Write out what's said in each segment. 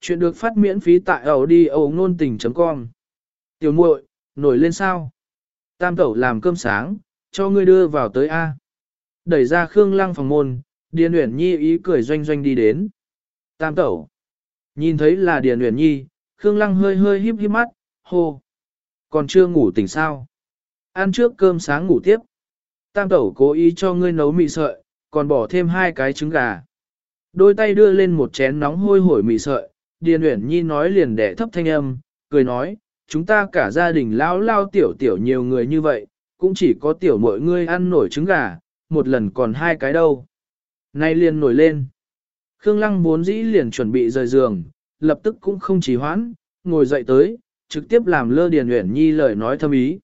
Chuyện được phát miễn phí tại audio nôn tình.com Tiểu muội, nổi lên sao? Tam tẩu làm cơm sáng, cho ngươi đưa vào tới A. Đẩy ra Khương Lăng phòng môn, Điền Uyển Nhi ý cười doanh doanh đi đến. Tam tẩu. Nhìn thấy là Điền Uyển Nhi, Khương Lăng hơi hơi híp híp mắt, hô. Còn chưa ngủ tỉnh sao? Ăn trước cơm sáng ngủ tiếp. Tam tẩu cố ý cho ngươi nấu mì sợi, còn bỏ thêm hai cái trứng gà. Đôi tay đưa lên một chén nóng hôi hổi mì sợi, Điền Uyển Nhi nói liền đẻ thấp thanh âm, cười nói, chúng ta cả gia đình lao lao tiểu tiểu nhiều người như vậy, cũng chỉ có tiểu mọi ngươi ăn nổi trứng gà, một lần còn hai cái đâu. Nay liền nổi lên. Khương Lăng vốn dĩ liền chuẩn bị rời giường, lập tức cũng không chỉ hoãn, ngồi dậy tới, trực tiếp làm lơ Điền Uyển Nhi lời nói thâm ý.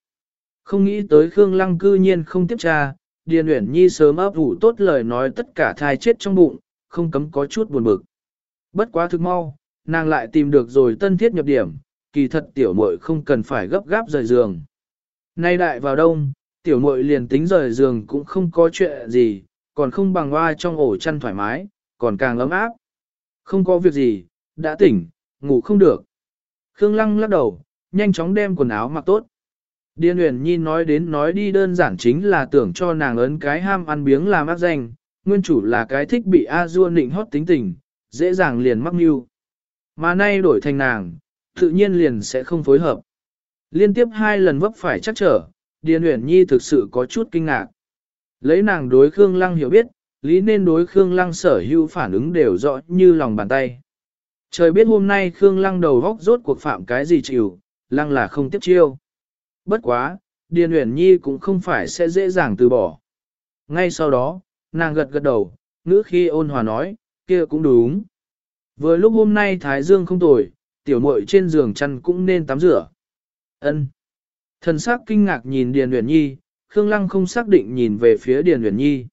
Không nghĩ tới Khương Lăng cư nhiên không tiếp tra, Điền Uyển Nhi sớm ấp ủ tốt lời nói tất cả thai chết trong bụng, không cấm có chút buồn bực. Bất quá thực mau, nàng lại tìm được rồi tân thiết nhập điểm, kỳ thật tiểu muội không cần phải gấp gáp rời giường. Nay đại vào đông, tiểu muội liền tính rời giường cũng không có chuyện gì, còn không bằng hoa trong ổ chăn thoải mái, còn càng ấm áp. Không có việc gì, đã tỉnh, ngủ không được. Khương Lăng lắc đầu, nhanh chóng đem quần áo mặc tốt. Điên huyền nhi nói đến nói đi đơn giản chính là tưởng cho nàng ấn cái ham ăn biếng làm ác danh, nguyên chủ là cái thích bị a dua nịnh hót tính tình, dễ dàng liền mắc mưu. Mà nay đổi thành nàng, tự nhiên liền sẽ không phối hợp. Liên tiếp hai lần vấp phải chắc trở, Điền Uyển Nhi thực sự có chút kinh ngạc. Lấy nàng đối Khương Lăng hiểu biết, lý nên đối Khương Lăng sở hữu phản ứng đều rõ như lòng bàn tay. Trời biết hôm nay Khương Lăng đầu góc rốt cuộc phạm cái gì chịu, Lăng là không tiếp chiêu. Bất quá, Điền Uyển Nhi cũng không phải sẽ dễ dàng từ bỏ. Ngay sau đó, nàng gật gật đầu, ngữ khi ôn hòa nói, kia cũng đúng. Vừa lúc hôm nay Thái Dương không tồi, tiểu muội trên giường chăn cũng nên tắm rửa. Ân. Thần sắc kinh ngạc nhìn Điền Uyển Nhi, Khương Lăng không xác định nhìn về phía Điền Uyển Nhi.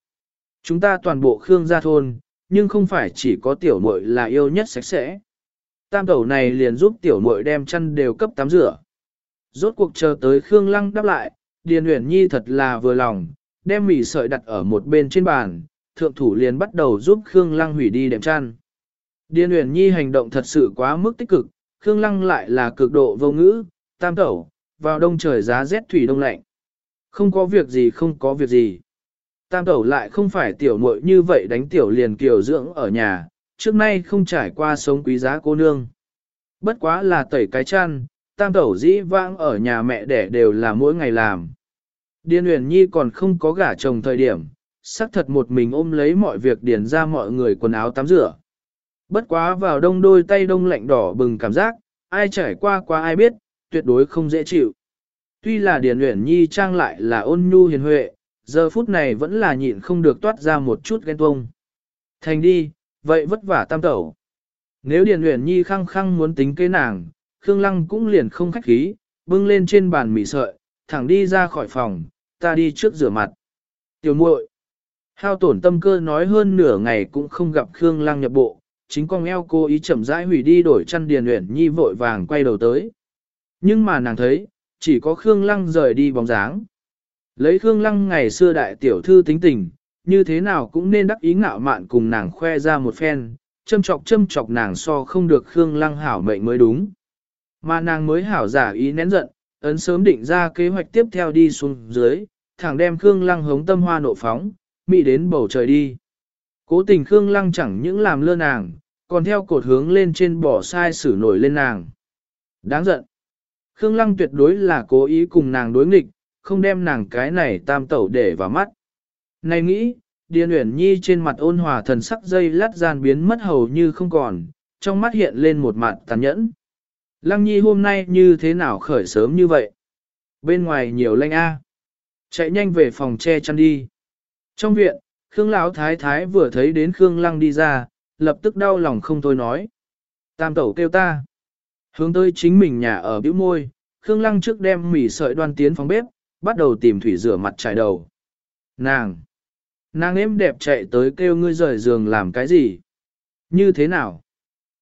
Chúng ta toàn bộ Khương gia thôn, nhưng không phải chỉ có tiểu muội là yêu nhất sạch sẽ. Tam tẩu này liền giúp tiểu muội đem chăn đều cấp tắm rửa. Rốt cuộc chờ tới Khương Lăng đáp lại, Điền Uyển Nhi thật là vừa lòng, đem mì sợi đặt ở một bên trên bàn, thượng thủ liền bắt đầu giúp Khương Lăng hủy đi đệm chăn. Điền Uyển Nhi hành động thật sự quá mức tích cực, Khương Lăng lại là cực độ vô ngữ, tam tẩu, vào đông trời giá rét thủy đông lạnh. Không có việc gì không có việc gì. Tam tẩu lại không phải tiểu muội như vậy đánh tiểu liền kiều dưỡng ở nhà, trước nay không trải qua sống quý giá cô nương. Bất quá là tẩy cái chăn, tam tẩu dĩ vãng ở nhà mẹ đẻ đều là mỗi ngày làm. Điền Uyển Nhi còn không có gả chồng thời điểm, xác thật một mình ôm lấy mọi việc điền ra mọi người quần áo tắm rửa. Bất quá vào đông đôi tay đông lạnh đỏ bừng cảm giác, ai trải qua qua ai biết, tuyệt đối không dễ chịu. Tuy là Điền Uyển Nhi trang lại là ôn nhu hiền huệ, giờ phút này vẫn là nhịn không được toát ra một chút ghen tuông. Thành đi, vậy vất vả tam tẩu. Nếu Điền Uyển Nhi khăng khăng muốn tính kế nàng, Khương Lăng cũng liền không khách khí, bưng lên trên bàn mì sợi, thẳng đi ra khỏi phòng, ta đi trước rửa mặt. Tiểu muội, hao tổn tâm cơ nói hơn nửa ngày cũng không gặp Khương Lăng nhập bộ, chính con eo cô ý chậm rãi hủy đi đổi chăn Điền Uyển Nhi vội vàng quay đầu tới. Nhưng mà nàng thấy, chỉ có Khương Lăng rời đi bóng dáng. Lấy Khương Lăng ngày xưa đại tiểu thư tính tình, như thế nào cũng nên đắc ý ngạo mạn cùng nàng khoe ra một phen, châm chọc châm chọc nàng so không được Khương Lăng hảo mệnh mới đúng. Mà nàng mới hảo giả ý nén giận, ấn sớm định ra kế hoạch tiếp theo đi xuống dưới, thẳng đem Khương Lăng hống tâm hoa nộ phóng, mị đến bầu trời đi. Cố tình Khương Lăng chẳng những làm lơ nàng, còn theo cột hướng lên trên bỏ sai xử nổi lên nàng. Đáng giận. Khương Lăng tuyệt đối là cố ý cùng nàng đối nghịch, không đem nàng cái này tam tẩu để vào mắt. Này nghĩ, Điền Uyển Nhi trên mặt ôn hòa thần sắc dây lát gian biến mất hầu như không còn, trong mắt hiện lên một mặt tàn nhẫn. Lăng Nhi hôm nay như thế nào khởi sớm như vậy? Bên ngoài nhiều lanh a. Chạy nhanh về phòng che chăn đi. Trong viện, Khương Lão Thái Thái vừa thấy đến Khương Lăng đi ra, lập tức đau lòng không thôi nói. Tam tẩu kêu ta. Hướng tới chính mình nhà ở bĩu môi, Khương Lăng trước đem mỉ sợi đoan tiến phòng bếp, bắt đầu tìm thủy rửa mặt trải đầu. Nàng! Nàng êm đẹp chạy tới kêu ngươi rời giường làm cái gì? Như thế nào?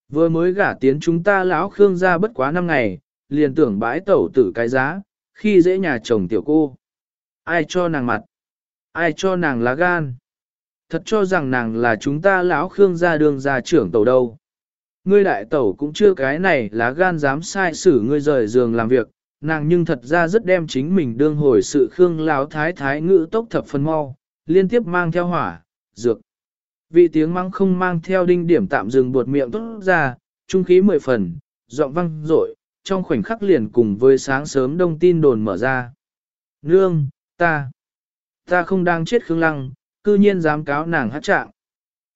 Vừa mới gả tiến chúng ta lão Khương ra bất quá năm ngày, liền tưởng bãi tẩu tử cái giá, khi dễ nhà chồng tiểu cô. Ai cho nàng mặt? Ai cho nàng lá gan? Thật cho rằng nàng là chúng ta lão Khương gia đường gia trưởng tàu đâu. Ngươi đại tẩu cũng chưa cái này lá gan dám sai xử ngươi rời giường làm việc, nàng nhưng thật ra rất đem chính mình đương hồi sự khương lão thái thái ngữ tốc thập phân mau, liên tiếp mang theo hỏa, dược. Vị tiếng mắng không mang theo đinh điểm tạm dừng buột miệng tốt ra, trung khí mười phần, giọng văng rội, trong khoảnh khắc liền cùng với sáng sớm đông tin đồn mở ra. Nương, ta, ta không đang chết khương lăng, cư nhiên dám cáo nàng hát trạng.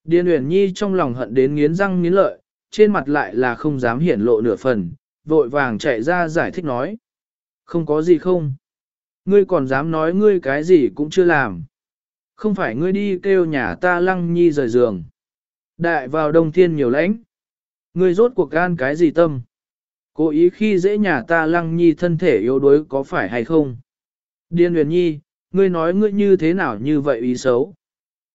Điền Uyển Nhi trong lòng hận đến nghiến răng nghiến lợi, trên mặt lại là không dám hiển lộ nửa phần, vội vàng chạy ra giải thích nói. Không có gì không. Ngươi còn dám nói ngươi cái gì cũng chưa làm. Không phải ngươi đi kêu nhà ta lăng nhi rời giường. Đại vào đông thiên nhiều lãnh. Ngươi rốt cuộc gan cái gì tâm. Cố ý khi dễ nhà ta lăng nhi thân thể yếu đuối có phải hay không? Điên huyền nhi, ngươi nói ngươi như thế nào như vậy ý xấu?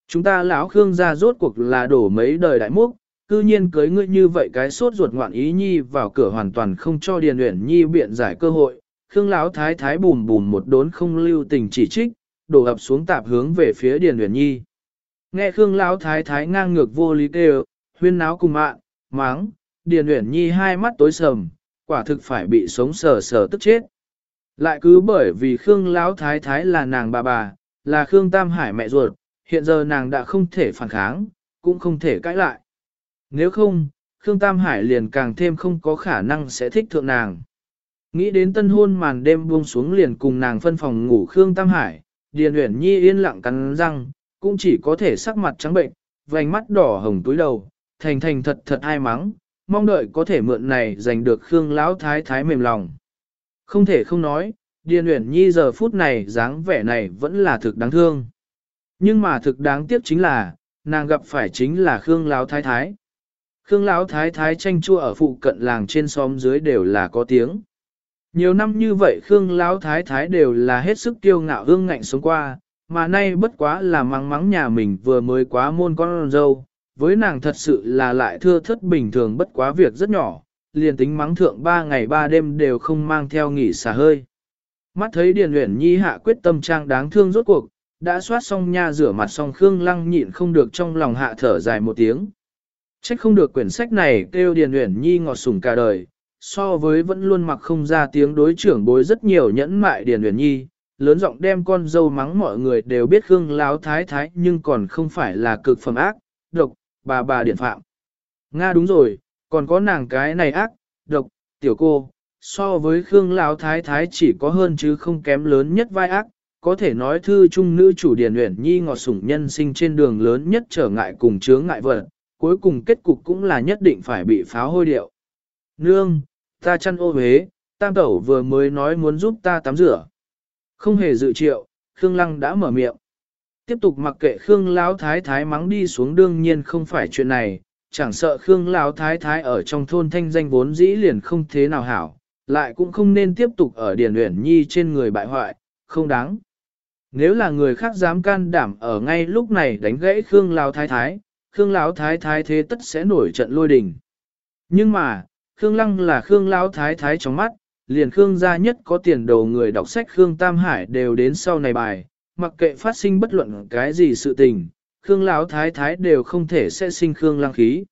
Chúng ta lão Khương gia rốt cuộc là đổ mấy đời đại múc, cư nhiên cưới ngươi như vậy cái sốt ruột ngoạn ý nhi vào cửa hoàn toàn không cho Điền Uyển Nhi biện giải cơ hội. Khương lão thái thái bùm bùm một đốn không lưu tình chỉ trích, đổ ập xuống tạp hướng về phía Điền Uyển Nhi. Nghe Khương lão thái thái ngang ngược vô lý kêu, huyên náo cùng mạng, máng, Điền Uyển Nhi hai mắt tối sầm, quả thực phải bị sống sờ sờ tức chết. Lại cứ bởi vì Khương lão thái thái là nàng bà bà, là Khương Tam Hải mẹ ruột, hiện giờ nàng đã không thể phản kháng, cũng không thể cãi lại. Nếu không, Khương Tam Hải liền càng thêm không có khả năng sẽ thích thượng nàng. Nghĩ đến tân hôn màn đêm buông xuống liền cùng nàng phân phòng ngủ Khương Tam Hải, Điền Uyển Nhi yên lặng cắn răng, cũng chỉ có thể sắc mặt trắng bệnh, vành mắt đỏ hồng túi đầu, thành thành thật thật ai mắng, mong đợi có thể mượn này giành được Khương Lão Thái Thái mềm lòng. Không thể không nói, Điền Uyển Nhi giờ phút này dáng vẻ này vẫn là thực đáng thương. Nhưng mà thực đáng tiếc chính là, nàng gặp phải chính là Khương Lão Thái Thái. Khương Lão Thái Thái tranh chua ở phụ cận làng trên xóm dưới đều là có tiếng. Nhiều năm như vậy Khương Lão Thái Thái đều là hết sức kiêu ngạo hương ngạnh sống qua, mà nay bất quá là mắng mắng nhà mình vừa mới quá môn con dâu, với nàng thật sự là lại thưa thất bình thường bất quá việc rất nhỏ, liền tính mắng thượng ba ngày ba đêm đều không mang theo nghỉ xả hơi. Mắt thấy Điền Uyển Nhi hạ quyết tâm trang đáng thương rốt cuộc, đã soát xong nha rửa mặt xong Khương Lăng nhịn không được trong lòng hạ thở dài một tiếng. Trách không được quyển sách này kêu Điền Uyển Nhi ngọt sủng cả đời, so với vẫn luôn mặc không ra tiếng đối trưởng bối rất nhiều nhẫn mại Điền Uyển Nhi, lớn giọng đem con dâu mắng mọi người đều biết Khương Láo Thái Thái nhưng còn không phải là cực phẩm ác, độc, bà bà điện phạm. Nga đúng rồi, còn có nàng cái này ác, độc, tiểu cô, so với Khương Lão Thái Thái chỉ có hơn chứ không kém lớn nhất vai ác, có thể nói thư trung nữ chủ Điền Uyển Nhi ngọt sủng nhân sinh trên đường lớn nhất trở ngại cùng chướng ngại vật, cuối cùng kết cục cũng là nhất định phải bị pháo hôi điệu. Nương, ta chăn ô huế, tam tẩu vừa mới nói muốn giúp ta tắm rửa. Không hề dự triệu, Khương Lăng đã mở miệng. Tiếp tục mặc kệ Khương Lão Thái Thái mắng đi xuống đương nhiên không phải chuyện này, chẳng sợ Khương Lão Thái Thái ở trong thôn thanh danh vốn dĩ liền không thế nào hảo, lại cũng không nên tiếp tục ở Điền Uyển Nhi trên người bại hoại, không đáng. Nếu là người khác dám can đảm ở ngay lúc này đánh gãy Khương Lão Thái Thái, Khương Lão Thái Thái thế tất sẽ nổi trận lôi đình. Nhưng mà, Khương Lăng là Khương Lão Thái Thái trong mắt, liền Khương gia nhất có tiền đồ người đọc sách Khương Tam Hải đều đến sau này bài, mặc kệ phát sinh bất luận cái gì sự tình, Khương Lão Thái Thái đều không thể sẽ sinh Khương Lăng khí.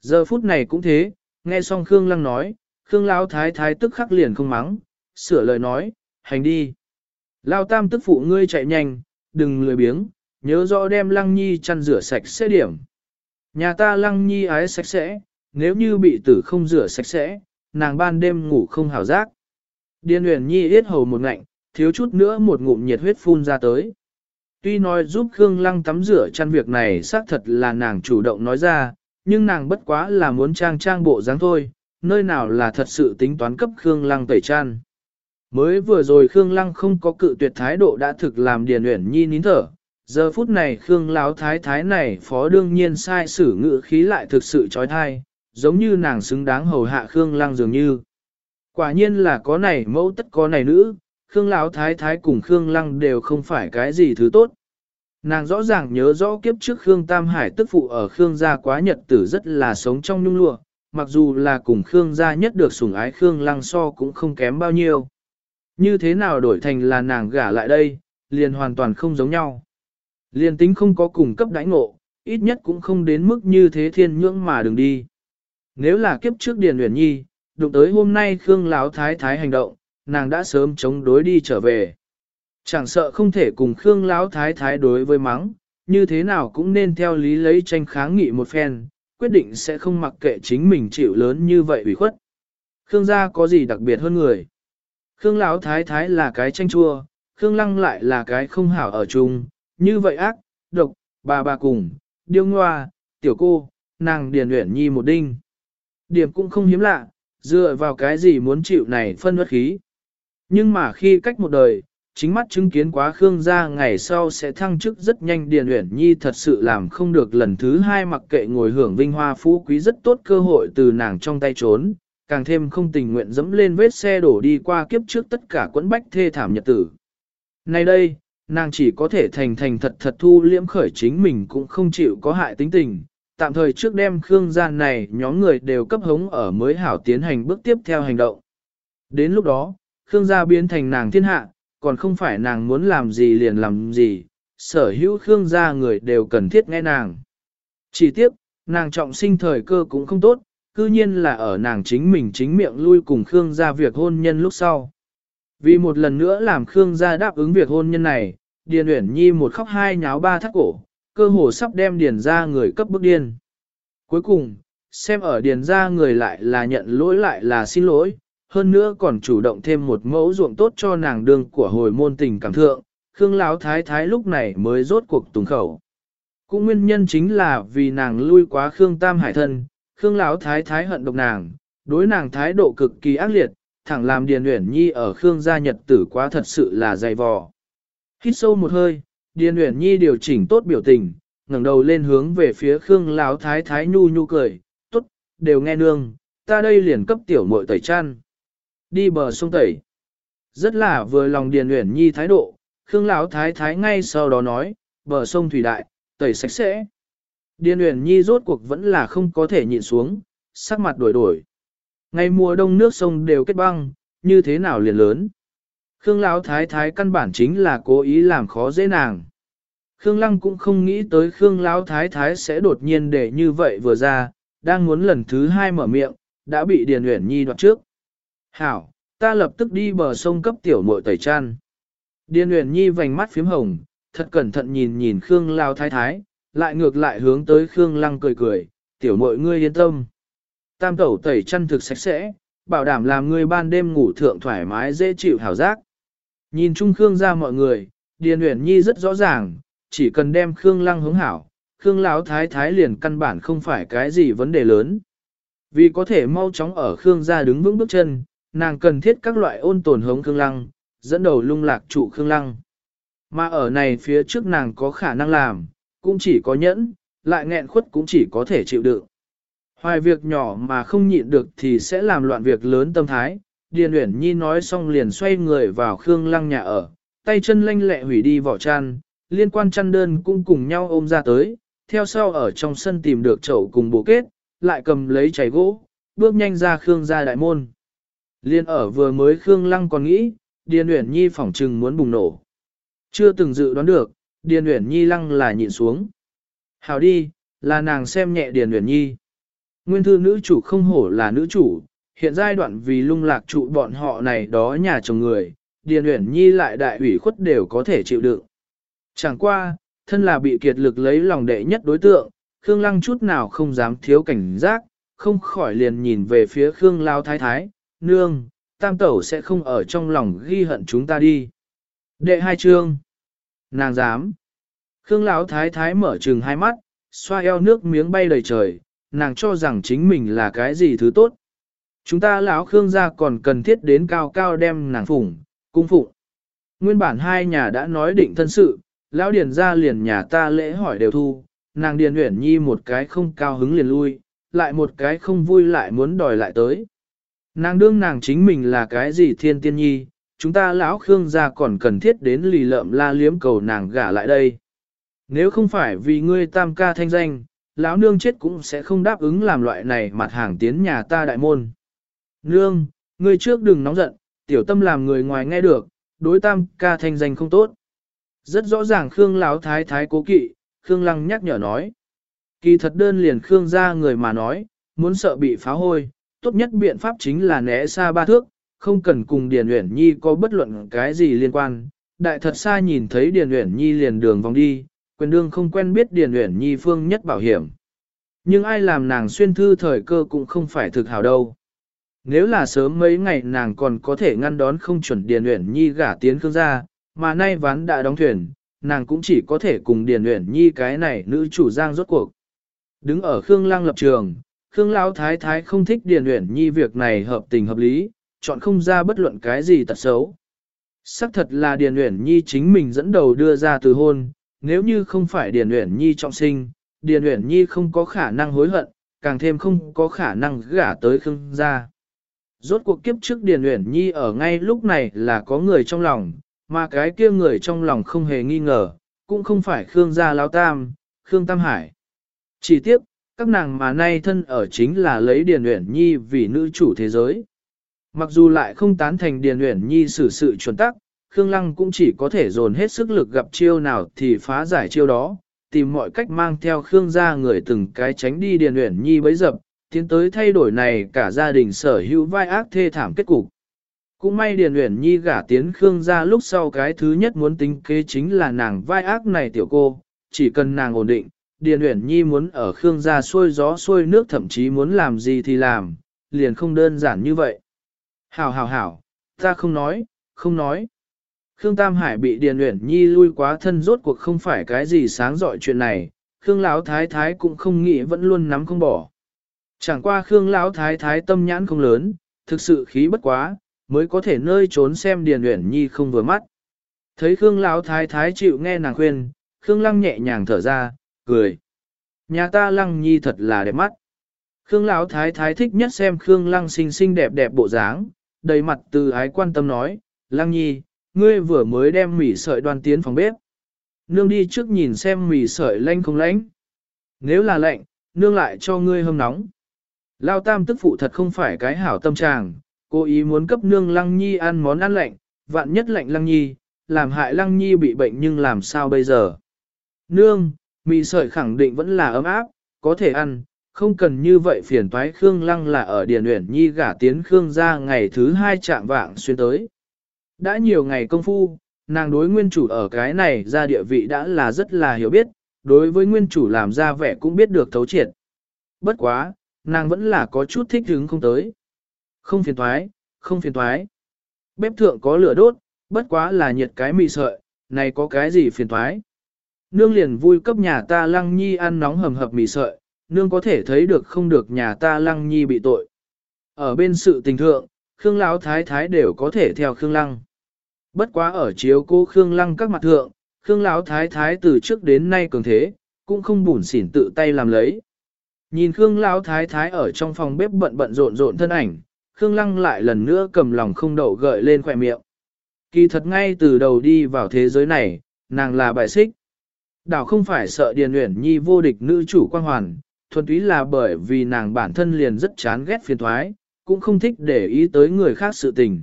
Giờ phút này cũng thế, nghe xong Khương Lăng nói, Khương Lão Thái Thái tức khắc liền không mắng, sửa lời nói, hành đi. Lao Tam tức phụ ngươi chạy nhanh, đừng lười biếng, nhớ rõ đem Lăng Nhi chăn rửa sạch sẽ điểm. Nhà ta Lăng Nhi ái sạch sẽ, nếu như bị tử không rửa sạch sẽ, nàng ban đêm ngủ không hào giác. Điên huyền Nhi yết hầu một ngạnh, thiếu chút nữa một ngụm nhiệt huyết phun ra tới. Tuy nói giúp Khương Lăng tắm rửa chăn việc này xác thật là nàng chủ động nói ra, nhưng nàng bất quá là muốn trang trang bộ dáng thôi, nơi nào là thật sự tính toán cấp Khương Lăng tẩy chăn. Mới vừa rồi Khương Lăng không có cự tuyệt thái độ đã thực làm Điền Uyển Nhi nín thở, giờ phút này Khương Láo Thái Thái này phó đương nhiên sai sử ngữ khí lại thực sự trói thai, giống như nàng xứng đáng hầu hạ Khương Lăng dường như. Quả nhiên là có này mẫu tất có này nữ, Khương Lão Thái Thái cùng Khương Lăng đều không phải cái gì thứ tốt. Nàng rõ ràng nhớ rõ kiếp trước Khương Tam Hải tức phụ ở Khương gia quá nhật tử rất là sống trong nhung lụa, mặc dù là cùng Khương gia nhất được sủng ái Khương Lăng so cũng không kém bao nhiêu. Như thế nào đổi thành là nàng gả lại đây, liền hoàn toàn không giống nhau. Liền tính không có cùng cấp đãi ngộ, ít nhất cũng không đến mức như thế thiên nhưỡng mà đừng đi. Nếu là kiếp trước Điền Uyển Nhi, đụng tới hôm nay Khương Lão Thái Thái hành động, nàng đã sớm chống đối đi trở về. Chẳng sợ không thể cùng Khương Lão Thái Thái đối với mắng, như thế nào cũng nên theo lý lấy tranh kháng nghị một phen, quyết định sẽ không mặc kệ chính mình chịu lớn như vậy ủy khuất. Khương gia có gì đặc biệt hơn người? Khương Lão Thái Thái là cái tranh chua, Khương Lăng lại là cái không hảo ở chung, như vậy ác, độc, bà bà cùng, điêu ngoa, tiểu cô, nàng điền uyển nhi một đinh. Điểm cũng không hiếm lạ, dựa vào cái gì muốn chịu này phân bất khí. Nhưng mà khi cách một đời, chính mắt chứng kiến quá Khương gia ngày sau sẽ thăng chức rất nhanh Điền Uyển Nhi thật sự làm không được lần thứ hai mặc kệ ngồi hưởng vinh hoa phú quý rất tốt cơ hội từ nàng trong tay trốn, càng thêm không tình nguyện dẫm lên vết xe đổ đi qua kiếp trước tất cả quẫn bách thê thảm nhật tử. Nay đây, nàng chỉ có thể thành thành thật thật thu liễm khởi chính mình cũng không chịu có hại tính tình, tạm thời trước đem Khương gia này nhóm người đều cấp hống ở mới hảo tiến hành bước tiếp theo hành động. Đến lúc đó, Khương gia biến thành nàng thiên hạ, còn không phải nàng muốn làm gì liền làm gì, sở hữu Khương gia người đều cần thiết nghe nàng. Chỉ tiếc, nàng trọng sinh thời cơ cũng không tốt, cư nhiên là ở nàng chính mình chính miệng lui cùng Khương gia việc hôn nhân lúc sau. Vì một lần nữa làm Khương gia đáp ứng việc hôn nhân này, Điền Uyển Nhi một khóc hai nháo ba thắt cổ, cơ hồ sắp đem Điền gia người cấp bức điên. Cuối cùng, xem ở Điền gia người lại là nhận lỗi lại là xin lỗi, hơn nữa còn chủ động thêm một mẫu ruộng tốt cho nàng đương của hồi môn tình cảm thượng, Khương Lão Thái Thái lúc này mới rốt cuộc tùng khẩu. Cũng nguyên nhân chính là vì nàng lui quá Khương Tam Hải thân, Khương Lão Thái Thái hận độc nàng, đối nàng thái độ cực kỳ ác liệt, thẳng làm Điền Uyển Nhi ở Khương gia nhật tử quá thật sự là dày vò. Hít sâu một hơi, Điền Uyển Nhi điều chỉnh tốt biểu tình, ngẩng đầu lên hướng về phía Khương Lão Thái Thái nhu nhu cười, tốt, đều nghe nương, ta đây liền cấp tiểu muội tẩy chăn. Đi bờ sông tẩy. Rất là vừa lòng Điền Uyển Nhi thái độ, Khương Lão Thái Thái ngay sau đó nói, bờ sông thủy đại, tẩy sạch sẽ. Điền Uyển Nhi rốt cuộc vẫn là không có thể nhịn xuống, sắc mặt đổi đổi. Ngày mùa đông nước sông đều kết băng, như thế nào liền lớn. Khương Lão Thái Thái căn bản chính là cố ý làm khó dễ nàng. Khương Lăng cũng không nghĩ tới Khương Lão Thái Thái sẽ đột nhiên để như vậy vừa ra, đang muốn lần thứ hai mở miệng, đã bị Điền Uyển Nhi đoạt trước. Hảo, ta lập tức đi bờ sông cấp tiểu muội tẩy chăn. Điền Uyển Nhi vành mắt phím hồng, thật cẩn thận nhìn nhìn Khương Lao Thái Thái, lại ngược lại hướng tới Khương Lăng cười cười, tiểu muội ngươi yên tâm. Tam tẩu tẩy chăn thực sạch sẽ, bảo đảm làm ngươi ban đêm ngủ thượng thoải mái dễ chịu hảo giác. Nhìn chung Khương ra mọi người, Điền Uyển Nhi rất rõ ràng, chỉ cần đem Khương Lăng hướng hảo, Khương Lão Thái Thái liền căn bản không phải cái gì vấn đề lớn. Vì có thể mau chóng ở Khương gia đứng vững bước chân, nàng cần thiết các loại ôn tồn hống Khương Lăng, dẫn đầu lung lạc trụ Khương Lăng. Mà ở này phía trước nàng có khả năng làm, cũng chỉ có nhẫn, lại nghẹn khuất cũng chỉ có thể chịu đựng. Hoài việc nhỏ mà không nhịn được thì sẽ làm loạn việc lớn tâm thái. Điền Uyển Nhi nói xong liền xoay người vào Khương Lăng nhà ở, tay chân lanh lẹ hủy đi vỏ chăn, liên quan chăn đơn cũng cùng nhau ôm ra tới, theo sau ở trong sân tìm được chậu cùng bộ kết, lại cầm lấy chảy gỗ, bước nhanh ra Khương gia đại môn. Liên ở vừa mới Khương Lăng còn nghĩ, Điền Uyển Nhi phỏng trừng muốn bùng nổ. Chưa từng dự đoán được, Điền Uyển Nhi lăng là nhịn xuống. Hào đi, là nàng xem nhẹ Điền Uyển Nhi. Nguyên thư nữ chủ không hổ là nữ chủ, hiện giai đoạn vì lung lạc trụ bọn họ này đó nhà chồng người, Điền Uyển Nhi lại đại ủy khuất đều có thể chịu đựng. Chẳng qua, thân là bị kiệt lực lấy lòng đệ nhất đối tượng, Khương Lăng chút nào không dám thiếu cảnh giác, không khỏi liền nhìn về phía Khương Lao Thái Thái, nương, tam tẩu sẽ không ở trong lòng ghi hận chúng ta đi. Đệ hai chương. Nàng dám. Khương Lão Thái Thái mở trừng hai mắt, xoa eo nước miếng bay đầy trời, nàng cho rằng chính mình là cái gì thứ tốt. Chúng ta lão Khương gia còn cần thiết đến cao cao đem nàng phủng, cung phụng. Nguyên bản hai nhà đã nói định thân sự, lão điền gia liền nhà ta lễ hỏi đều thu, nàng điền huyển nhi một cái không cao hứng liền lui, lại một cái không vui lại muốn đòi lại tới. Nàng đương nàng chính mình là cái gì thiên tiên nhi, chúng ta lão Khương gia còn cần thiết đến lì lợm la liếm cầu nàng gả lại đây. Nếu không phải vì ngươi tam ca thanh danh, lão nương chết cũng sẽ không đáp ứng làm loại này mặt hàng tiến nhà ta đại môn. Nương, ngươi trước đừng nóng giận, tiểu tâm làm người ngoài nghe được, đối tam ca thanh danh không tốt. Rất rõ ràng Khương Lão thái thái cố kỵ, Khương Lăng nhắc nhở nói. Kỳ thật đơn liền Khương gia người mà nói, muốn sợ bị phá hôi, tốt nhất biện pháp chính là né xa ba thước, không cần cùng Điền Uyển Nhi có bất luận cái gì liên quan. Đại thật xa nhìn thấy Điền Uyển Nhi liền đường vòng đi, quyền đương không quen biết Điền Uyển Nhi phương nhất bảo hiểm. Nhưng ai làm nàng xuyên thư thời cơ cũng không phải thực hảo đâu. Nếu là sớm mấy ngày nàng còn có thể ngăn đón không chuẩn Điền Uyển Nhi gả tiến khương gia, mà nay ván đã đóng thuyền, nàng cũng chỉ có thể cùng Điền Uyển Nhi cái này nữ chủ giang rốt cuộc. Đứng ở Khương Lang lập trường, Khương Lão Thái Thái không thích Điền Uyển Nhi việc này hợp tình hợp lý, chọn không ra bất luận cái gì tật xấu. Sắc thật là Điền Uyển Nhi chính mình dẫn đầu đưa ra từ hôn, nếu như không phải Điền Uyển Nhi trọng sinh, Điền Uyển Nhi không có khả năng hối hận, càng thêm không có khả năng gả tới Khương gia. Rốt cuộc kiếp trước Điền Uyển Nhi ở ngay lúc này là có người trong lòng, mà cái kia người trong lòng không hề nghi ngờ, cũng không phải Khương gia lão tam, Khương Tam Hải. Chỉ tiếc, các nàng mà nay thân ở chính là lấy Điền Uyển Nhi vì nữ chủ thế giới. Mặc dù lại không tán thành Điền Uyển Nhi xử sự chuẩn tắc, Khương Lăng cũng chỉ có thể dồn hết sức lực gặp chiêu nào thì phá giải chiêu đó, tìm mọi cách mang theo Khương gia người từng cái tránh đi Điền Uyển Nhi bấy dập, tiến tới thay đổi này cả gia đình sở hữu vai ác thê thảm kết cục. Cũng may Điền Uyển Nhi gả tiến Khương gia lúc sau cái thứ nhất muốn tính kế chính là nàng vai ác này tiểu cô, chỉ cần nàng ổn định, Điền Uyển Nhi muốn ở Khương gia xuôi gió xuôi nước thậm chí muốn làm gì thì làm, liền không đơn giản như vậy. Hảo hảo hảo, ta không nói, không nói. Khương Tam Hải bị Điền Uyển Nhi lui quá thân rốt cuộc không phải cái gì sáng dọi chuyện này, Khương Lão Thái Thái cũng không nghĩ vẫn luôn nắm không bỏ. Chẳng qua Khương Lão Thái Thái tâm nhãn không lớn, thực sự khí bất quá, mới có thể nơi trốn xem Điền Uyển Nhi không vừa mắt. Thấy Khương Lão Thái Thái chịu nghe nàng khuyên, Khương Lăng nhẹ nhàng thở ra, cười. Nhà ta Lăng Nhi thật là đẹp mắt. Khương Lão Thái Thái thích nhất xem Khương Lăng xinh xinh đẹp đẹp bộ dáng, đầy mặt từ ái quan tâm nói, Lăng Nhi, ngươi vừa mới đem mỉ sợi đoan tiến phòng bếp. Nương đi trước nhìn xem mỉ sợi lanh không lạnh. Nếu là lạnh, nương lại cho ngươi hâm nóng. Lao tam tức phụ thật không phải cái hảo tâm trạng, cố ý muốn cấp nương lăng nhi ăn món ăn lạnh, vạn nhất lạnh lăng nhi, làm hại lăng nhi bị bệnh nhưng làm sao bây giờ. Nương, mì sợi khẳng định vẫn là ấm áp, có thể ăn, không cần như vậy phiền toái Khương Lăng là ở Điền Uyển Nhi gả tiến Khương ra ngày thứ hai chạm vạng xuyên tới. Đã nhiều ngày công phu, nàng đối nguyên chủ ở cái này ra địa vị đã là rất là hiểu biết, đối với nguyên chủ làm ra vẻ cũng biết được thấu triệt. Bất quá, nàng vẫn là có chút thích hứng không tới. Không phiền thoái, không phiền thoái. Bếp thượng có lửa đốt, bất quá là nhiệt cái mì sợi, này có cái gì phiền thoái. Nương liền vui cấp nhà ta lăng nhi ăn nóng hầm hập mì sợi, nương có thể thấy được không được nhà ta lăng nhi bị tội. Ở bên sự tình thượng, Khương Lão Thái Thái đều có thể theo Khương Lăng. Bất quá ở chiếu cô Khương Lăng các mặt thượng, Khương Lão Thái Thái từ trước đến nay cường thế, cũng không bùn xỉn tự tay làm lấy. Nhìn Khương Lão Thái Thái ở trong phòng bếp bận bận rộn rộn thân ảnh, Khương Lăng lại lần nữa cầm lòng không đậu gợi lên khỏe miệng. Kỳ thật ngay từ đầu đi vào thế giới này, nàng là bại xích. Đảo không phải sợ Điền Uyển Nhi vô địch nữ chủ quan hoàn, thuần túy là bởi vì nàng bản thân liền rất chán ghét phiền thoái, cũng không thích để ý tới người khác sự tình.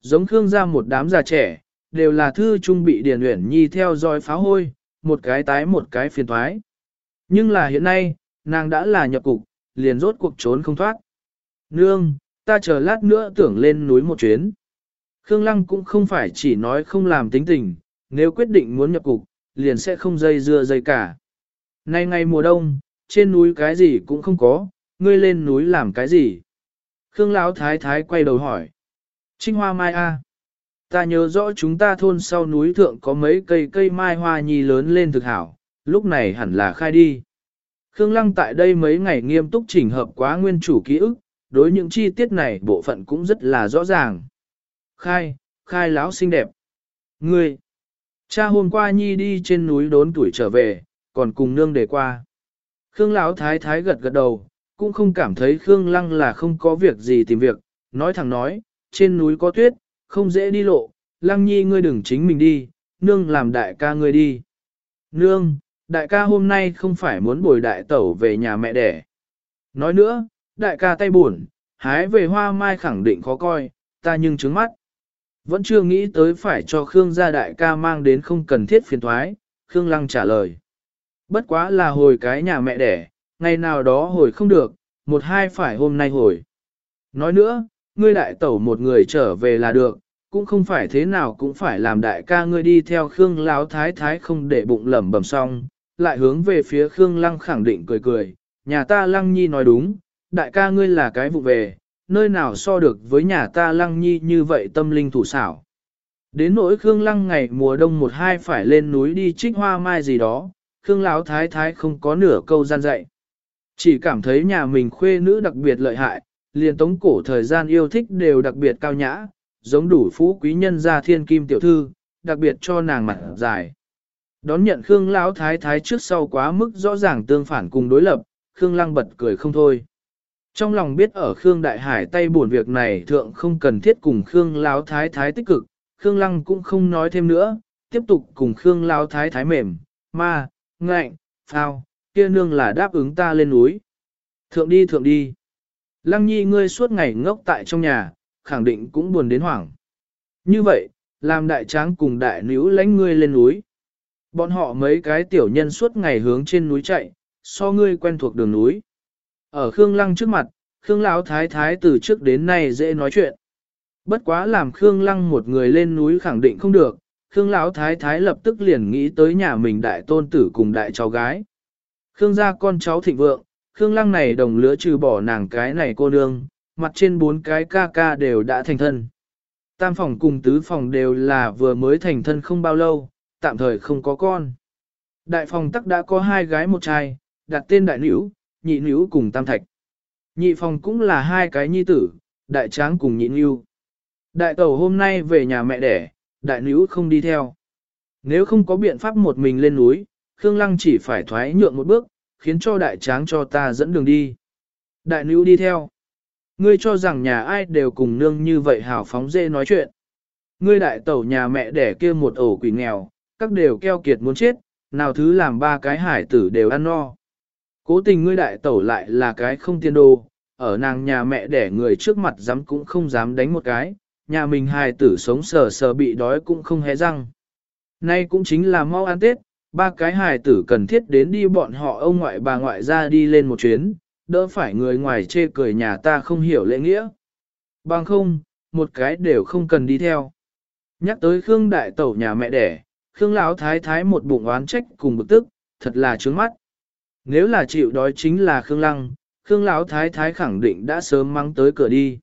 Giống Khương gia một đám già trẻ, đều là thư trung bị Điền Uyển Nhi theo dõi phá hôi, một cái tái một cái phiền thoái. Nhưng là hiện nay, nàng đã là nhập cục, liền rốt cuộc trốn không thoát. Nương, ta chờ lát nữa tưởng lên núi một chuyến. Khương Lăng cũng không phải chỉ nói không làm tính tình, nếu quyết định muốn nhập cục, liền sẽ không dây dưa dây cả. Nay ngày mùa đông, trên núi cái gì cũng không có, ngươi lên núi làm cái gì? Khương Lão Thái Thái quay đầu hỏi. Trinh hoa mai a, Ta nhớ rõ chúng ta thôn sau núi thượng có mấy cây cây mai hoa nhì lớn lên thực hảo, lúc này hẳn là khai đi. Khương Lăng tại đây mấy ngày nghiêm túc chỉnh hợp quá nguyên chủ ký ức, đối những chi tiết này bộ phận cũng rất là rõ ràng. Khai, khai láo xinh đẹp. Ngươi, cha hôm qua nhi đi trên núi đốn tuổi trở về, còn cùng nương để qua. Khương Lão thái thái gật gật đầu, cũng không cảm thấy Khương Lăng là không có việc gì tìm việc, nói thẳng nói, trên núi có tuyết, không dễ đi lộ, Lăng Nhi ngươi đừng chính mình đi, nương làm đại ca ngươi đi. Nương, đại ca hôm nay không phải muốn bồi đại tẩu về nhà mẹ đẻ. Nói nữa, đại ca tay buồn, hái về hoa mai khẳng định khó coi, ta nhưng trứng mắt. Vẫn chưa nghĩ tới phải cho Khương gia đại ca mang đến không cần thiết phiền thoái, Khương Lăng trả lời. Bất quá là hồi cái nhà mẹ đẻ, ngày nào đó hồi không được, một hai phải hôm nay hồi. Nói nữa, ngươi đại tẩu một người trở về là được, cũng không phải thế nào cũng phải làm đại ca ngươi đi theo Khương Lão Thái Thái không để bụng lẩm bẩm xong, lại hướng về phía Khương Lăng khẳng định cười cười, nhà ta Lăng Nhi nói đúng, đại ca ngươi là cái vụ về, nơi nào so được với nhà ta Lăng Nhi như vậy tâm linh thủ xảo. Đến nỗi Khương Lăng ngày mùa đông một hai phải lên núi đi trích hoa mai gì đó, Khương Lão Thái Thái không có nửa câu gian dạy. Chỉ cảm thấy nhà mình khuê nữ đặc biệt lợi hại, liền tống cổ thời gian yêu thích đều đặc biệt cao nhã, giống đủ phú quý nhân gia thiên kim tiểu thư, đặc biệt cho nàng mặt dài. Đón nhận Khương Lão Thái Thái trước sau quá mức rõ ràng tương phản cùng đối lập, Khương Lăng bật cười không thôi. Trong lòng biết ở Khương Đại Hải tay buồn việc này thượng không cần thiết cùng Khương Lão Thái Thái tích cực, Khương Lăng cũng không nói thêm nữa, tiếp tục cùng Khương Lão Thái Thái mềm, ma, ngạnh, phao, kia nương là đáp ứng ta lên núi. Thượng đi thượng đi. Lăng nhi ngươi suốt ngày ngốc tại trong nhà, khẳng định cũng buồn đến hoảng. Như vậy, làm đại tráng cùng đại nữ lãnh ngươi lên núi. Bọn họ mấy cái tiểu nhân suốt ngày hướng trên núi chạy, so ngươi quen thuộc đường núi. Ở Khương Lăng trước mặt, Khương Lão Thái Thái từ trước đến nay dễ nói chuyện. Bất quá làm Khương Lăng một người lên núi khẳng định không được, Khương Lão Thái Thái lập tức liền nghĩ tới nhà mình đại tôn tử cùng đại cháu gái. Khương gia con cháu thịnh vượng, Khương Lăng này đồng lứa trừ bỏ nàng cái này cô nương, mặt trên bốn cái ca ca đều đã thành thân. Tam phòng cùng tứ phòng đều là vừa mới thành thân không bao lâu, tạm thời không có con. Đại phòng tắc đã có hai gái một trai, đặt tên đại nữ, nhị nữ cùng tam thạch. Nhị phòng cũng là hai cái nhi tử, đại tráng cùng nhị nữ. Đại tẩu hôm nay về nhà mẹ đẻ, đại nữ không đi theo. Nếu không có biện pháp một mình lên núi, Khương Lăng chỉ phải thoái nhượng một bước, khiến cho đại tráng cho ta dẫn đường đi. Đại nữ đi theo. Ngươi cho rằng nhà ai đều cùng nương như vậy hào phóng dê nói chuyện. Ngươi đại tẩu nhà mẹ đẻ kia một ổ quỷ nghèo, các đều keo kiệt muốn chết, nào thứ làm ba cái hải tử đều ăn no. Cố tình ngươi đại tẩu lại là cái không tiên đồ, ở nàng nhà mẹ đẻ người trước mặt dám cũng không dám đánh một cái, nhà mình hài tử sống sờ sờ bị đói cũng không hé răng. Nay cũng chính là mau ăn Tết, ba cái hài tử cần thiết đến đi bọn họ ông ngoại bà ngoại ra đi lên một chuyến, đỡ phải người ngoài chê cười nhà ta không hiểu lễ nghĩa. Bằng không, một cái đều không cần đi theo. Nhắc tới Khương Đại Tẩu nhà mẹ đẻ, Khương Lão Thái Thái một bụng oán trách cùng bực tức, thật là trướng mắt. Nếu là chịu đói chính là Khương Lăng, Khương Lão Thái Thái khẳng định đã sớm mang tới cửa đi.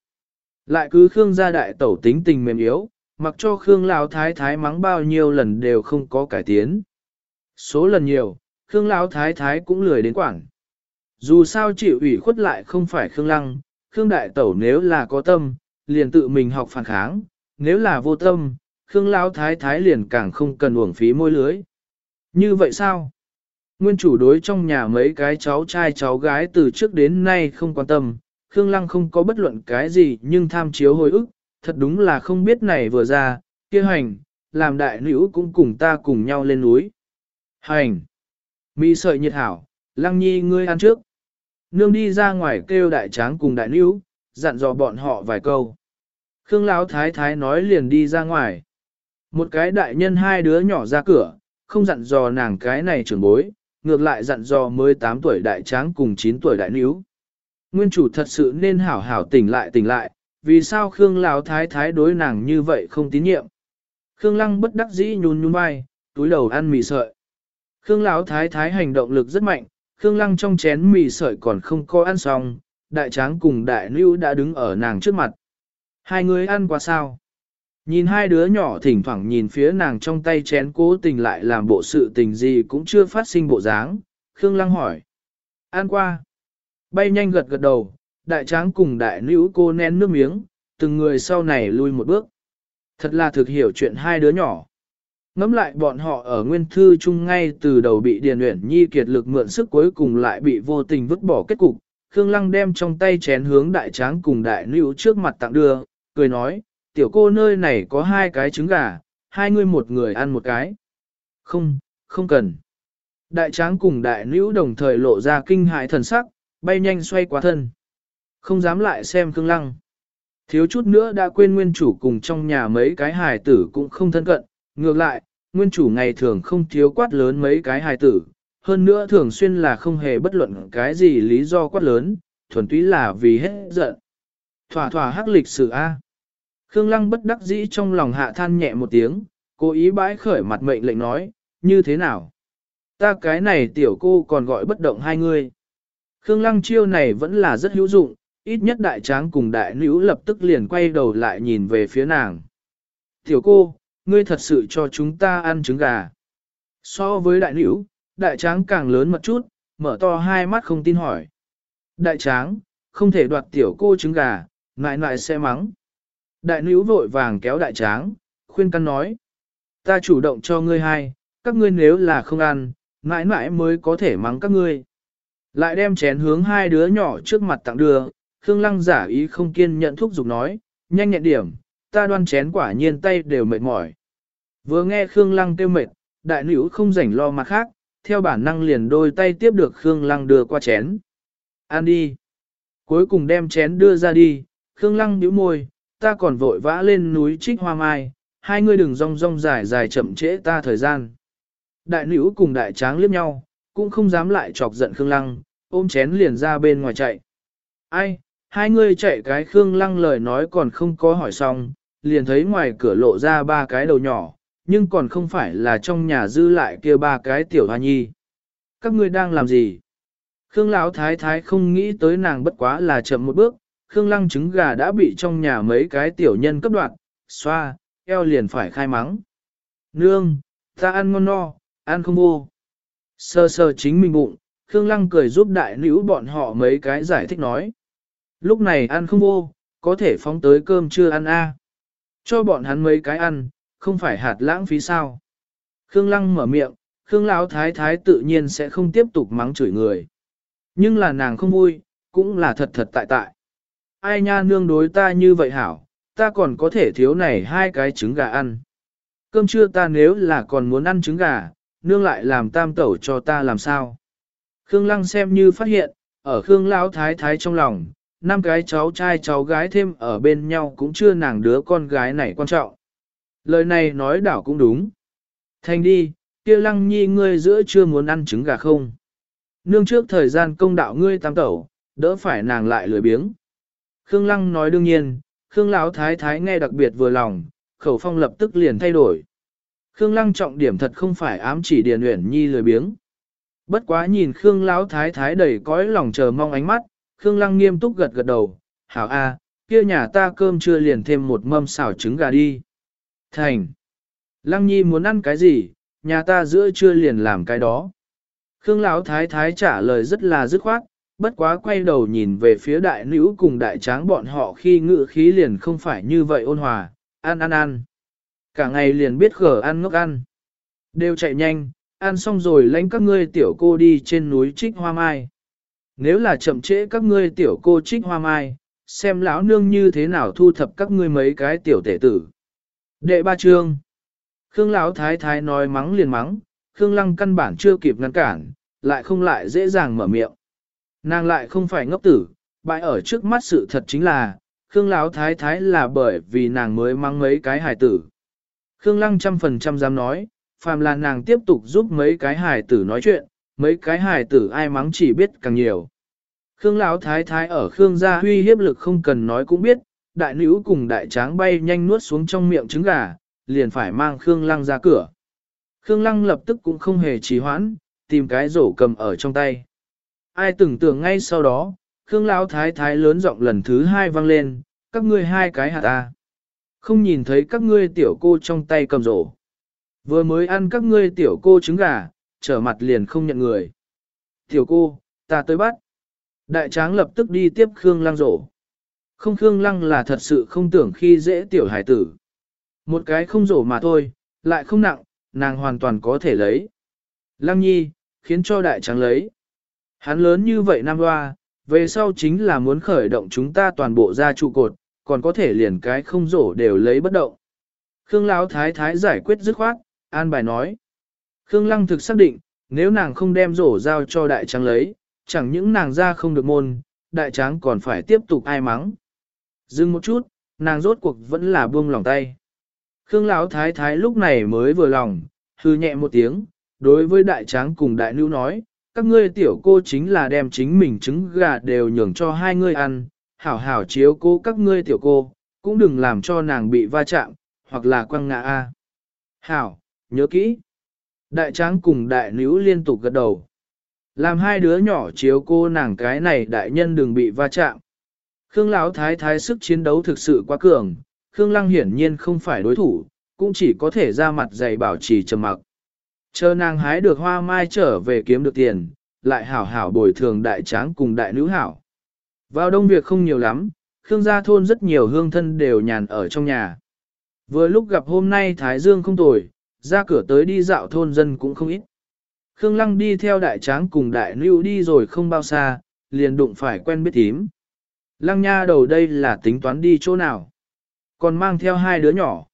Lại cứ Khương gia đại tẩu tính tình mềm yếu, mặc cho Khương Lão Thái Thái mắng bao nhiêu lần đều không có cải tiến. Số lần nhiều, Khương Lão Thái Thái cũng lười đến quảng. Dù sao chịu ủy khuất lại không phải Khương Lăng, Khương Đại Tẩu nếu là có tâm, liền tự mình học phản kháng, nếu là vô tâm, Khương Lão Thái Thái liền càng không cần uổng phí môi lưới. Như vậy sao? Nguyên chủ đối trong nhà mấy cái cháu trai cháu gái từ trước đến nay không quan tâm, Khương Lăng không có bất luận cái gì nhưng tham chiếu hồi ức, thật đúng là không biết này vừa ra, kia hành, làm đại nữ cũng cùng ta cùng nhau lên núi. Hành! Mì sợi nhiệt hảo, Lăng Nhi ngươi ăn trước. Nương đi ra ngoài kêu đại tráng cùng đại nữ, dặn dò bọn họ vài câu. Khương Lão Thái Thái nói liền đi ra ngoài. Một cái đại nhân hai đứa nhỏ ra cửa, không dặn dò nàng cái này trưởng bối, ngược lại dặn dò mới 8 tuổi đại tráng cùng 9 tuổi đại níu. Nguyên chủ thật sự nên hảo hảo tỉnh lại tỉnh lại, vì sao Khương Lão Thái Thái đối nàng như vậy không tín nhiệm. Khương Lăng bất đắc dĩ nhún nhún vai, túi đầu ăn mì sợi. Khương Lão Thái Thái hành động lực rất mạnh, Khương Lăng trong chén mì sợi còn không có ăn xong, đại tráng cùng đại lưu đã đứng ở nàng trước mặt. Hai người ăn qua sao? Nhìn hai đứa nhỏ thỉnh thoảng nhìn phía nàng trong tay chén cố tình lại làm bộ sự tình gì cũng chưa phát sinh bộ dáng, Khương Lăng hỏi. An qua. Bay nhanh gật gật đầu, đại tráng cùng đại nữ cô nén nước miếng, từng người sau này lui một bước. Thật là thực hiểu chuyện hai đứa nhỏ. Ngắm lại bọn họ ở nguyên thư chung ngay từ đầu bị Điền Uyển Nhi kiệt lực mượn sức cuối cùng lại bị vô tình vứt bỏ kết cục. Khương Lăng đem trong tay chén hướng đại tráng cùng đại nữ trước mặt tặng đưa, cười nói, tiểu cô nơi này có hai cái trứng gà, hai người một người ăn một cái. Không, không cần. Đại tráng cùng đại nữ đồng thời lộ ra kinh hại thần sắc, bay nhanh xoay qua thân. Không dám lại xem Khương Lăng. Thiếu chút nữa đã quên nguyên chủ cùng trong nhà mấy cái hài tử cũng không thân cận, ngược lại, nguyên chủ ngày thường không thiếu quát lớn mấy cái hài tử, hơn nữa thường xuyên là không hề bất luận cái gì lý do quát lớn, thuần túy là vì hết giận. Thỏa thỏa hắc lịch sử A. Khương Lăng bất đắc dĩ trong lòng hạ than nhẹ một tiếng, cố ý bãi khởi mặt mệnh lệnh nói, như thế nào? Ta cái này tiểu cô còn gọi bất động hai người. Khương Lăng chiêu này vẫn là rất hữu dụng, ít nhất đại tráng cùng đại nữ lập tức liền quay đầu lại nhìn về phía nàng. Tiểu cô, ngươi thật sự cho chúng ta ăn trứng gà. So với đại nữ, đại tráng càng lớn một chút, mở to hai mắt không tin hỏi. Đại tráng, không thể đoạt tiểu cô trứng gà, ngại ngại sẽ mắng. Đại nữ vội vàng kéo đại tráng, khuyên căn nói. Ta chủ động cho ngươi hai, các ngươi nếu là không ăn, mãi mãi mới có thể mắng các ngươi. Lại đem chén hướng hai đứa nhỏ trước mặt tặng đưa, Khương Lăng giả ý không kiên nhận thúc giục nói, nhanh nhẹn điểm, ta đoan chén quả nhiên tay đều mệt mỏi. Vừa nghe Khương Lăng kêu mệt, đại nữ không rảnh lo mặt khác, theo bản năng liền đôi tay tiếp được Khương Lăng đưa qua chén. Ăn đi. Cuối cùng đem chén đưa ra đi, Khương Lăng nhíu môi, ta còn vội vã lên núi trích hoa mai, hai người đừng rong rong dài dài chậm trễ ta thời gian. Đại nữ cùng đại tráng liếc nhau, cũng không dám lại chọc giận Khương Lăng, ôm chén liền ra bên ngoài chạy. Ai, hai người chạy cái Khương Lăng lời nói còn không có hỏi xong, liền thấy ngoài cửa lộ ra ba cái đầu nhỏ, nhưng còn không phải là trong nhà dư lại kia ba cái tiểu hoa nhi. Các ngươi đang làm gì? Khương Lão Thái Thái không nghĩ tới nàng bất quá là chậm một bước, Khương Lăng trứng gà đã bị trong nhà mấy cái tiểu nhân cấp đoạn, xoa, eo liền phải khai mắng. Nương, ta ăn ngon no, ăn không vô. Sơ sơ chính mình bụng, Khương Lăng cười giúp đại nữ bọn họ mấy cái giải thích nói. Lúc này ăn không vô, có thể phóng tới cơm chưa ăn a Cho bọn hắn mấy cái ăn, không phải hạt lãng phí sao. Khương Lăng mở miệng, Khương Lão Thái Thái tự nhiên sẽ không tiếp tục mắng chửi người. Nhưng là nàng không vui, cũng là thật thật tại tại. Ai nha nương đối ta như vậy hảo, ta còn có thể thiếu này hai cái trứng gà ăn. Cơm trưa ta nếu là còn muốn ăn trứng gà, nương lại làm tam tẩu cho ta làm sao. Khương Lăng xem như phát hiện, ở Khương Lão Thái Thái trong lòng, năm cái cháu trai cháu gái thêm ở bên nhau cũng chưa nàng đứa con gái này quan trọng. Lời này nói đảo cũng đúng. Thành đi, kia Lăng Nhi ngươi giữa chưa muốn ăn trứng gà không? Nương trước thời gian công đạo ngươi tam tẩu, đỡ phải nàng lại lười biếng. Khương Lăng nói đương nhiên, Khương Lão Thái Thái nghe đặc biệt vừa lòng, khẩu phong lập tức liền thay đổi. Khương Lăng trọng điểm thật không phải ám chỉ Điền Uyển Nhi lười biếng. Bất quá nhìn Khương Lão Thái Thái đầy cõi lòng chờ mong ánh mắt, Khương Lăng nghiêm túc gật gật đầu, hảo a, kia nhà ta cơm chưa liền thêm một mâm xào trứng gà đi. Thành. Lăng Nhi muốn ăn cái gì, nhà ta giữa trưa liền làm cái đó. Khương Lão Thái Thái trả lời rất là dứt khoát, bất quá quay đầu nhìn về phía đại nữ cùng đại tráng bọn họ khi ngự khí liền không phải như vậy ôn hòa, ăn ăn ăn. Cả ngày liền biết khở ăn ngốc ăn. Đều chạy nhanh, ăn xong rồi lãnh các ngươi tiểu cô đi trên núi trích hoa mai. Nếu là chậm trễ các ngươi tiểu cô trích hoa mai, xem lão nương như thế nào thu thập các ngươi mấy cái tiểu tể tử. Đệ ba trương. Khương lão thái thái nói mắng liền mắng, Khương lăng căn bản chưa kịp ngăn cản, lại không lại dễ dàng mở miệng. Nàng lại không phải ngốc tử, bại ở trước mắt sự thật chính là, Khương Lão Thái Thái là bởi vì nàng mới mang mấy cái hài tử. Khương Lăng trăm phần trăm dám nói, phàm là nàng tiếp tục giúp mấy cái hài tử nói chuyện, mấy cái hài tử ai mắng chỉ biết càng nhiều. Khương Lão Thái Thái ở Khương gia huy hiếp lực không cần nói cũng biết, đại nữ cùng đại tráng bay nhanh nuốt xuống trong miệng trứng gà, liền phải mang Khương Lăng ra cửa. Khương Lăng lập tức cũng không hề trì hoãn, tìm cái rổ cầm ở trong tay ai tưởng tưởng ngay sau đó, Khương Lão Thái Thái lớn giọng lần thứ hai vang lên, các ngươi hai cái hạt ta. Không nhìn thấy các ngươi tiểu cô trong tay cầm rổ. Vừa mới ăn các ngươi tiểu cô trứng gà, trở mặt liền không nhận người. Tiểu cô, ta tới bắt. Đại tráng lập tức đi tiếp Khương Lăng rổ. Không Khương Lăng là thật sự không tưởng khi dễ tiểu hải tử. Một cái không rổ mà thôi, lại không nặng, nàng hoàn toàn có thể lấy. Lăng nhi, khiến cho đại tráng lấy. Hắn lớn như vậy nam hoa, về sau chính là muốn khởi động chúng ta toàn bộ ra trụ cột, còn có thể liền cái không rổ đều lấy bất động. Khương Lão Thái Thái giải quyết dứt khoát, an bài nói. Khương Lăng thực xác định, nếu nàng không đem rổ giao cho đại tráng lấy, chẳng những nàng ra không được môn, đại tráng còn phải tiếp tục ai mắng. Dừng một chút, nàng rốt cuộc vẫn là buông lòng tay. Khương Lão Thái Thái lúc này mới vừa lòng, hư nhẹ một tiếng, đối với đại tráng cùng đại nữ nói, các ngươi tiểu cô chính là đem chính mình trứng gà đều nhường cho hai ngươi ăn, hảo hảo chiếu cô các ngươi tiểu cô, cũng đừng làm cho nàng bị va chạm, hoặc là quăng ngã a. Hảo, nhớ kỹ. Đại tráng cùng đại nữ liên tục gật đầu. Làm hai đứa nhỏ chiếu cô nàng cái này đại nhân đừng bị va chạm. Khương Lão thái thái sức chiến đấu thực sự quá cường, Khương Lăng hiển nhiên không phải đối thủ, cũng chỉ có thể ra mặt dày bảo trì trầm mặc. Chờ nàng hái được hoa mai trở về kiếm được tiền, lại hảo hảo bồi thường đại tráng cùng đại nữ hảo. Vào đông việc không nhiều lắm, Khương gia thôn rất nhiều hương thân đều nhàn ở trong nhà. Vừa lúc gặp hôm nay Thái Dương không tồi, ra cửa tới đi dạo thôn dân cũng không ít. Khương Lăng đi theo đại tráng cùng đại nữ đi rồi không bao xa, liền đụng phải quen biết thím. Lăng nha đầu đây là tính toán đi chỗ nào. Còn mang theo hai đứa nhỏ.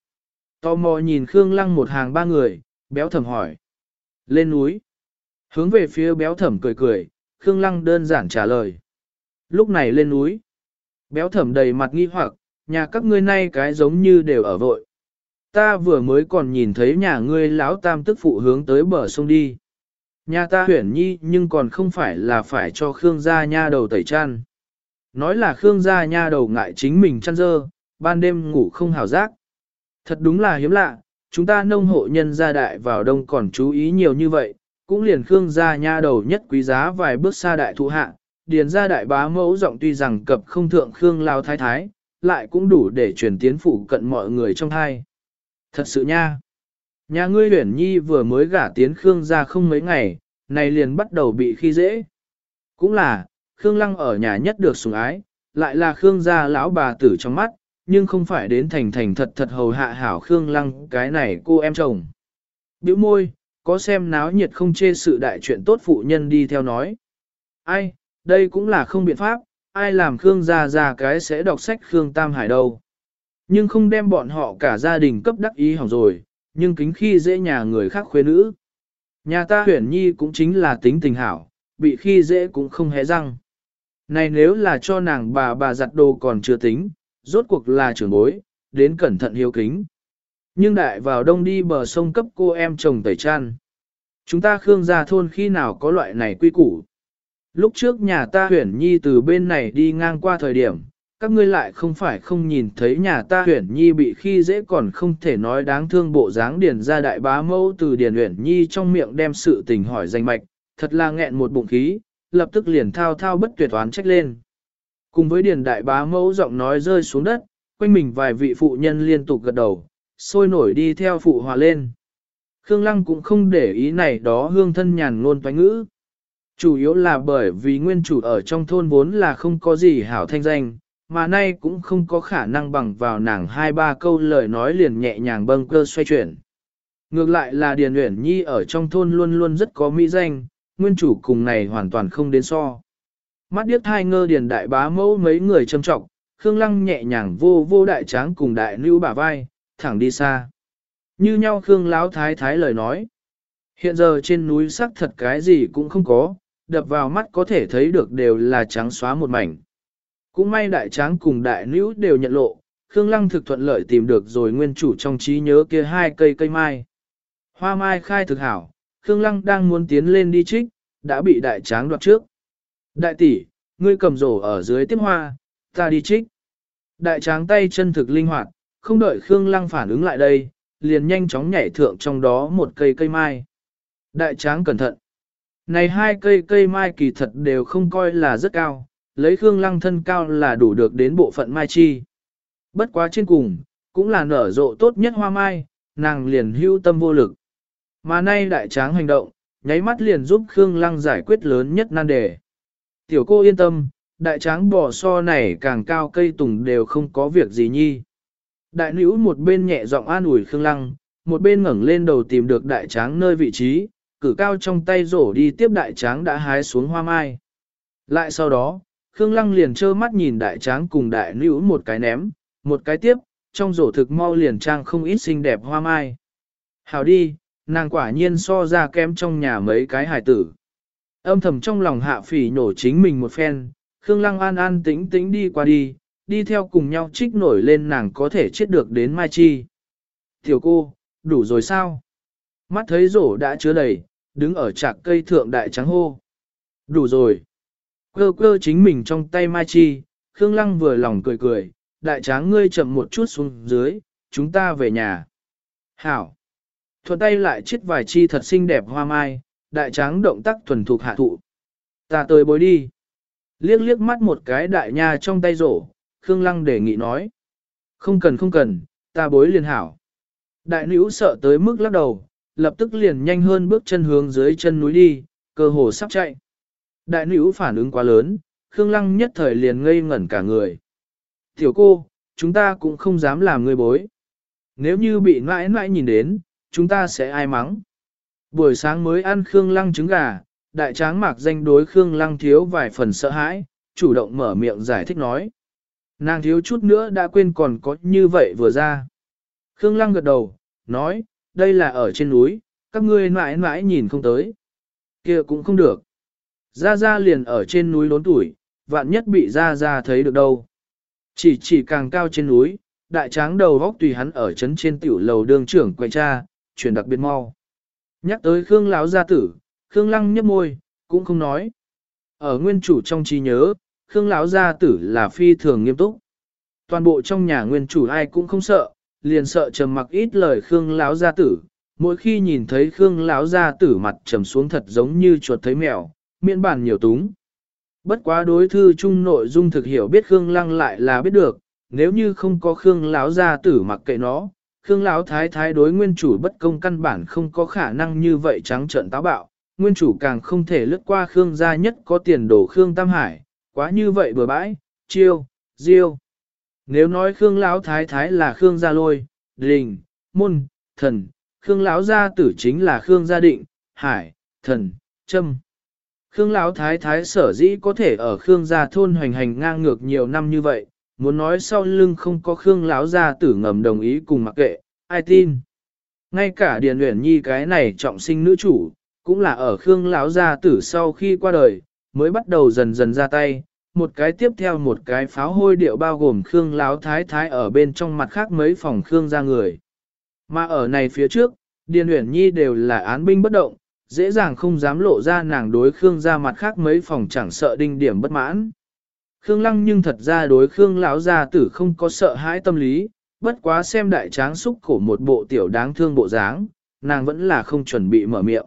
Tò mò nhìn Khương Lăng một hàng ba người, béo thầm hỏi. Lên núi. Hướng về phía béo thẩm cười cười, Khương Lăng đơn giản trả lời. Lúc này lên núi. Béo thẩm đầy mặt nghi hoặc, nhà các ngươi nay cái giống như đều ở vội. Ta vừa mới còn nhìn thấy nhà ngươi lão tam tức phụ hướng tới bờ sông đi. Nhà ta huyển nhi nhưng còn không phải là phải cho Khương gia nha đầu tẩy chăn. Nói là Khương gia nha đầu ngại chính mình chăn dơ, ban đêm ngủ không hào giác. Thật đúng là hiếm lạ, chúng ta nông hộ nhân gia đại vào đông còn chú ý nhiều như vậy, cũng liền Khương gia nha đầu nhất quý giá vài bước xa đại thụ hạ, điền gia đại bá mẫu giọng tuy rằng cập không thượng Khương lao thái thái, lại cũng đủ để truyền tiến phụ cận mọi người trong thai. Thật sự nha. Nhà ngươi huyển nhi vừa mới gả tiến Khương gia không mấy ngày, này liền bắt đầu bị khi dễ. Cũng là, Khương Lăng ở nhà nhất được sủng ái, lại là Khương gia lão bà tử trong mắt, nhưng không phải đến thành thành thật thật hầu hạ hảo Khương Lăng cái này cô em chồng. Biểu môi, có xem náo nhiệt không chê sự đại chuyện tốt phụ nhân đi theo nói. Ai, đây cũng là không biện pháp, ai làm Khương ra ra cái sẽ đọc sách Khương Tam Hải đâu. Nhưng không đem bọn họ cả gia đình cấp đắc ý hỏng rồi, nhưng kính khi dễ nhà người khác khuê nữ. Nhà ta huyển nhi cũng chính là tính tình hảo, bị khi dễ cũng không hé răng. Này nếu là cho nàng bà bà giặt đồ còn chưa tính, rốt cuộc là trưởng bối, đến cẩn thận hiếu kính. Nhưng đại vào đông đi bờ sông cấp cô em chồng tẩy chăn. Chúng ta khương gia thôn khi nào có loại này quy củ. Lúc trước nhà ta huyển nhi từ bên này đi ngang qua thời điểm, các ngươi lại không phải không nhìn thấy nhà ta huyển nhi bị khi dễ còn không thể nói đáng thương bộ dáng điền ra đại bá mẫu từ điền huyển nhi trong miệng đem sự tình hỏi danh mạch, thật là nghẹn một bụng khí, lập tức liền thao thao bất tuyệt oán trách lên. Cùng với điền đại bá mẫu giọng nói rơi xuống đất, quanh mình vài vị phụ nhân liên tục gật đầu, sôi nổi đi theo phụ hòa lên. Khương Lăng cũng không để ý này đó hương thân nhàn ngôn toán ngữ. Chủ yếu là bởi vì nguyên chủ ở trong thôn vốn là không có gì hảo thanh danh, mà nay cũng không có khả năng bằng vào nàng hai ba câu lời nói liền nhẹ nhàng bâng cơ xoay chuyển. Ngược lại là Điền Uyển Nhi ở trong thôn luôn luôn rất có mỹ danh, nguyên chủ cùng này hoàn toàn không đến so. Mắt điếc hai ngơ Điền đại bá mẫu mấy người châm trọng, Khương Lăng nhẹ nhàng vô vô đại tráng cùng đại lưu bả vai, thẳng đi xa. Như nhau Khương Láo thái thái lời nói. Hiện giờ trên núi sắc thật cái gì cũng không có, đập vào mắt có thể thấy được đều là trắng xóa một mảnh. Cũng may đại tráng cùng đại nữ đều nhận lộ, Khương Lăng thực thuận lợi tìm được rồi nguyên chủ trong trí nhớ kia hai cây cây mai. Hoa mai khai thực hảo, Khương Lăng đang muốn tiến lên đi trích, đã bị đại tráng đoạt trước. Đại tỷ, ngươi cầm rổ ở dưới tiếp hoa, ta đi trích. Đại tráng tay chân thực linh hoạt, không đợi Khương Lăng phản ứng lại đây, liền nhanh chóng nhảy thượng trong đó một cây cây mai. Đại tráng cẩn thận. Này hai cây cây mai kỳ thật đều không coi là rất cao, lấy Khương Lăng thân cao là đủ được đến bộ phận mai chi. Bất quá trên cùng, cũng là nở rộ tốt nhất hoa mai, nàng liền hưu tâm vô lực. Mà nay đại tráng hành động, nháy mắt liền giúp Khương Lăng giải quyết lớn nhất nan đề. Tiểu cô yên tâm, đại tráng bò so này càng cao cây tùng đều không có việc gì nhi. Đại nữ một bên nhẹ giọng an ủi Khương Lăng, một bên ngẩng lên đầu tìm được đại tráng nơi vị trí, cử cao trong tay rổ đi tiếp đại tráng đã hái xuống hoa mai. Lại sau đó, Khương Lăng liền trơ mắt nhìn đại tráng cùng đại nữ một cái ném, một cái tiếp, trong rổ thực mau liền trang không ít xinh đẹp hoa mai. Hào đi, nàng quả nhiên so ra kém trong nhà mấy cái hài tử. Âm thầm trong lòng hạ phỉ nổ chính mình một phen, Khương Lăng an an tĩnh tĩnh đi qua đi, đi theo cùng nhau trích nổi lên nàng có thể chết được đến Mai Chi. Tiểu cô, đủ rồi sao? Mắt thấy rổ đã chứa đầy, đứng ở chạc cây thượng đại trắng hô. Đủ rồi. Cơ cơ chính mình trong tay Mai Chi, Khương Lăng vừa lòng cười cười, đại tráng ngươi chậm một chút xuống dưới, chúng ta về nhà. Hảo. Thuận tay lại chết vài chi thật xinh đẹp hoa mai, đại tráng động tác thuần thục hạ thụ. Ta tới bối đi. Liếc liếc mắt một cái đại nha trong tay rổ, Khương Lăng đề nghị nói. Không cần không cần, ta bối liền hảo. Đại nữ sợ tới mức lắc đầu, lập tức liền nhanh hơn bước chân hướng dưới chân núi đi, cơ hồ sắp chạy. Đại nữ phản ứng quá lớn, Khương Lăng nhất thời liền ngây ngẩn cả người. Tiểu cô, chúng ta cũng không dám làm người bối. Nếu như bị mãi mãi nhìn đến, chúng ta sẽ ai mắng. Buổi sáng mới ăn Khương Lăng trứng gà, đại tráng mạc danh đối Khương Lăng thiếu vài phần sợ hãi, chủ động mở miệng giải thích nói. Nàng thiếu chút nữa đã quên còn có như vậy vừa ra. Khương Lăng gật đầu, nói, đây là ở trên núi, các ngươi mãi mãi nhìn không tới. kia cũng không được. Ra Ra liền ở trên núi lớn tuổi, vạn nhất bị Ra Ra thấy được đâu. Chỉ chỉ càng cao trên núi, đại tráng đầu góc tùy hắn ở chấn trên tiểu lầu đường trưởng quay cha, chuyển đặc biệt mau. Nhắc tới Khương lão gia tử, Khương Lăng nhấp môi, cũng không nói. Ở nguyên chủ trong trí nhớ, Khương lão gia tử là phi thường nghiêm túc. Toàn bộ trong nhà nguyên chủ ai cũng không sợ, liền sợ trầm mặc ít lời Khương lão gia tử. Mỗi khi nhìn thấy Khương lão gia tử mặt trầm xuống thật giống như chuột thấy mèo, miễn bản nhiều túng. Bất quá đối thư chung nội dung thực hiểu biết Khương Lăng lại là biết được, nếu như không có Khương lão gia tử mặc kệ nó, Khương lão thái thái đối nguyên chủ bất công căn bản không có khả năng như vậy trắng trợn táo bạo, nguyên chủ càng không thể lướt qua Khương gia nhất có tiền đồ Khương Tam Hải, quá như vậy bừa bãi, chiêu, diêu. Nếu nói Khương lão thái thái là Khương gia lôi, đình, môn, thần, Khương lão gia tử chính là Khương gia định, hải, thần, trâm. Khương lão thái thái sở dĩ có thể ở Khương gia thôn hoành hành ngang ngược nhiều năm như vậy, muốn nói sau lưng không có Khương lão gia tử ngầm đồng ý cùng mặc kệ, ai tin. Ngay cả Điền Uyển Nhi cái này trọng sinh nữ chủ, cũng là ở Khương lão gia tử sau khi qua đời, mới bắt đầu dần dần ra tay, một cái tiếp theo một cái pháo hôi điệu bao gồm Khương lão thái thái ở bên trong mặt khác mấy phòng Khương gia người. Mà ở này phía trước, Điền Uyển Nhi đều là án binh bất động, dễ dàng không dám lộ ra nàng đối Khương gia mặt khác mấy phòng chẳng sợ đinh điểm bất mãn. Khương Lăng nhưng thật ra đối Khương lão gia tử không có sợ hãi tâm lý, bất quá xem đại tráng xúc cổ một bộ tiểu đáng thương bộ dáng, nàng vẫn là không chuẩn bị mở miệng.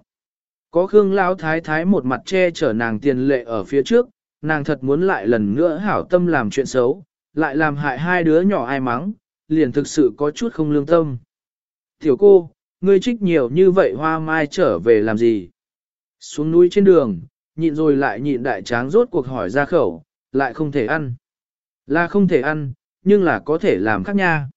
Có Khương lão thái thái một mặt che chở nàng tiền lệ ở phía trước, nàng thật muốn lại lần nữa hảo tâm làm chuyện xấu, lại làm hại hai đứa nhỏ ai mắng, liền thực sự có chút không lương tâm. Tiểu cô, ngươi trích nhiều như vậy hoa mai trở về làm gì? Xuống núi trên đường, nhịn rồi lại nhịn đại tráng rốt cuộc hỏi ra khẩu, lại không thể ăn. Là không thể ăn, nhưng là có thể làm khác nha.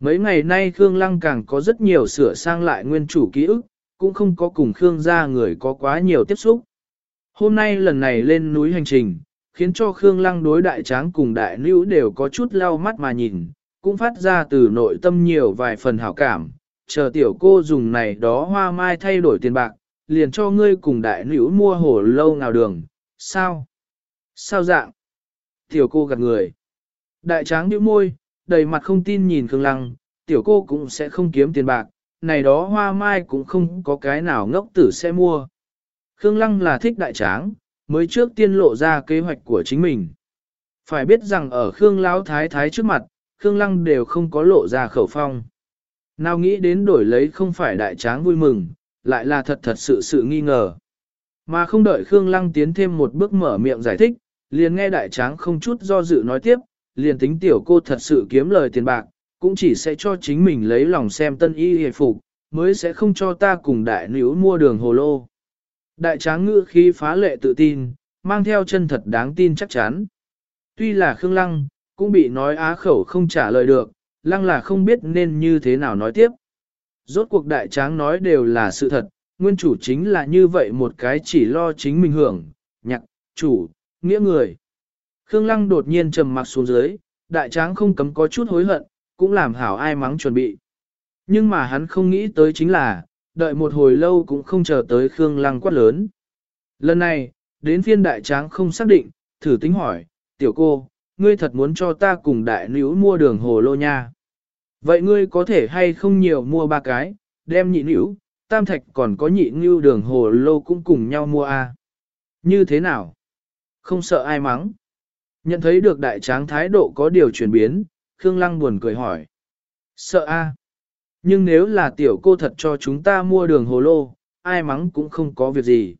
Mấy ngày nay Khương Lăng càng có rất nhiều sửa sang lại nguyên chủ ký ức, cũng không có cùng Khương gia người có quá nhiều tiếp xúc. Hôm nay lần này lên núi hành trình, khiến cho Khương Lăng đối đại tráng cùng đại nữ đều có chút lau mắt mà nhìn, cũng phát ra từ nội tâm nhiều vài phần hảo cảm, chờ tiểu cô dùng này đó hoa mai thay đổi tiền bạc, liền cho ngươi cùng đại nữ mua hổ lâu nào đường, sao? Sao dạng? Tiểu cô gạt người. Đại tráng nhíu môi, đầy mặt không tin nhìn Khương Lăng, tiểu cô cũng sẽ không kiếm tiền bạc, này đó hoa mai cũng không có cái nào ngốc tử sẽ mua. Khương Lăng là thích đại tráng, mới trước tiên lộ ra kế hoạch của chính mình. Phải biết rằng ở Khương Lão Thái Thái trước mặt, Khương Lăng đều không có lộ ra khẩu phong. Nào nghĩ đến đổi lấy không phải đại tráng vui mừng, lại là thật thật sự sự nghi ngờ. Mà không đợi Khương Lăng tiến thêm một bước mở miệng giải thích, liền nghe đại tráng không chút do dự nói tiếp, liền tính tiểu cô thật sự kiếm lời tiền bạc, cũng chỉ sẽ cho chính mình lấy lòng xem tân y hề phục, mới sẽ không cho ta cùng đại nữ mua đường hồ lô. Đại tráng ngữ khí phá lệ tự tin, mang theo chân thật đáng tin chắc chắn. Tuy là Khương Lăng, cũng bị nói á khẩu không trả lời được, Lăng là không biết nên như thế nào nói tiếp. Rốt cuộc đại tráng nói đều là sự thật, nguyên chủ chính là như vậy một cái chỉ lo chính mình hưởng, nhạc, chủ, nghĩa người. Khương Lăng đột nhiên trầm mặc xuống dưới, đại tráng không cấm có chút hối hận, cũng làm hảo ai mắng chuẩn bị. Nhưng mà hắn không nghĩ tới chính là, đợi một hồi lâu cũng không chờ tới Khương Lăng quát lớn. Lần này, đến phiên đại tráng không xác định, thử tính hỏi, tiểu cô, ngươi thật muốn cho ta cùng đại nữ mua đường hồ lô nha. Vậy ngươi có thể hay không nhiều mua ba cái, đem nhị nữ, tam thạch còn có nhị ngưu đường hồ lô cũng cùng nhau mua a. À? Như thế nào? Không sợ ai mắng. Nhận thấy được đại tráng thái độ có điều chuyển biến, Khương Lăng buồn cười hỏi. Sợ a? Nhưng nếu là tiểu cô thật cho chúng ta mua đường hồ lô, ai mắng cũng không có việc gì.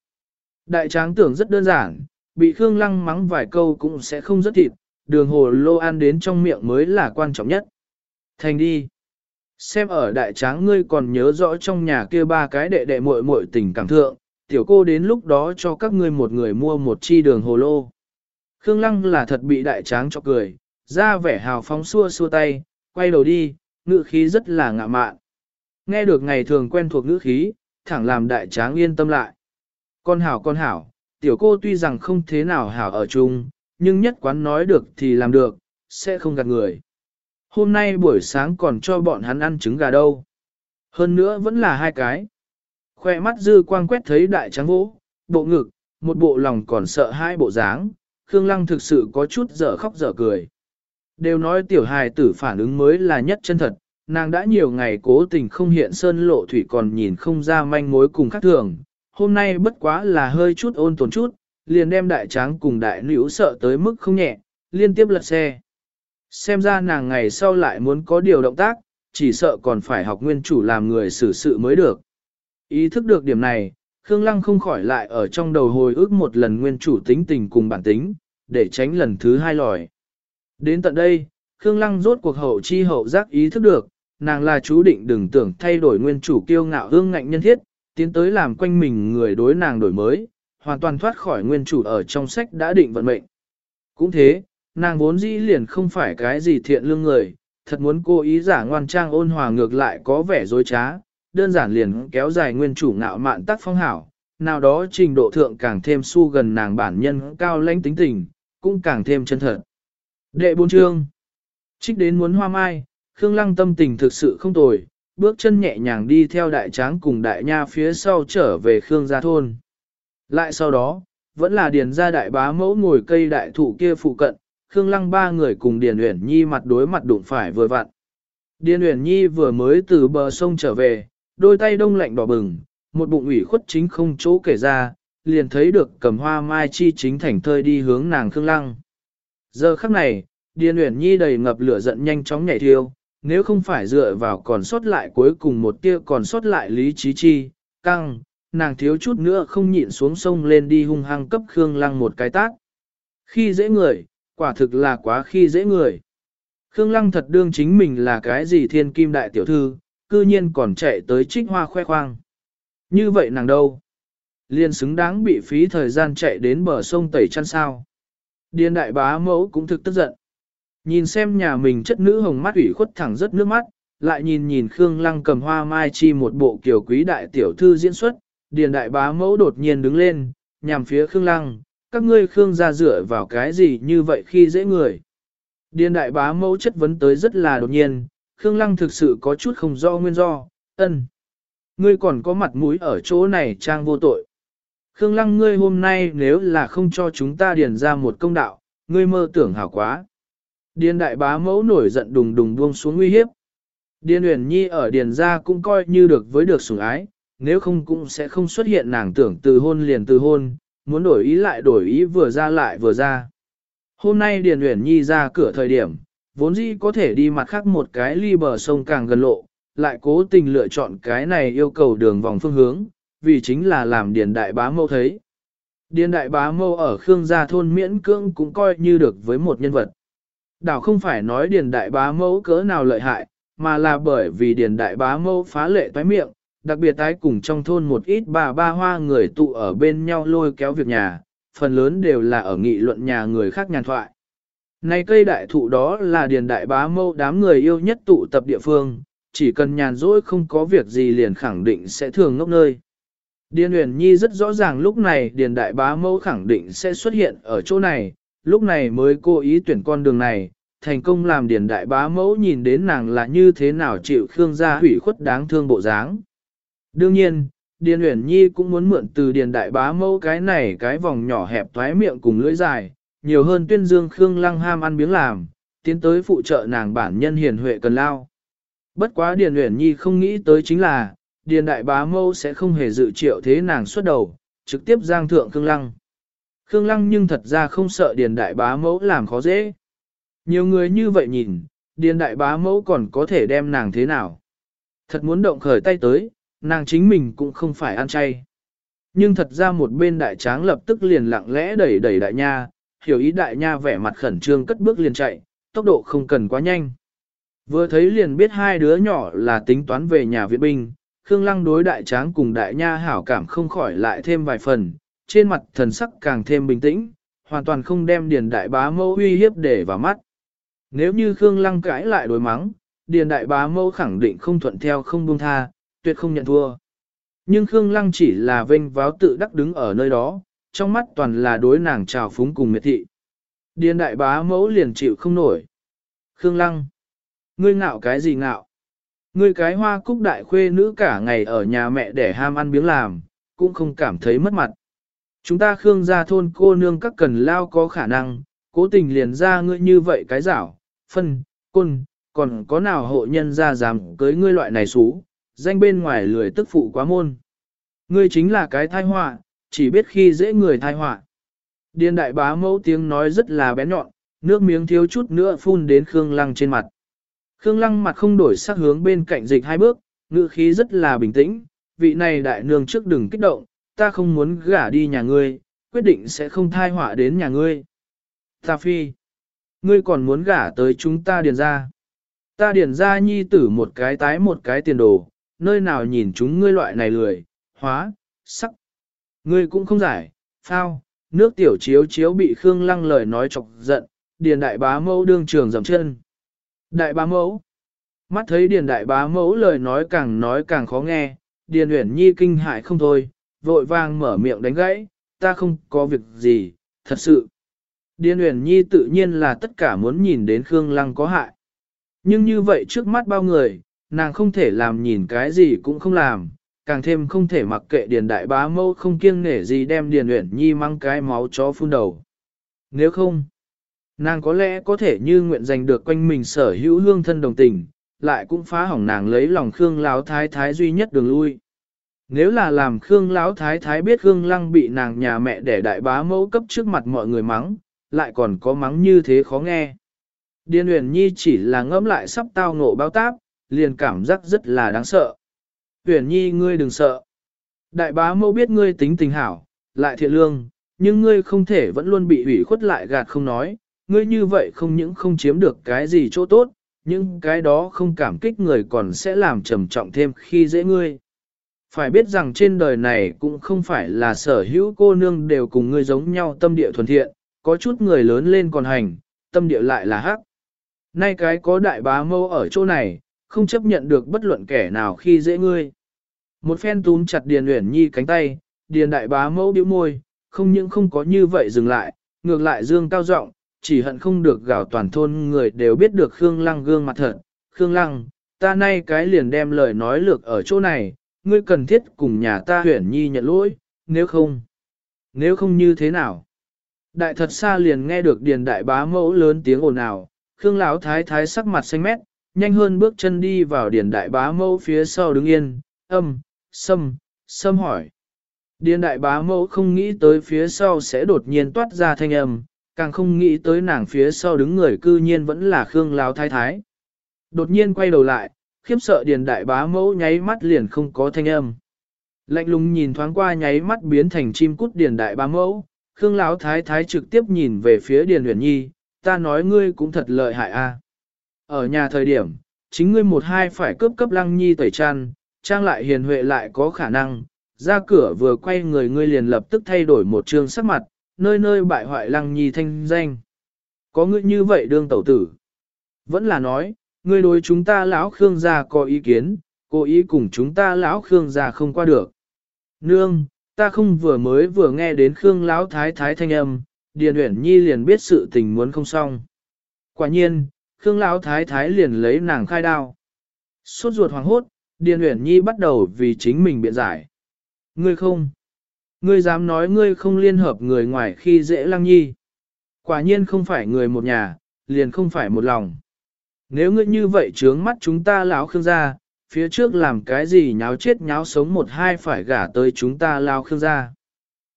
Đại tráng tưởng rất đơn giản, bị Khương Lăng mắng vài câu cũng sẽ không rất thịt, đường hồ lô ăn đến trong miệng mới là quan trọng nhất. Thành đi. Xem ở đại tráng ngươi còn nhớ rõ trong nhà kia ba cái đệ đệ muội muội tình cảm thượng, tiểu cô đến lúc đó cho các ngươi một người mua một chi đường hồ lô. Khương Lăng là thật bị đại tráng cho cười, ra vẻ hào phóng xua xua tay, quay đầu đi, ngữ khí rất là ngạ mạn. Nghe được ngày thường quen thuộc ngữ khí, thẳng làm đại tráng yên tâm lại. Con hảo con hảo, tiểu cô tuy rằng không thế nào hảo ở chung, nhưng nhất quán nói được thì làm được, sẽ không gạt người. Hôm nay buổi sáng còn cho bọn hắn ăn trứng gà đâu. Hơn nữa vẫn là hai cái. Khoe mắt dư quang quét thấy đại tráng vỗ, bộ ngực, một bộ lòng còn sợ hai bộ dáng, Khương Lăng thực sự có chút dở khóc dở cười. Đều nói tiểu hài tử phản ứng mới là nhất chân thật, nàng đã nhiều ngày cố tình không hiện sơn lộ thủy còn nhìn không ra manh mối cùng khác thường. Hôm nay bất quá là hơi chút ôn tồn chút, liền đem đại tráng cùng đại nữ sợ tới mức không nhẹ, liên tiếp lật xe. Xem ra nàng ngày sau lại muốn có điều động tác, chỉ sợ còn phải học nguyên chủ làm người xử sự mới được. Ý thức được điểm này, Khương Lăng không khỏi lại ở trong đầu hồi ức một lần nguyên chủ tính tình cùng bản tính, để tránh lần thứ hai lòi. Đến tận đây, Khương Lăng rốt cuộc hậu chi hậu giác ý thức được, nàng là chú định đừng tưởng thay đổi nguyên chủ kiêu ngạo hương ngạnh nhân thiết, tiến tới làm quanh mình người đối nàng đổi mới, hoàn toàn thoát khỏi nguyên chủ ở trong sách đã định vận mệnh. Cũng thế, nàng vốn dĩ liền không phải cái gì thiện lương người, thật muốn cố ý giả ngoan trang ôn hòa ngược lại có vẻ dối trá, đơn giản liền kéo dài nguyên chủ ngạo mạn tác phong hảo, nào đó trình độ thượng càng thêm su gần nàng bản nhân cao lãnh tính tình, cũng càng thêm chân thật. Đệ bốn chương Trích đến muốn hoa mai, Khương Lăng tâm tình thực sự không tồi, bước chân nhẹ nhàng đi theo đại tráng cùng đại nha phía sau trở về Khương gia thôn. Lại sau đó, vẫn là điền gia đại bá mẫu ngồi cây đại thụ kia phụ cận, Khương Lăng ba người cùng Điền Uyển Nhi mặt đối mặt đụng phải vừa vặn. Điền Uyển Nhi vừa mới từ bờ sông trở về, đôi tay đông lạnh đỏ bừng, một bụng ủy khuất chính không chỗ kể ra, liền thấy được cầm hoa mai chi chính thành thơi đi hướng nàng Khương Lăng. Giờ khắc này, Điền Uyển Nhi đầy ngập lửa giận nhanh chóng nhảy thiêu, nếu không phải dựa vào còn sót lại cuối cùng một tia còn sót lại lý trí chi, căng, nàng thiếu chút nữa không nhịn xuống sông lên đi hung hăng cấp Khương Lăng một cái tác. Khi dễ người, quả thực là quá khi dễ người. Khương Lăng thật đương chính mình là cái gì thiên kim đại tiểu thư, cư nhiên còn chạy tới trích hoa khoe khoang. Như vậy nàng đâu? Liên xứng đáng bị phí thời gian chạy đến bờ sông tẩy chăn sao. Điên đại bá mẫu cũng thực tức giận. Nhìn xem nhà mình chất nữ hồng mắt ủy khuất thẳng rất nước mắt, lại nhìn nhìn Khương Lăng cầm hoa mai chi một bộ kiểu quý đại tiểu thư diễn xuất, điền đại bá mẫu đột nhiên đứng lên, nhằm phía Khương Lăng, các ngươi Khương ra dựa vào cái gì như vậy khi dễ người. Điền đại bá mẫu chất vấn tới rất là đột nhiên, Khương Lăng thực sự có chút không do nguyên do, ân. Ngươi còn có mặt mũi ở chỗ này trang vô tội. Khương Lăng ngươi hôm nay nếu là không cho chúng ta điền ra một công đạo, ngươi mơ tưởng hảo quá. Điền đại bá mẫu nổi giận đùng đùng buông xuống nguy hiếp. Điền Uyển Nhi ở điền gia cũng coi như được với được sủng ái, nếu không cũng sẽ không xuất hiện nàng tưởng từ hôn liền từ hôn, muốn đổi ý lại đổi ý vừa ra lại vừa ra. Hôm nay Điền Uyển Nhi ra cửa thời điểm, vốn dĩ có thể đi mặt khác một cái ly bờ sông càng gần lộ, lại cố tình lựa chọn cái này yêu cầu đường vòng phương hướng, vì chính là làm Điền Đại Bá Mâu thấy. Điền Đại Bá Mâu ở Khương Gia Thôn miễn cưỡng cũng coi như được với một nhân vật. Đảo không phải nói Điền Đại Bá Mâu cỡ nào lợi hại, mà là bởi vì Điền Đại Bá Mâu phá lệ toái miệng, đặc biệt tái cùng trong thôn một ít bà ba hoa người tụ ở bên nhau lôi kéo việc nhà, phần lớn đều là ở nghị luận nhà người khác nhàn thoại. Này cây đại thụ đó là điền đại bá mâu đám người yêu nhất tụ tập địa phương, chỉ cần nhàn rỗi không có việc gì liền khẳng định sẽ thường ngốc nơi. Điền Huyền Nhi rất rõ ràng lúc này Điền Đại Bá Mâu khẳng định sẽ xuất hiện ở chỗ này, lúc này mới cố ý tuyển con đường này, thành công làm Điền Đại Bá Mẫu nhìn đến nàng là như thế nào chịu Khương gia hủy khuất đáng thương bộ dáng. Đương nhiên, Điền Uyển Nhi cũng muốn mượn từ Điền Đại Bá Mẫu cái này cái vòng nhỏ hẹp thoái miệng cùng lưỡi dài, nhiều hơn tuyên dương Khương Lăng ham ăn biếng làm, tiến tới phụ trợ nàng bản nhân hiền huệ cần lao. Bất quá Điền Uyển Nhi không nghĩ tới chính là, Điền Đại Bá Mâu sẽ không hề dự triệu thế nàng xuất đầu, trực tiếp giang thượng Khương Lăng. Khương Lăng nhưng thật ra không sợ Điền Đại Bá Mẫu làm khó dễ. Nhiều người như vậy nhìn, Điền Đại Bá Mẫu còn có thể đem nàng thế nào. Thật muốn động khởi tay tới, nàng chính mình cũng không phải ăn chay. Nhưng thật ra một bên đại tráng lập tức liền lặng lẽ đẩy đẩy đại nha, hiểu ý đại nha vẻ mặt khẩn trương cất bước liền chạy, tốc độ không cần quá nhanh. Vừa thấy liền biết hai đứa nhỏ là tính toán về nhà viện binh, Khương Lăng đối đại tráng cùng đại nha hảo cảm không khỏi lại thêm vài phần, trên mặt thần sắc càng thêm bình tĩnh, hoàn toàn không đem điền đại bá mẫu uy hiếp để vào mắt. Nếu như Khương Lăng cãi lại đối mắng, điền đại bá mẫu khẳng định không thuận theo không buông tha, tuyệt không nhận thua. Nhưng Khương Lăng chỉ là vênh váo tự đắc đứng ở nơi đó, trong mắt toàn là đối nàng trào phúng cùng miệt thị. Điền đại bá mẫu liền chịu không nổi. Khương Lăng, ngươi ngạo cái gì ngạo? Ngươi cái hoa cúc đại khuê nữ cả ngày ở nhà mẹ để ham ăn biếng làm, cũng không cảm thấy mất mặt. Chúng ta Khương gia thôn cô nương các cần lao có khả năng, cố tình liền ra ngươi như vậy cái rảo, phân, côn, còn có nào hộ nhân ra dám cưới ngươi loại này xú, danh bên ngoài lười tức phụ quá môn. Ngươi chính là cái thai họa, chỉ biết khi dễ người thai họa. Điền đại bá mẫu tiếng nói rất là bén nhọn, nước miếng thiếu chút nữa phun đến Khương Lăng trên mặt. Khương Lăng mặt không đổi sắc hướng bên cạnh dịch hai bước, ngữ khí rất là bình tĩnh, vị này đại nương trước đừng kích động, ta không muốn gả đi nhà ngươi, quyết định sẽ không thai họa đến nhà ngươi. Ta phi, ngươi còn muốn gả tới chúng ta điền ra. Ta điền ra nhi tử một cái tái một cái tiền đồ, nơi nào nhìn chúng ngươi loại này lười, hóa, sắc. Ngươi cũng không giải, phao, nước tiểu chiếu chiếu bị Khương Lăng lời nói chọc giận, điền đại bá mẫu đương trường dầm chân. Đại bá mẫu. Mắt thấy điền đại bá mẫu lời nói càng nói càng khó nghe, điền uyển nhi kinh hại không thôi, vội vàng mở miệng đánh gãy, ta không có việc gì, thật sự. Điền uyển nhi tự nhiên là tất cả muốn nhìn đến Khương Lăng có hại. Nhưng như vậy trước mắt bao người, nàng không thể làm nhìn cái gì cũng không làm, càng thêm không thể mặc kệ điền đại bá mâu không kiêng nể gì đem điền uyển nhi mang cái máu chó phun đầu. Nếu không, nàng có lẽ có thể như nguyện giành được quanh mình sở hữu hương thân đồng tình, lại cũng phá hỏng nàng lấy lòng Khương Lão Thái Thái duy nhất đường lui. Nếu là làm Khương Lão Thái Thái biết Khương Lăng bị nàng nhà mẹ để đại bá mẫu cấp trước mặt mọi người mắng, lại còn có mắng như thế khó nghe. Điền Uyển Nhi chỉ là ngẫm lại sắp tao ngộ bao táp, liền cảm giác rất là đáng sợ. Uyển Nhi ngươi đừng sợ. Đại bá mâu biết ngươi tính tình hảo, lại thiện lương, nhưng ngươi không thể vẫn luôn bị ủy khuất lại gạt không nói, ngươi như vậy không những không chiếm được cái gì chỗ tốt, nhưng cái đó không cảm kích người còn sẽ làm trầm trọng thêm khi dễ ngươi. Phải biết rằng trên đời này cũng không phải là sở hữu cô nương đều cùng ngươi giống nhau tâm địa thuần thiện, có chút người lớn lên còn hành, tâm địa lại là hắc. Nay cái có đại bá mâu ở chỗ này, không chấp nhận được bất luận kẻ nào khi dễ ngươi. Một phen túm chặt Điền Uyển Nhi cánh tay, Điền đại bá mẫu bĩu môi, không những không có như vậy dừng lại, ngược lại dương cao giọng, chỉ hận không được gào toàn thôn người đều biết được Khương Lăng gương mặt thật. Khương Lăng, ta nay cái liền đem lời nói lược ở chỗ này, ngươi cần thiết cùng nhà ta Uyển Nhi nhận lỗi, nếu không, nếu không như thế nào? Đại thật xa liền nghe được Điền đại bá mẫu lớn tiếng ồn ào, Khương Lão thái thái sắc mặt xanh mét, nhanh hơn bước chân đi vào điền đại bá mẫu phía sau đứng yên, âm, sâm, sâm hỏi. Điền đại bá mẫu không nghĩ tới phía sau sẽ đột nhiên toát ra thanh âm, càng không nghĩ tới nàng phía sau đứng người cư nhiên vẫn là Khương Lão thái thái. Đột nhiên quay đầu lại, khiếp sợ điền đại bá mẫu nháy mắt liền không có thanh âm. Lạnh lùng nhìn thoáng qua nháy mắt biến thành chim cút điền đại bá mẫu, Khương Lão thái thái trực tiếp nhìn về phía điền huyền nhi, ta nói ngươi cũng thật lợi hại a. Ở nhà thời điểm, chính ngươi một hai phải cướp cấp lăng nhi tẩy chăn, trang lại hiền huệ lại có khả năng, ra cửa vừa quay người ngươi liền lập tức thay đổi một trường sắc mặt, nơi nơi bại hoại lăng nhi thanh danh. Có ngươi như vậy đương tẩu tử. Vẫn là nói, ngươi đối chúng ta lão Khương gia có ý kiến, cố ý cùng chúng ta lão Khương gia không qua được. Nương, ta không vừa mới vừa nghe đến Khương lão thái thái thanh âm, Điền Uyển Nhi liền biết sự tình muốn không xong. Quả nhiên, Khương Lão Thái Thái liền lấy nàng khai đao. Suốt ruột hoàng hốt, Điền Uyển Nhi bắt đầu vì chính mình biện giải. Ngươi không. Ngươi dám nói ngươi không liên hợp người ngoài khi dễ lăng nhi. Quả nhiên không phải người một nhà, liền không phải một lòng. Nếu ngươi như vậy trướng mắt chúng ta lão Khương gia, phía trước làm cái gì nháo chết nháo sống một hai phải gả tới chúng ta lao Khương gia.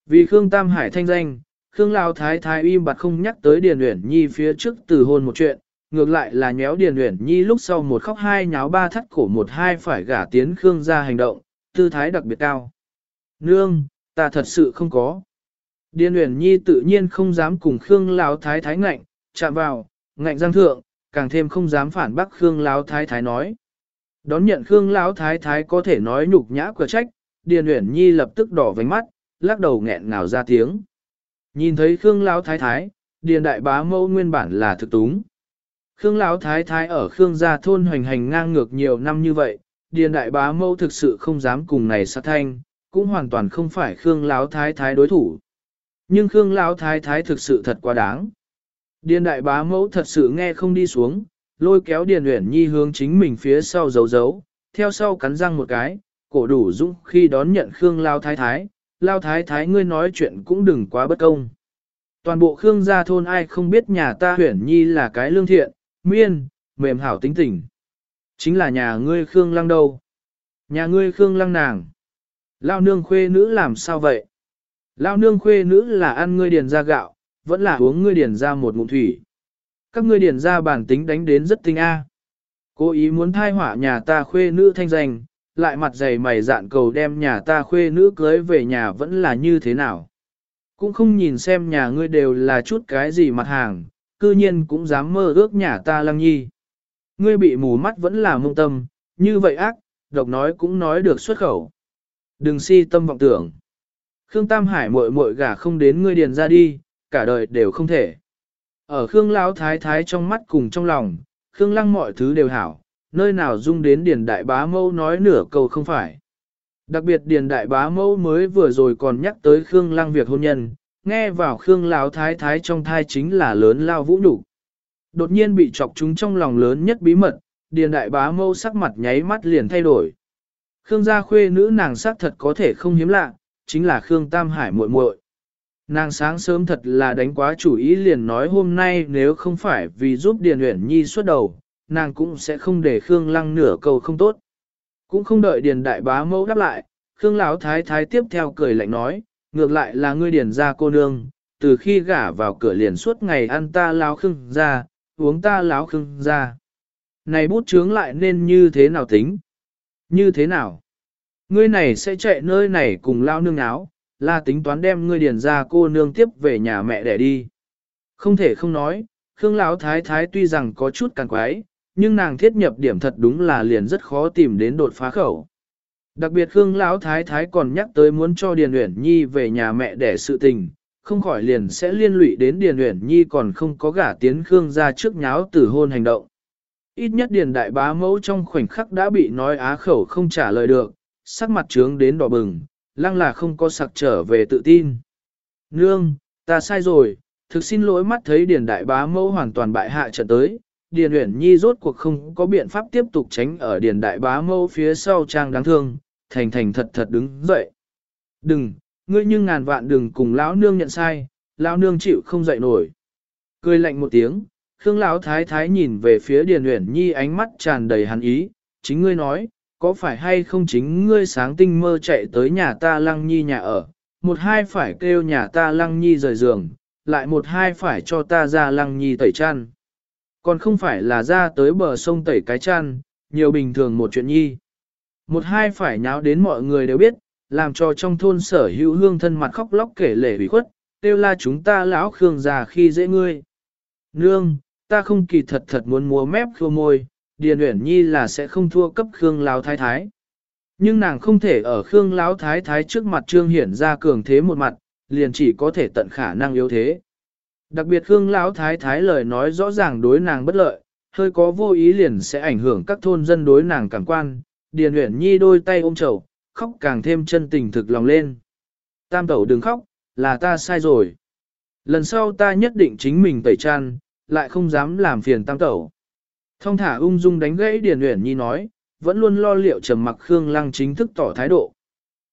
Vì Khương Tam Hải thanh danh, Khương Lão Thái Thái im bặt không nhắc tới Điền Uyển Nhi phía trước từ hôn một chuyện, ngược lại là nhéo Điền Uyển Nhi lúc sau một khóc hai nháo ba thắt cổ một hai phải gả tiến Khương ra hành động, tư thái đặc biệt cao. Nương, ta thật sự không có. Điền Uyển Nhi tự nhiên không dám cùng Khương Lão Thái Thái ngạnh, chạm vào, ngạnh giang thượng, càng thêm không dám phản bác Khương Lão Thái Thái nói. Đón nhận Khương Lão Thái Thái có thể nói nhục nhã quả trách, Điền Uyển Nhi lập tức đỏ vành mắt, lắc đầu nghẹn ngào ra tiếng. Nhìn thấy Khương Lão Thái Thái, Điền Đại Bá Mẫu nguyên bản là thực túng. Khương Lão Thái Thái ở Khương gia thôn hoành hành ngang ngược nhiều năm như vậy, Điền Đại Bá Mẫu thực sự không dám cùng này sát thanh, cũng hoàn toàn không phải Khương Lão Thái Thái đối thủ. Nhưng Khương Lão Thái Thái thực sự thật quá đáng. Điền Đại Bá Mẫu thật sự nghe không đi xuống, lôi kéo Điền Uyển Nhi hướng chính mình phía sau giấu giấu, theo sau cắn răng một cái, cổ đủ dũng khi đón nhận Khương Lão Thái Thái, Lão Thái Thái ngươi nói chuyện cũng đừng quá bất công. Toàn bộ Khương gia thôn ai không biết nhà ta Uyển Nhi là cái lương thiện, miên, mềm hảo tính tình. Chính là nhà ngươi Khương Lăng đâu? Nhà ngươi Khương Lăng nàng. Lao nương khuê nữ làm sao vậy? Lao nương khuê nữ là ăn ngươi điền ra gạo, vẫn là uống ngươi điền ra một ngụm thủy. Các ngươi điền ra bản tính đánh đến rất tinh A. Cố ý muốn thai hỏa nhà ta khuê nữ thanh danh, lại mặt dày mày dạn cầu đem nhà ta khuê nữ cưới về nhà vẫn là như thế nào. Cũng không nhìn xem nhà ngươi đều là chút cái gì mặt hàng, cư nhiên cũng dám mơ ước nhà ta lăng nhi. Ngươi bị mù mắt vẫn là mông tâm, như vậy ác, độc nói cũng nói được xuất khẩu. Đừng si tâm vọng tưởng. Khương Tam Hải muội muội gả không đến ngươi điền ra đi, cả đời đều không thể. Ở Khương Lão Thái Thái trong mắt cùng trong lòng, Khương Lăng mọi thứ đều hảo, nơi nào dung đến Điền Đại Bá Mâu nói nửa câu không phải. Đặc biệt Điền Đại Bá Mâu mới vừa rồi còn nhắc tới Khương Lăng việc hôn nhân, nghe vào Khương Lão Thái Thái trong thai chính là lớn lao vũ nhục Đột nhiên bị chọc chúng trong lòng lớn nhất bí mật, Điền Đại Bá Mâu sắc mặt nháy mắt liền thay đổi. Khương gia khuê nữ nàng sắc thật có thể không hiếm lạ, chính là Khương Tam Hải muội muội. Nàng sáng sớm thật là đánh quá chủ ý liền nói hôm nay nếu không phải vì giúp Điền Uyển Nhi xuất đầu, nàng cũng sẽ không để Khương Lăng nửa câu không tốt. Cũng không đợi Điền Đại Bá mẫu đáp lại, Khương Lão Thái Thái tiếp theo cười lạnh nói, ngược lại là ngươi Điền ra cô nương, từ khi gả vào cửa liền suốt ngày ăn ta láo khưng ra, uống ta láo khưng ra. Này bút chướng lại nên như thế nào tính? Như thế nào? Ngươi này sẽ chạy nơi này cùng lao nương áo, là tính toán đem ngươi điền ra cô nương tiếp về nhà mẹ để đi. Không thể không nói, Khương Lão Thái Thái tuy rằng có chút càng quái, nhưng nàng thiết nhập điểm thật đúng là liền rất khó tìm đến đột phá khẩu. Đặc biệt Khương Lão Thái Thái còn nhắc tới muốn cho Điền Uyển Nhi về nhà mẹ để sự tình, không khỏi liền sẽ liên lụy đến Điền Uyển Nhi còn không có gả tiến Khương ra trước nháo tử hôn hành động. Ít nhất Điền Đại Bá Mẫu trong khoảnh khắc đã bị nói á khẩu không trả lời được, sắc mặt trướng đến đỏ bừng, lăng là không có sặc trở về tự tin. Nương, ta sai rồi, thực xin lỗi mắt thấy Điền Đại Bá Mẫu hoàn toàn bại hạ trận tới. Điền Uyển Nhi rốt cuộc không có biện pháp tiếp tục tránh ở Điền Đại Bá Mẫu phía sau trang đáng thương, thành thành thật thật đứng dậy. Đừng, ngươi nhưng ngàn vạn đừng cùng lão nương nhận sai, lão nương chịu không dậy nổi. Cười lạnh một tiếng, Khương lão thái thái nhìn về phía Điền Uyển Nhi ánh mắt tràn đầy hắn ý, chính ngươi nói, có phải hay không chính ngươi sáng tinh mơ chạy tới nhà ta lăng nhi nhà ở, một hai phải kêu nhà ta lăng nhi rời giường, lại một hai phải cho ta ra lăng nhi tẩy chăn. Còn không phải là ra tới bờ sông tẩy cái chăn, nhiều bình thường một chuyện nhi. Một hai phải nháo đến mọi người đều biết, làm cho trong thôn sở hữu hương thân mặt khóc lóc kể lể bị khuất, tiêu la chúng ta lão khương già khi dễ ngươi. Nương, ta không kỳ thật thật muốn múa mép khô môi, Điền Uyển Nhi là sẽ không thua cấp Khương Lão Thái Thái. Nhưng nàng không thể ở Khương Lão Thái Thái trước mặt trương hiển ra cường thế một mặt, liền chỉ có thể tận khả năng yếu thế. Đặc biệt Khương Lão Thái Thái lời nói rõ ràng đối nàng bất lợi, hơi có vô ý liền sẽ ảnh hưởng các thôn dân đối nàng cảm quan. Điền Uyển Nhi đôi tay ôm chậu, khóc càng thêm chân tình thực lòng lên. Tam tẩu đừng khóc, là ta sai rồi. Lần sau ta nhất định chính mình tẩy chăn, lại không dám làm phiền tam tẩu. Thông thả ung dung đánh gãy Điền Uyển Nhi nói, vẫn luôn lo liệu trầm mặc Khương Lăng chính thức tỏ thái độ.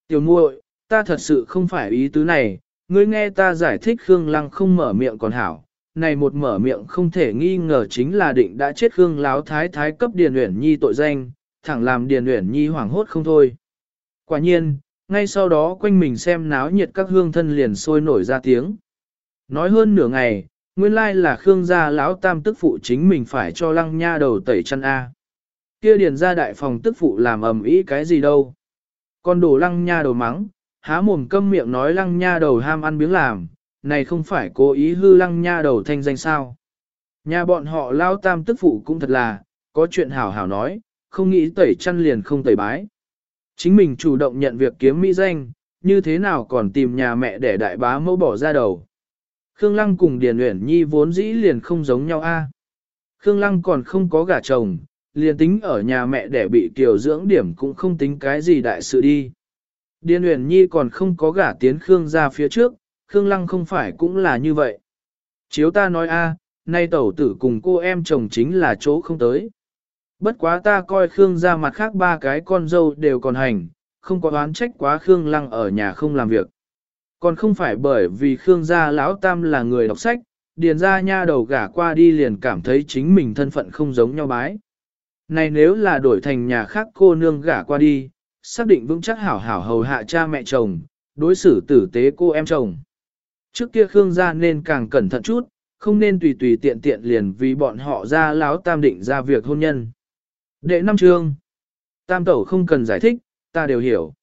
Tiểu muội, ta thật sự không phải ý tứ này, ngươi nghe ta giải thích Khương Lăng không mở miệng còn hảo. Này một mở miệng không thể nghi ngờ chính là định đã chết Khương Láo Thái Thái cấp Điền Uyển Nhi tội danh, thẳng làm Điền Uyển Nhi hoảng hốt không thôi. Quả nhiên, ngay sau đó quanh mình xem náo nhiệt các hương thân liền sôi nổi ra tiếng. Nói hơn nửa ngày, nguyên lai là Khương gia lão tam tức phụ chính mình phải cho lăng nha đầu tẩy chăn A. Kia điền ra đại phòng tức phụ làm ầm ĩ cái gì đâu. Con đổ lăng nha đầu mắng, há mồm câm miệng nói lăng nha đầu ham ăn biếng làm, này không phải cố ý hư lăng nha đầu thanh danh sao. Nhà bọn họ lao tam tức phụ cũng thật là, có chuyện hảo hảo nói, không nghĩ tẩy chăn liền không tẩy bái. Chính mình chủ động nhận việc kiếm mỹ danh, như thế nào còn tìm nhà mẹ để đại bá mẫu bỏ ra đầu. Khương Lăng cùng Điền Uyển Nhi vốn dĩ liền không giống nhau a. Khương Lăng còn không có gả chồng, liền tính ở nhà mẹ để bị tiểu dưỡng điểm cũng không tính cái gì đại sự đi. Điền Uyển Nhi còn không có gả tiến Khương ra phía trước, Khương Lăng không phải cũng là như vậy. Chiếu ta nói a, nay tẩu tử cùng cô em chồng chính là chỗ không tới. Bất quá ta coi Khương ra mặt khác ba cái con dâu đều còn hành, không có oán trách quá Khương Lăng ở nhà không làm việc. Còn không phải bởi vì Khương gia lão tam là người đọc sách, điền ra nha đầu gả qua đi liền cảm thấy chính mình thân phận không giống nhau bái. Này nếu là đổi thành nhà khác cô nương gả qua đi, xác định vững chắc hảo hảo hầu hạ cha mẹ chồng, đối xử tử tế cô em chồng. Trước kia Khương gia nên càng cẩn thận chút, không nên tùy tùy tiện tiện liền vì bọn họ ra láo tam định ra việc hôn nhân. Đệ năm chương. Tam tẩu không cần giải thích, ta đều hiểu.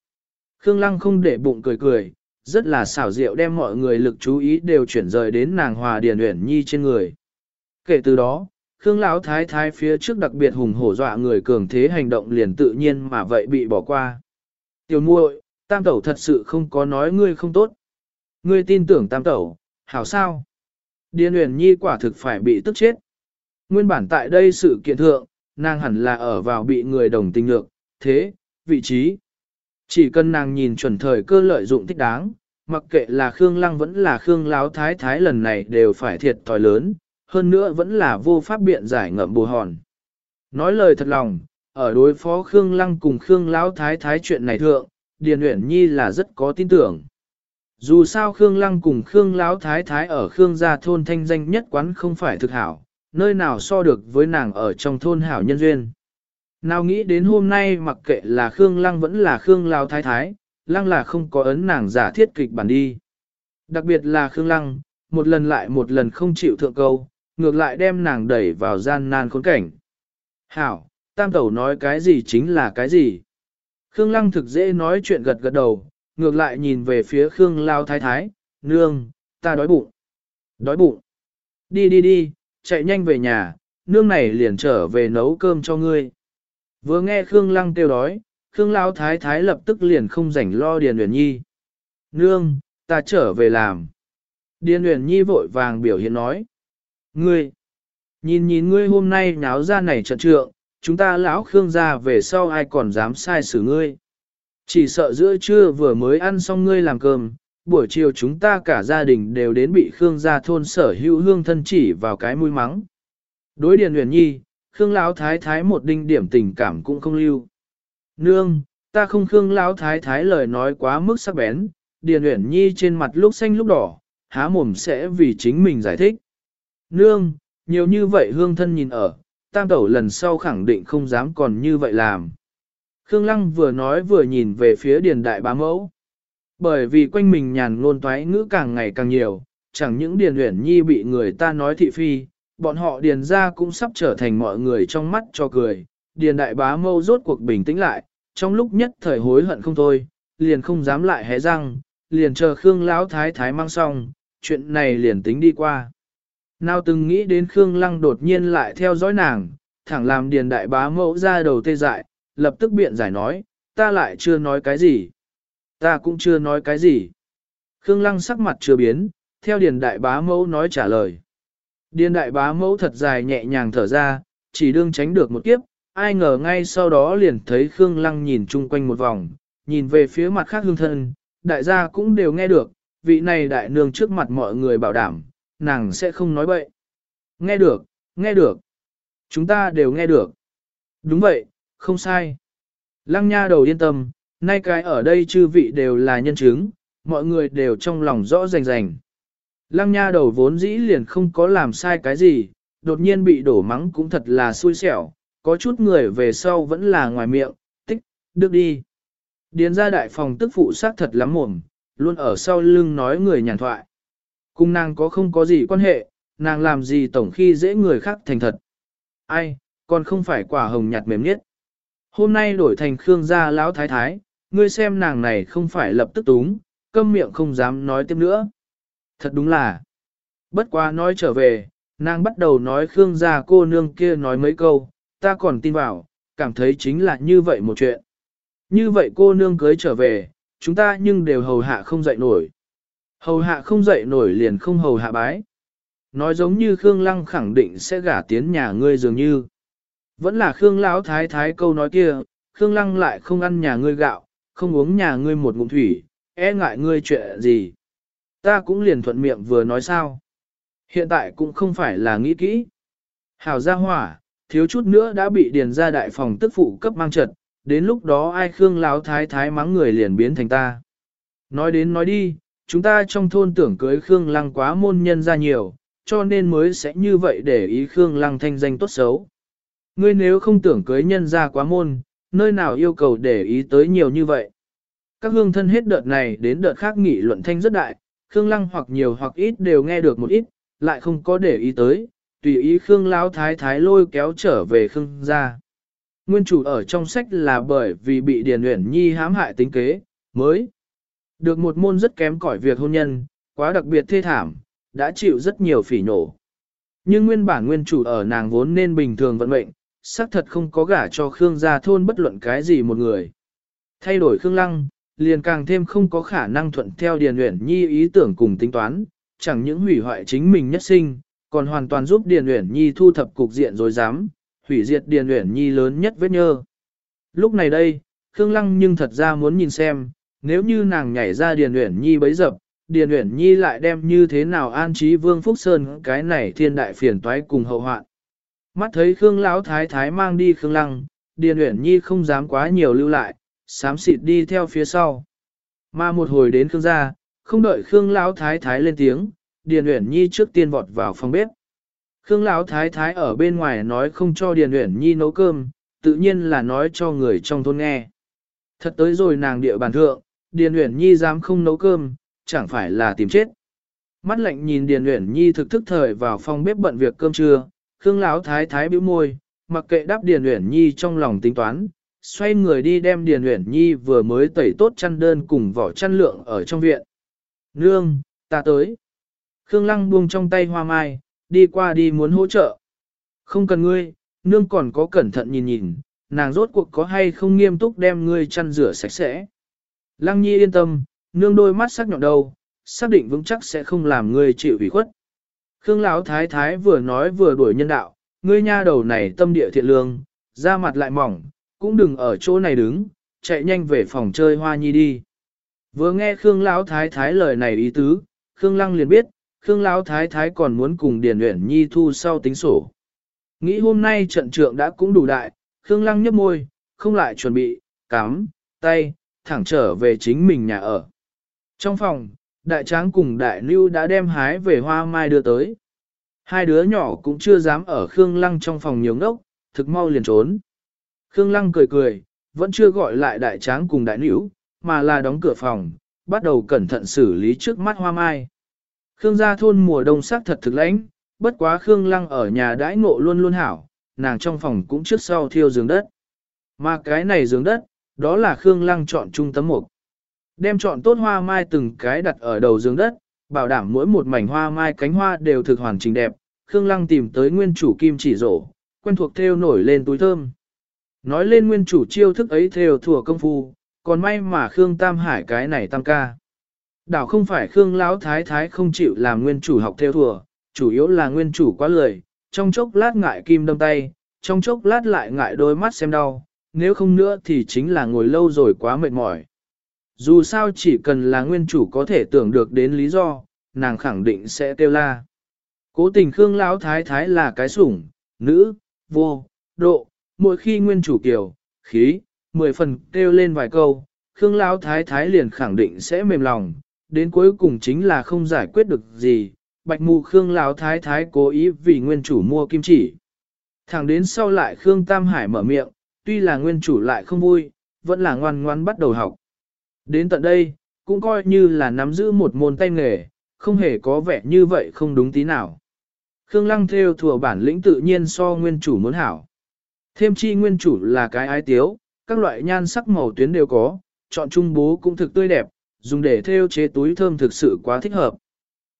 Khương Lăng không để bụng cười cười, rất là xảo diệu đem mọi người lực chú ý đều chuyển rời đến nàng Hòa Điền Uyển Nhi trên người. Kể từ đó, Khương Lão Thái Thái phía trước đặc biệt hùng hổ dọa người cường thế hành động liền tự nhiên mà vậy bị bỏ qua. Tiểu muội, Tam Tẩu thật sự không có nói ngươi không tốt. Ngươi tin tưởng Tam Tẩu, hảo sao? Điền Uyển Nhi quả thực phải bị tức chết. Nguyên bản tại đây sự kiện thượng, nàng hẳn là ở vào bị người đồng tình lược, thế, vị trí. Chỉ cần nàng nhìn chuẩn thời cơ lợi dụng thích đáng, mặc kệ là Khương Lăng vẫn là Khương Láo Thái Thái lần này đều phải thiệt thòi lớn, hơn nữa vẫn là vô pháp biện giải ngậm bù hòn. Nói lời thật lòng, ở đối phó Khương Lăng cùng Khương Láo Thái Thái chuyện này thượng, Điền Uyển Nhi là rất có tin tưởng. Dù sao Khương Lăng cùng Khương Láo Thái Thái ở Khương gia thôn thanh danh nhất quán không phải thực hảo, nơi nào so được với nàng ở trong thôn hảo nhân duyên. Nào nghĩ đến hôm nay mặc kệ là Khương Lăng vẫn là Khương Lao Thái Thái, Lăng là không có ấn nàng giả thiết kịch bản đi. Đặc biệt là Khương Lăng, một lần lại một lần không chịu thượng câu, ngược lại đem nàng đẩy vào gian nan khốn cảnh. Hảo, Tam Tẩu nói cái gì chính là cái gì. Khương Lăng thực dễ nói chuyện gật gật đầu, ngược lại nhìn về phía Khương Lao Thái Thái, nương, ta đói bụng. Đói bụng. Đi đi đi, chạy nhanh về nhà, nương này liền trở về nấu cơm cho ngươi. Vừa nghe Khương Lăng kêu đói, Khương Lão Thái Thái lập tức liền không rảnh lo Điền Uyển Nhi. Nương, ta trở về làm. Điền Uyển Nhi vội vàng biểu hiện nói. Ngươi, nhìn nhìn ngươi hôm nay náo ra này trận trượng, chúng ta lão Khương gia về sau ai còn dám sai xử ngươi. Chỉ sợ giữa trưa vừa mới ăn xong ngươi làm cơm, buổi chiều chúng ta cả gia đình đều đến bị Khương gia thôn sở hữu hương thân chỉ vào cái mũi mắng. Đối Điền Uyển Nhi, Khương Lão Thái Thái một đinh điểm tình cảm cũng không lưu. Nương, ta không Khương Lão Thái Thái lời nói quá mức sắc bén, Điền Uyển Nhi trên mặt lúc xanh lúc đỏ, há mồm sẽ vì chính mình giải thích. Nương, nhiều như vậy hương thân nhìn ở, tam tẩu lần sau khẳng định không dám còn như vậy làm. Khương Lăng vừa nói vừa nhìn về phía Điền Đại Bá Mẫu. Bởi vì quanh mình nhàn ngôn toái ngữ càng ngày càng nhiều, chẳng những Điền Uyển Nhi bị người ta nói thị phi, bọn họ điền ra cũng sắp trở thành mọi người trong mắt cho cười. Điền đại bá mâu rốt cuộc bình tĩnh lại, trong lúc nhất thời hối hận không thôi, liền không dám lại hé răng, liền chờ Khương Lão Thái Thái mang xong, chuyện này liền tính đi qua. Nào từng nghĩ đến Khương Lăng đột nhiên lại theo dõi nàng, thẳng làm điền đại bá mẫu ra đầu tê dại, lập tức biện giải nói, ta lại chưa nói cái gì. Ta cũng chưa nói cái gì. Khương Lăng sắc mặt chưa biến, theo điền đại bá mẫu nói trả lời. Điền đại bá mẫu thật dài nhẹ nhàng thở ra, chỉ đương tránh được một kiếp, ai ngờ ngay sau đó liền thấy Khương Lăng nhìn chung quanh một vòng, nhìn về phía mặt khác hương thân, đại gia cũng đều nghe được, vị này đại nương trước mặt mọi người bảo đảm, nàng sẽ không nói bậy. Nghe được, nghe được. Chúng ta đều nghe được. Đúng vậy, không sai. Lăng nha đầu yên tâm, nay cái ở đây chư vị đều là nhân chứng, mọi người đều trong lòng rõ rành rành. Lăng nha đầu vốn dĩ liền không có làm sai cái gì, đột nhiên bị đổ mắng cũng thật là xui xẻo, có chút người về sau vẫn là ngoài miệng, tích, được đi. Điền ra đại phòng tức phụ sát thật lắm mồm, luôn ở sau lưng nói người nhàn thoại. Cùng nàng có không có gì quan hệ, nàng làm gì tổng khi dễ người khác thành thật. Ai, còn không phải quả hồng nhạt mềm nhất. Hôm nay đổi thành Khương gia lão thái thái, ngươi xem nàng này không phải lập tức túng, câm miệng không dám nói tiếp nữa. Thật đúng là, bất quá nói trở về, nàng bắt đầu nói Khương gia cô nương kia nói mấy câu, ta còn tin vào, cảm thấy chính là như vậy một chuyện. Như vậy cô nương cưới trở về, chúng ta nhưng đều hầu hạ không dậy nổi. Hầu hạ không dậy nổi liền không hầu hạ bái. Nói giống như Khương Lăng khẳng định sẽ gả tiến nhà ngươi dường như. Vẫn là Khương Lão thái thái câu nói kia, Khương Lăng lại không ăn nhà ngươi gạo, không uống nhà ngươi một ngụm thủy, e ngại ngươi chuyện gì. Ta cũng liền thuận miệng vừa nói sao. Hiện tại cũng không phải là nghĩ kỹ. Hảo gia hỏa, thiếu chút nữa đã bị điền ra đại phòng tức phụ cấp mang trật, đến lúc đó ai Khương láo thái thái mắng người liền biến thành ta. Nói đến nói đi, chúng ta trong thôn tưởng cưới Khương Lăng quá môn nhân ra nhiều, cho nên mới sẽ như vậy để ý Khương Lăng thanh danh tốt xấu. Ngươi nếu không tưởng cưới nhân ra quá môn, nơi nào yêu cầu để ý tới nhiều như vậy. Các hương thân hết đợt này đến đợt khác nghị luận thanh rất đại, Khương Lăng hoặc nhiều hoặc ít đều nghe được một ít, lại không có để ý tới, tùy ý Khương Lão Thái Thái lôi kéo trở về Khương gia. Nguyên chủ ở trong sách là bởi vì bị Điền Uyển Nhi hãm hại tính kế, mới được một môn rất kém cỏi việc hôn nhân, quá đặc biệt thê thảm, đã chịu rất nhiều phỉ nổ. Nhưng nguyên bản nguyên chủ ở nàng vốn nên bình thường vận mệnh, xác thật không có gả cho Khương gia thôn bất luận cái gì một người. Thay đổi Khương Lăng, liền càng thêm không có khả năng thuận theo Điền Uyển Nhi ý tưởng cùng tính toán, chẳng những hủy hoại chính mình nhất sinh, còn hoàn toàn giúp Điền Uyển Nhi thu thập cục diện rồi dám, hủy diệt Điền Uyển Nhi lớn nhất vết nhơ. Lúc này đây, Khương Lăng nhưng thật ra muốn nhìn xem, nếu như nàng nhảy ra Điền Uyển Nhi bấy dập, Điền Uyển Nhi lại đem như thế nào an trí Vương Phúc Sơn cái này thiên đại phiền toái cùng hậu hoạn. Mắt thấy Khương Lão Thái Thái mang đi Khương Lăng, Điền Uyển Nhi không dám quá nhiều lưu lại, sám xịt đi theo phía sau. Mà một hồi đến Khương gia, không đợi Khương Lão Thái Thái lên tiếng, Điền Uyển Nhi trước tiên vọt vào phòng bếp. Khương Lão Thái Thái ở bên ngoài nói không cho Điền Uyển Nhi nấu cơm, tự nhiên là nói cho người trong thôn nghe. Thật tới rồi nàng địa bàn thượng, Điền Uyển Nhi dám không nấu cơm, chẳng phải là tìm chết. Mắt lạnh nhìn Điền Uyển Nhi thực thức thời vào phòng bếp bận việc cơm trưa, Khương Lão Thái Thái bĩu môi, mặc kệ đáp Điền Uyển Nhi trong lòng tính toán, xoay người đi đem Điền Uyển Nhi vừa mới tẩy tốt chăn đơn cùng vỏ chăn lượng ở trong viện. Nương, ta tới. Khương Lăng buông trong tay hoa mai, đi qua đi muốn hỗ trợ. Không cần ngươi, nương còn có cẩn thận nhìn nhìn, nàng rốt cuộc có hay không nghiêm túc đem ngươi chăn rửa sạch sẽ. Lăng Nhi yên tâm, nương đôi mắt sắc nhọn đầu, xác định vững chắc sẽ không làm ngươi chịu ủy khuất. Khương Lão Thái Thái vừa nói vừa đuổi nhân đạo, ngươi nha đầu này tâm địa thiện lương, da mặt lại mỏng, cũng đừng ở chỗ này đứng, chạy nhanh về phòng chơi hoa nhi đi. Vừa nghe Khương Lão Thái Thái lời này ý tứ, Khương Lăng liền biết, Khương Lão Thái Thái còn muốn cùng Điền Uyển Nhi thu sau tính sổ. Nghĩ hôm nay trận trượng đã cũng đủ đại, Khương Lăng nhấp môi, không lại chuẩn bị, cắm, tay, thẳng trở về chính mình nhà ở. Trong phòng, đại tráng cùng đại lưu đã đem hái về hoa mai đưa tới. Hai đứa nhỏ cũng chưa dám ở Khương Lăng trong phòng nhiều ngốc, thực mau liền trốn. Khương Lăng cười cười, vẫn chưa gọi lại đại tráng cùng đại nữ, mà là đóng cửa phòng, bắt đầu cẩn thận xử lý trước mắt hoa mai. Khương gia thôn mùa đông sắc thật thực lãnh, bất quá Khương Lăng ở nhà đãi ngộ luôn luôn hảo, nàng trong phòng cũng trước sau thiêu giường đất. Mà cái này giường đất, đó là Khương Lăng chọn trung tấm mục. Đem chọn tốt hoa mai từng cái đặt ở đầu giường đất, bảo đảm mỗi một mảnh hoa mai cánh hoa đều thực hoàn chỉnh đẹp. Khương Lăng tìm tới nguyên chủ kim chỉ rổ, quen thuộc theo nổi lên túi thơm. Nói lên nguyên chủ chiêu thức ấy theo thùa công phu, còn may mà Khương Tam Hải cái này tam ca. Đảo không phải Khương Lão Thái Thái không chịu làm nguyên chủ học theo thùa, chủ yếu là nguyên chủ quá lười, trong chốc lát ngại kim đâm tay, trong chốc lát lại ngại đôi mắt xem đau, nếu không nữa thì chính là ngồi lâu rồi quá mệt mỏi. Dù sao chỉ cần là nguyên chủ có thể tưởng được đến lý do, nàng khẳng định sẽ kêu la. Cố tình Khương Lão Thái Thái là cái sủng, nữ, vô, độ, mỗi khi nguyên chủ kiều, khí, mười phần kêu lên vài câu, Khương Lão Thái Thái liền khẳng định sẽ mềm lòng, đến cuối cùng chính là không giải quyết được gì. Bạch mù Khương Lão Thái Thái cố ý vì nguyên chủ mua kim chỉ. Thẳng đến sau lại Khương Tam Hải mở miệng, tuy là nguyên chủ lại không vui, vẫn là ngoan ngoan bắt đầu học. Đến tận đây, cũng coi như là nắm giữ một môn tay nghề, không hề có vẻ như vậy không đúng tí nào. Khương Lăng theo thừa bản lĩnh tự nhiên so nguyên chủ muốn hảo. Thêm chi nguyên chủ là cái ái tiếu, các loại nhan sắc màu tuyến đều có, chọn trung bố cũng thực tươi đẹp, dùng để theo chế túi thơm thực sự quá thích hợp.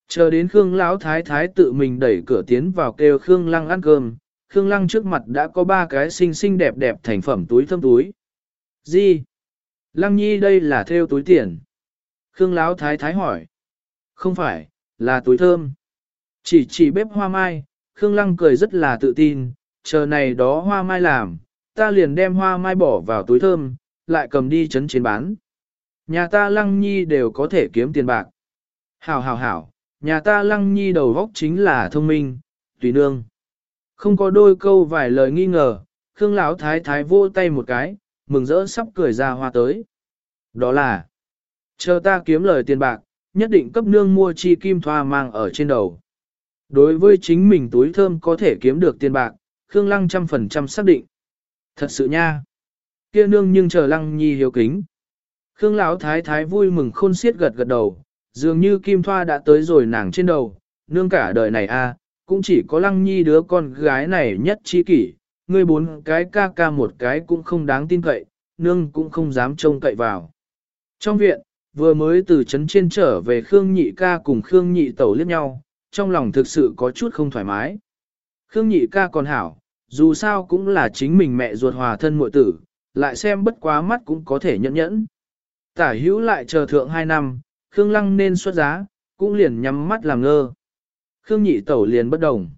Chờ đến Khương Lão Thái Thái tự mình đẩy cửa tiến vào kêu Khương Lăng ăn cơm, Khương Lăng trước mặt đã có ba cái xinh xinh đẹp đẹp thành phẩm túi thơm túi. Gì? Lăng Nhi đây là theo túi tiền. Khương Lão Thái Thái hỏi. Không phải, là túi thơm. Chỉ chỉ bếp hoa mai, Khương Lăng cười rất là tự tin, chờ này đó hoa mai làm, ta liền đem hoa mai bỏ vào túi thơm, lại cầm đi chấn chiến bán. Nhà ta Lăng Nhi đều có thể kiếm tiền bạc. Hảo hảo hảo, nhà ta Lăng Nhi đầu góc chính là thông minh, tùy nương. Không có đôi câu vài lời nghi ngờ, Khương Lão Thái Thái vô tay một cái, mừng rỡ sắp cười ra hoa tới. Đó là, chờ ta kiếm lời tiền bạc, nhất định cấp nương mua chi kim thoa mang ở trên đầu. Đối với chính mình túi thơm có thể kiếm được tiền bạc, Khương Lăng trăm phần trăm xác định. Thật sự nha. Kia nương nhưng chờ Lăng Nhi hiếu kính. Khương Lão Thái Thái vui mừng khôn xiết gật gật đầu, dường như kim thoa đã tới rồi nàng trên đầu, nương cả đời này a cũng chỉ có Lăng Nhi đứa con gái này nhất chi kỷ, ngươi bốn cái ca ca một cái cũng không đáng tin cậy, nương cũng không dám trông cậy vào. Trong viện, vừa mới từ trấn trên trở về Khương Nhị ca cùng Khương Nhị tẩu liếc nhau, trong lòng thực sự có chút không thoải mái. Khương Nhị ca còn hảo, dù sao cũng là chính mình mẹ ruột hòa thân muội tử, lại xem bất quá mắt cũng có thể nhẫn nhẫn. Tả hữu lại chờ thượng hai năm, Khương Lăng nên xuất giá, cũng liền nhắm mắt làm ngơ. Khương Nhị tẩu liền bất đồng.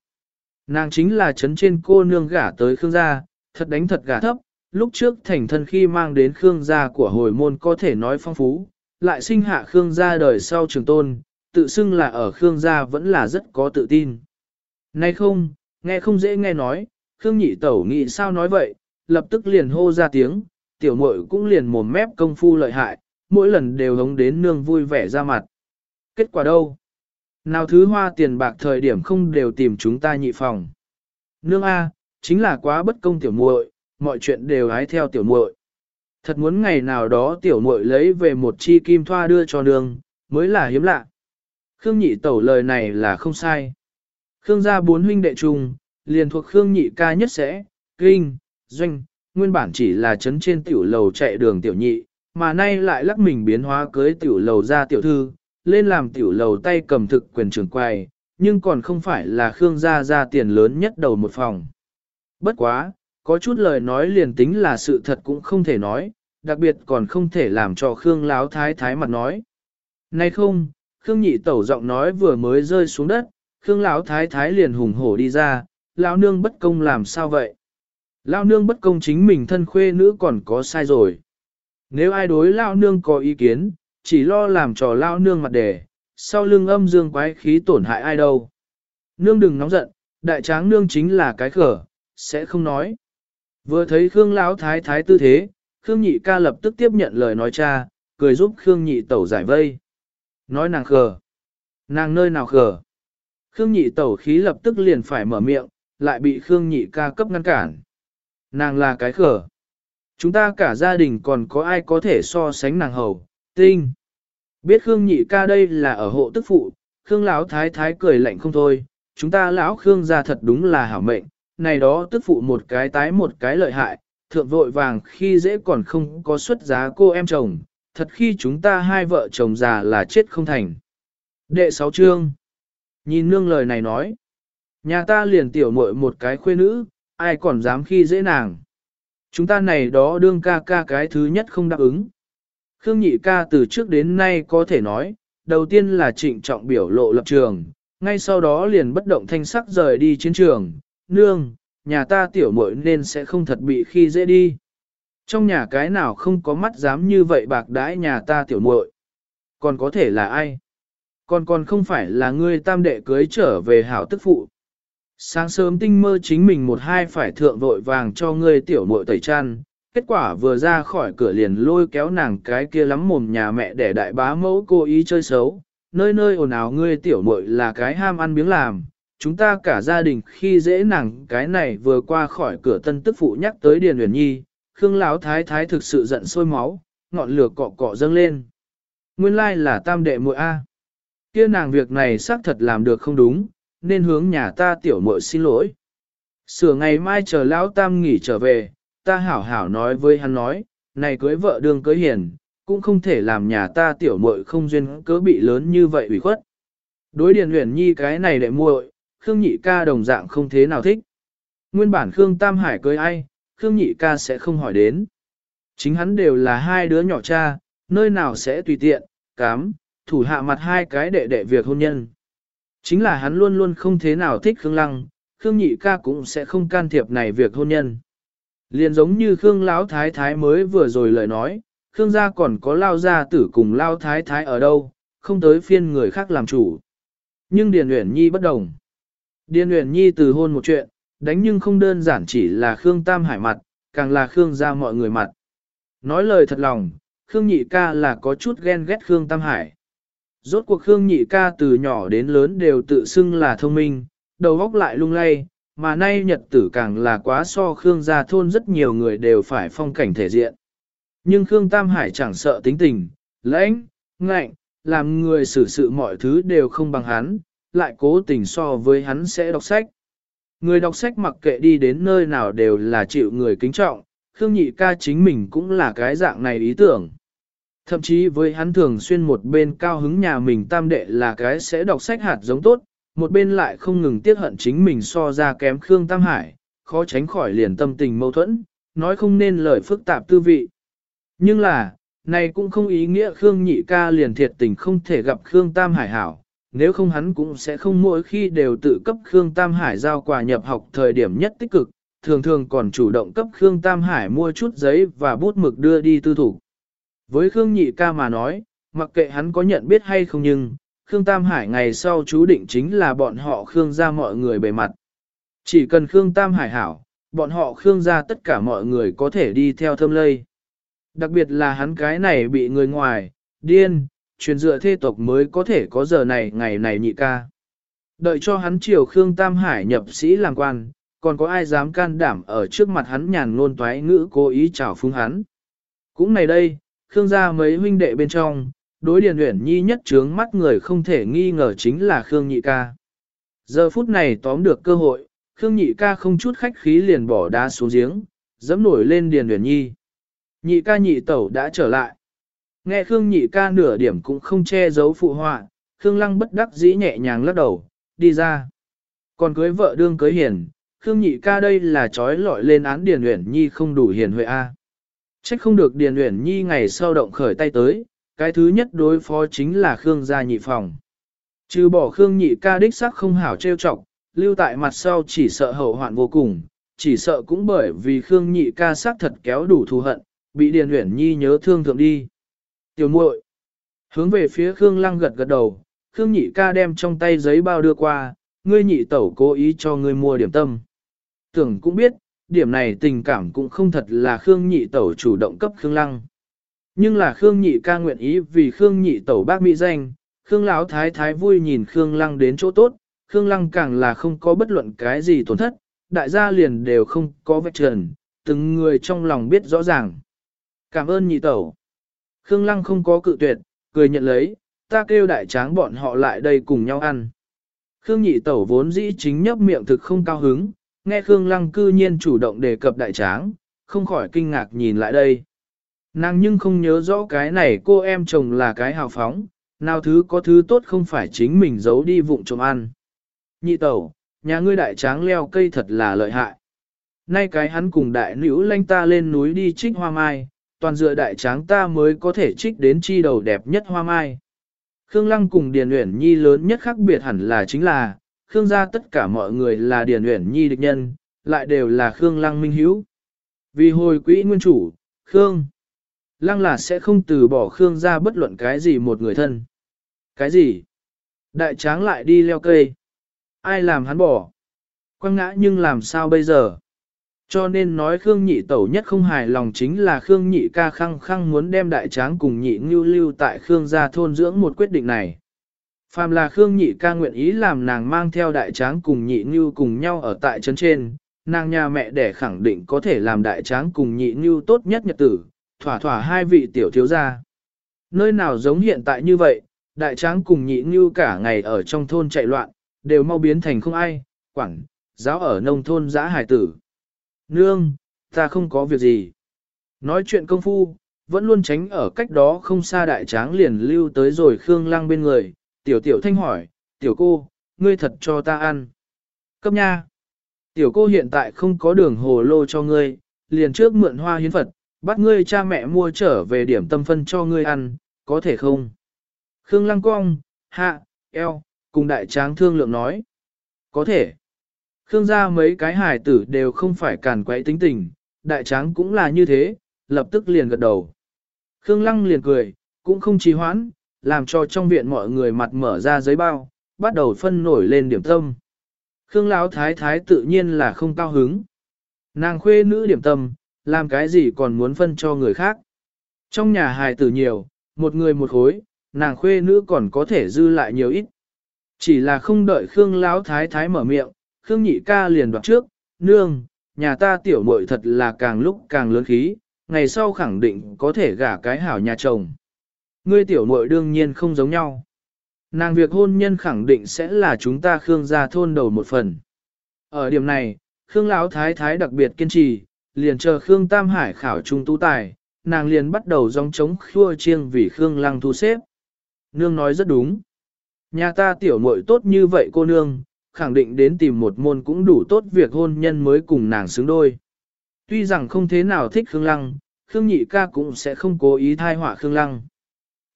Nàng chính là trấn trên cô nương gả tới Khương gia, thật đánh thật gả thấp, lúc trước thành thân khi mang đến Khương gia của hồi môn có thể nói phong phú, lại sinh hạ Khương gia đời sau trường tôn, tự xưng là ở Khương gia vẫn là rất có tự tin. Nay không, nghe không dễ nghe nói, Khương nhị tẩu nghĩ sao nói vậy, lập tức liền hô ra tiếng, tiểu muội cũng liền mồm mép công phu lợi hại, mỗi lần đều hống đến nương vui vẻ ra mặt. Kết quả đâu? Nào thứ hoa tiền bạc thời điểm không đều tìm chúng ta nhị phòng. Nương A, chính là quá bất công tiểu muội, mọi chuyện đều hái theo tiểu muội. Thật muốn ngày nào đó tiểu muội lấy về một chi kim thoa đưa cho nương, mới là hiếm lạ. Khương nhị tẩu lời này là không sai. Khương gia bốn huynh đệ chung, liền thuộc Khương nhị ca nhất sẽ, kinh, doanh, nguyên bản chỉ là chấn trên tiểu lầu chạy đường tiểu nhị, mà nay lại lắc mình biến hóa cưới tiểu lầu ra tiểu thư, lên làm tiểu lầu tay cầm thực quyền trưởng quay, nhưng còn không phải là Khương gia ra tiền lớn nhất đầu một phòng. Bất quá, có chút lời nói liền tính là sự thật cũng không thể nói, đặc biệt còn không thể làm cho Khương Láo thái thái mặt nói. Nay không, Khương nhị tẩu giọng nói vừa mới rơi xuống đất, Khương láo thái thái liền hùng hổ đi ra, lão nương bất công làm sao vậy? Lão nương bất công chính mình thân khuê nữ còn có sai rồi. Nếu ai đối lão nương có ý kiến, chỉ lo làm trò lao nương mặt đề, sau lưng âm dương quái khí tổn hại ai đâu. Nương đừng nóng giận, đại tráng nương chính là cái khở, sẽ không nói. Vừa thấy Khương Lão thái thái tư thế, Khương nhị ca lập tức tiếp nhận lời nói cha, cười giúp Khương nhị tẩu giải vây. Nói nàng khờ. Nàng nơi nào khờ. Khương nhị tẩu khí lập tức liền phải mở miệng, lại bị Khương nhị ca cấp ngăn cản. Nàng là cái khờ. Chúng ta cả gia đình còn có ai có thể so sánh nàng hầu, tinh. Biết Khương nhị ca đây là ở hộ tức phụ, Khương lão thái thái cười lạnh không thôi, chúng ta lão Khương gia thật đúng là hảo mệnh, này đó tức phụ một cái tái một cái lợi hại, thượng vội vàng khi dễ còn không có xuất giá cô em chồng, thật khi chúng ta hai vợ chồng già là chết không thành. Đệ sáu chương. Nhìn nương lời này nói. Nhà ta liền tiểu muội một cái khuê nữ, ai còn dám khi dễ nàng. Chúng ta này đó đương ca ca cái thứ nhất không đáp ứng. Khương nhị ca từ trước đến nay có thể nói, đầu tiên là trịnh trọng biểu lộ lập trường, ngay sau đó liền bất động thanh sắc rời đi chiến trường. Nương, nhà ta tiểu muội nên sẽ không thật bị khi dễ đi. Trong nhà cái nào không có mắt dám như vậy bạc đãi nhà ta tiểu muội, còn có thể là ai? Còn còn không phải là ngươi tam đệ cưới trở về hảo tức phụ. Sáng sớm tinh mơ chính mình một hai phải thượng vội vàng cho ngươi tiểu muội tẩy chăn, kết quả vừa ra khỏi cửa liền lôi kéo nàng cái kia lắm mồm nhà mẹ để đại bá mẫu cô ý chơi xấu, nơi nơi ồn ào ngươi tiểu muội là cái ham ăn miếng làm, chúng ta cả gia đình khi dễ nàng cái này vừa qua khỏi cửa tân tức phụ nhắc tới Điền Uyển Nhi, Khương Lão Thái Thái thực sự giận sôi máu, ngọn lửa cọ cọ dâng lên. Nguyên lai là tam đệ muội A. kia nàng việc này xác thật làm được không đúng, nên hướng nhà ta tiểu muội xin lỗi. Sửa ngày mai chờ lão tam nghỉ trở về, ta hảo hảo nói với hắn nói, này cưới vợ đương cưới hiền, cũng không thể làm nhà ta tiểu muội không duyên cớ bị lớn như vậy ủy khuất. Đối Điền Huyền Nhi cái này đệ muội, Khương Nhị ca đồng dạng không thế nào thích. Nguyên bản Khương Tam Hải cưới ai, Khương Nhị ca sẽ không hỏi đến. Chính hắn đều là hai đứa nhỏ cha, nơi nào sẽ tùy tiện, cám, thủ hạ mặt hai cái đệ đệ việc hôn nhân. Chính là hắn luôn luôn không thế nào thích Khương Lăng, Khương Nhị ca cũng sẽ không can thiệp này việc hôn nhân. Liền giống như Khương Lão Thái Thái mới vừa rồi lời nói, Khương gia còn có Lao gia tử cùng Lao Thái Thái ở đâu, không tới phiên người khác làm chủ. Nhưng Điền Uyển Nhi bất đồng. Điền Uyển Nhi từ hôn một chuyện, đánh nhưng không đơn giản chỉ là Khương Tam Hải mặt, càng là Khương gia mọi người mặt. Nói lời thật lòng, Khương Nhị ca là có chút ghen ghét Khương Tam Hải. Rốt cuộc Khương Nhị ca từ nhỏ đến lớn đều tự xưng là thông minh, đầu óc lại lung lay, mà nay nhật tử càng là quá so Khương gia thôn rất nhiều người đều phải phong cảnh thể diện. Nhưng Khương Tam Hải chẳng sợ tính tình, lãnh, ngạnh, làm người xử sự mọi thứ đều không bằng hắn, lại cố tình so với hắn sẽ đọc sách. Người đọc sách mặc kệ đi đến nơi nào đều là chịu người kính trọng, Khương Nhị ca chính mình cũng là cái dạng này ý tưởng. Thậm chí với hắn thường xuyên một bên cao hứng nhà mình tam đệ là cái sẽ đọc sách hạt giống tốt, một bên lại không ngừng tiếc hận chính mình so ra kém Khương Tam Hải, khó tránh khỏi liền tâm tình mâu thuẫn, nói không nên lời phức tạp tư vị. Nhưng là, này cũng không ý nghĩa Khương Nhị ca liền thiệt tình không thể gặp Khương Tam Hải hảo, nếu không hắn cũng sẽ không mỗi khi đều tự cấp Khương Tam Hải giao quà nhập học thời điểm nhất tích cực, thường thường còn chủ động cấp Khương Tam Hải mua chút giấy và bút mực đưa đi tư thủ. Với Khương Nhị ca mà nói, mặc kệ hắn có nhận biết hay không nhưng, Khương Tam Hải ngày sau chú định chính là bọn họ Khương ra mọi người bề mặt. Chỉ cần Khương Tam Hải hảo, bọn họ Khương ra tất cả mọi người có thể đi theo thơm lây. Đặc biệt là hắn cái này bị người ngoài, điên, truyền dựa thê tộc mới có thể có giờ này ngày này nhị ca. Đợi cho hắn chiều Khương Tam Hải nhập sĩ làm quan, còn có ai dám can đảm ở trước mặt hắn nhàn ngôn toái ngữ cố ý chào phúng hắn. Cũng này đây, Khương gia mấy huynh đệ bên trong, đối Điền Uyển Nhi nhất trướng mắt người không thể nghi ngờ chính là Khương Nhị ca. Giờ phút này tóm được cơ hội, Khương Nhị ca không chút khách khí liền bỏ đá xuống giếng, dẫm nổi lên Điền Uyển Nhi. Nhị ca nhị tẩu đã trở lại. Nghe Khương Nhị ca nửa điểm cũng không che giấu phụ họa, Khương Lăng bất đắc dĩ nhẹ nhàng lắc đầu, đi ra. Còn cưới vợ đương cưới hiền, Khương Nhị ca đây là trói lọi lên án Điền Uyển Nhi không đủ hiền huệ a. Trách không được Điền Uyển Nhi ngày sau động khởi tay tới, cái thứ nhất đối phó chính là Khương gia nhị phòng. Trừ bỏ Khương nhị ca đích sắc không hảo trêu chọc, lưu tại mặt sau chỉ sợ hậu hoạn vô cùng, chỉ sợ cũng bởi vì Khương nhị ca sắc thật kéo đủ thù hận, bị Điền Uyển Nhi nhớ thương thượng đi. Tiểu muội hướng về phía Khương Lăng gật gật đầu, Khương nhị ca đem trong tay giấy bao đưa qua, ngươi nhị tẩu cố ý cho ngươi mua điểm tâm. Tưởng cũng biết, điểm này tình cảm cũng không thật là Khương nhị tẩu chủ động cấp Khương Lăng. Nhưng là Khương nhị ca nguyện ý vì Khương nhị tẩu bác mỹ danh, Khương lão thái thái vui nhìn Khương Lăng đến chỗ tốt, Khương Lăng càng là không có bất luận cái gì tổn thất, đại gia liền đều không có vết trần, từng người trong lòng biết rõ ràng. Cảm ơn nhị tẩu. Khương Lăng không có cự tuyệt, cười nhận lấy, ta kêu đại tráng bọn họ lại đây cùng nhau ăn. Khương nhị tẩu vốn dĩ chính nhấp miệng thực không cao hứng, nghe Khương Lăng cư nhiên chủ động đề cập đại tráng, không khỏi kinh ngạc nhìn lại đây. Nàng nhưng không nhớ rõ cái này cô em chồng là cái hào phóng, nào thứ có thứ tốt không phải chính mình giấu đi vụng trộm ăn. Nhị tẩu, nhà ngươi đại tráng leo cây thật là lợi hại. Nay cái hắn cùng đại nữ lanh ta lên núi đi trích hoa mai, toàn dựa đại tráng ta mới có thể trích đến chi đầu đẹp nhất hoa mai. Khương Lăng cùng Điền Uyển Nhi lớn nhất khác biệt hẳn là chính là, Khương gia tất cả mọi người là Điền Uyển Nhi địch nhân, lại đều là Khương Lăng minh hữu. Vì hồi quỹ nguyên chủ, Khương Lăng là sẽ không từ bỏ Khương gia bất luận cái gì một người thân. Cái gì? Đại tráng lại đi leo cây. Ai làm hắn bỏ? Quang ngã nhưng làm sao bây giờ? Cho nên nói Khương nhị tẩu nhất không hài lòng chính là Khương nhị ca khăng khăng muốn đem đại tráng cùng nhị ngưu lưu tại Khương gia thôn dưỡng một quyết định này. Phàm là Khương nhị ca nguyện ý làm nàng mang theo đại tráng cùng nhị ngưu cùng nhau ở tại trấn trên, nàng nhà mẹ để khẳng định có thể làm đại tráng cùng nhị ngưu tốt nhất nhật tử, thỏa thỏa hai vị tiểu thiếu gia. Nơi nào giống hiện tại như vậy, đại tráng cùng nhị như cả ngày ở trong thôn chạy loạn, đều mau biến thành không ai, quảng, giáo ở nông thôn giã hải tử. Nương, ta không có việc gì. Nói chuyện công phu, vẫn luôn tránh ở cách đó không xa đại tráng liền lưu tới rồi Khương Lăng bên người, tiểu tiểu thanh hỏi, tiểu cô, ngươi thật cho ta ăn. Cấp nha. Tiểu cô hiện tại không có đường hồ lô cho ngươi, liền trước mượn hoa hiến Phật, bắt ngươi cha mẹ mua trở về điểm tâm phân cho ngươi ăn, có thể không? Khương Lăng cong, hạ, eo, cùng đại tráng thương lượng nói. Có thể. Khương gia mấy cái hài tử đều không phải càn quấy tính tình, đại tráng cũng là như thế, lập tức liền gật đầu. Khương Lăng liền cười, cũng không trì hoãn, làm cho trong viện mọi người mặt mở ra giấy bao, bắt đầu phân nổi lên điểm tâm. Khương Lão Thái Thái tự nhiên là không cao hứng. Nàng khuê nữ điểm tâm, làm cái gì còn muốn phân cho người khác. Trong nhà hài tử nhiều, một người một khối, nàng khuê nữ còn có thể dư lại nhiều ít. Chỉ là không đợi Khương Lão Thái Thái mở miệng, Khương Nhị ca liền đoạt trước, nương, nhà ta tiểu muội thật là càng lúc càng lớn khí, ngày sau khẳng định có thể gả cái hảo nhà chồng. Ngươi tiểu muội đương nhiên không giống nhau. Nàng việc hôn nhân khẳng định sẽ là chúng ta Khương gia thôn đầu một phần. Ở điểm này, Khương Lão Thái Thái đặc biệt kiên trì, liền chờ Khương Tam Hải khảo trung tú tài, nàng liền bắt đầu dòng chống khua chiêng vì Khương Lăng thu xếp. Nương nói rất đúng. Nhà ta tiểu muội tốt như vậy cô nương, khẳng định đến tìm một môn cũng đủ tốt việc hôn nhân mới cùng nàng xứng đôi. Tuy rằng không thế nào thích Khương Lăng, Khương Nhị ca cũng sẽ không cố ý thai họa Khương Lăng.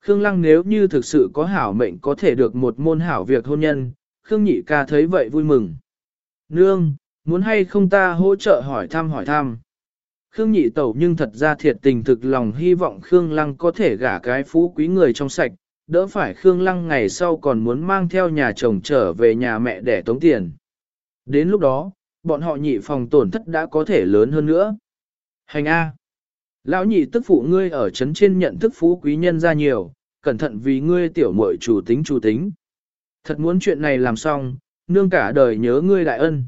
Khương Lăng nếu như thực sự có hảo mệnh có thể được một môn hảo việc hôn nhân, Khương Nhị ca thấy vậy vui mừng. Nương, muốn hay không ta hỗ trợ hỏi thăm hỏi thăm. Khương Nhị tẩu nhưng thật ra thiệt tình thực lòng hy vọng Khương Lăng có thể gả cái phú quý người trong sạch, đỡ phải Khương Lăng ngày sau còn muốn mang theo nhà chồng trở về nhà mẹ để tống tiền. Đến lúc đó, bọn họ nhị phòng tổn thất đã có thể lớn hơn nữa. Hành A. Lão nhị tức phụ ngươi ở trấn trên nhận thức phú quý nhân ra nhiều, cẩn thận vì ngươi tiểu muội chủ tính chủ tính. Thật muốn chuyện này làm xong, nương cả đời nhớ ngươi đại ân.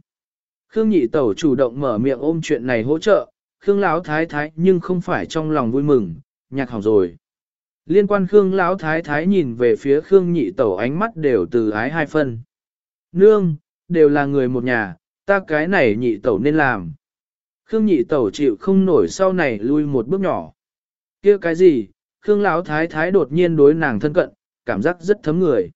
Khương nhị tẩu chủ động mở miệng ôm chuyện này hỗ trợ, Khương lão thái thái nhưng không phải trong lòng vui mừng, nhạc hỏng rồi. Liên quan Khương lão thái thái nhìn về phía Khương nhị tẩu ánh mắt đều từ ái hai phân. Nương, đều là người một nhà, ta cái này nhị tẩu nên làm. Khương nhị tẩu chịu không nổi sau này lui một bước nhỏ. kia cái gì, Khương lão thái thái đột nhiên đối nàng thân cận, cảm giác rất thấm người.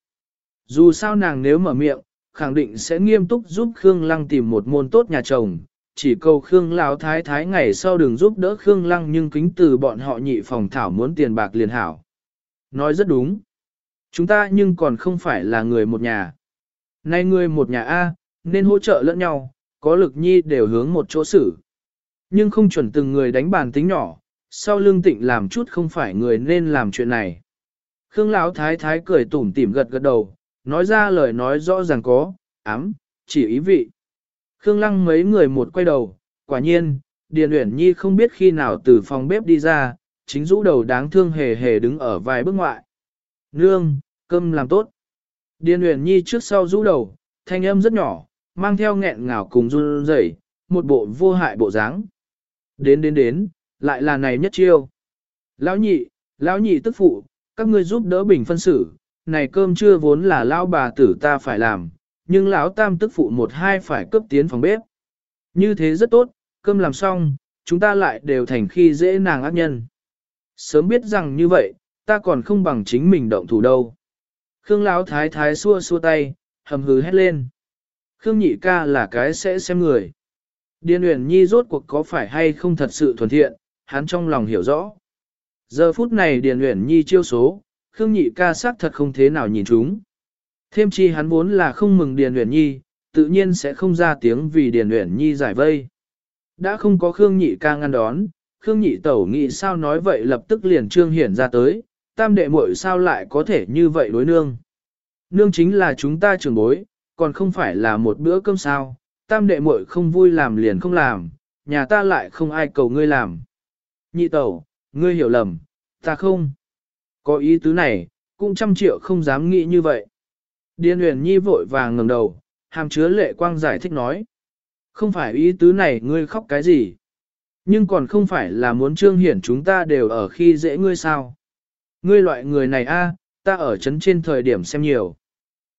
Dù sao nàng nếu mở miệng, khẳng định sẽ nghiêm túc giúp Khương Lăng tìm một môn tốt nhà chồng, chỉ cầu Khương lão thái thái ngày sau đừng giúp đỡ Khương Lăng nhưng kính từ bọn họ nhị phòng thảo muốn tiền bạc liền hảo. Nói rất đúng. Chúng ta nhưng còn không phải là người một nhà. Nay người một nhà A, nên hỗ trợ lẫn nhau, có lực nhi đều hướng một chỗ xử. Nhưng không chuẩn từng người đánh bàn tính nhỏ, sau lương tịnh làm chút không phải người nên làm chuyện này. Khương Lão thái thái cười tủm tỉm gật gật đầu, nói ra lời nói rõ ràng có, ám, chỉ ý vị. Khương Lăng mấy người một quay đầu, quả nhiên, Điền Uyển Nhi không biết khi nào từ phòng bếp đi ra, chính rũ đầu đáng thương hề hề đứng ở vài bước ngoại. Nương, cơm làm tốt. Điền Uyển Nhi trước sau rũ đầu, thanh âm rất nhỏ, mang theo nghẹn ngào cùng run rẩy, một bộ vô hại bộ dáng. Đến đến đến, lại là này nhất chiêu. Lão nhị, lão nhị tức phụ, các ngươi giúp đỡ bình phân xử, này cơm chưa vốn là lão bà tử ta phải làm, nhưng lão tam tức phụ một hai phải cấp tiến phòng bếp. Như thế rất tốt, cơm làm xong, chúng ta lại đều thành khi dễ nàng ác nhân. Sớm biết rằng như vậy, ta còn không bằng chính mình động thủ đâu. Khương lão thái thái xua xua tay, hầm hừ hét lên. Khương nhị ca là cái sẽ xem người. Điền Uyển Nhi rốt cuộc có phải hay không thật sự thuần thiện, hắn trong lòng hiểu rõ. Giờ phút này Điền Uyển Nhi chiêu số, Khương Nhị ca sắc thật không thế nào nhìn chúng. Thêm chi hắn vốn là không mừng Điền Uyển Nhi, tự nhiên sẽ không ra tiếng vì Điền Uyển Nhi giải vây. Đã không có Khương Nhị ca ngăn đón, Khương Nhị tẩu nghĩ sao nói vậy lập tức liền trương hiển ra tới, tam đệ muội sao lại có thể như vậy đối nương. Nương chính là chúng ta trưởng bối, còn không phải là một bữa cơm sao, tam đệ muội không vui làm liền không làm, nhà ta lại không ai cầu ngươi làm. Nhị tẩu, ngươi hiểu lầm, ta không. Có ý tứ này, cũng trăm triệu không dám nghĩ như vậy. Điên huyền nhi vội vàng ngẩng đầu, hàm chứa lệ quang giải thích nói. Không phải ý tứ này ngươi khóc cái gì. Nhưng còn không phải là muốn trương hiển chúng ta đều ở khi dễ ngươi sao. Ngươi loại người này a, ta ở chấn trên thời điểm xem nhiều.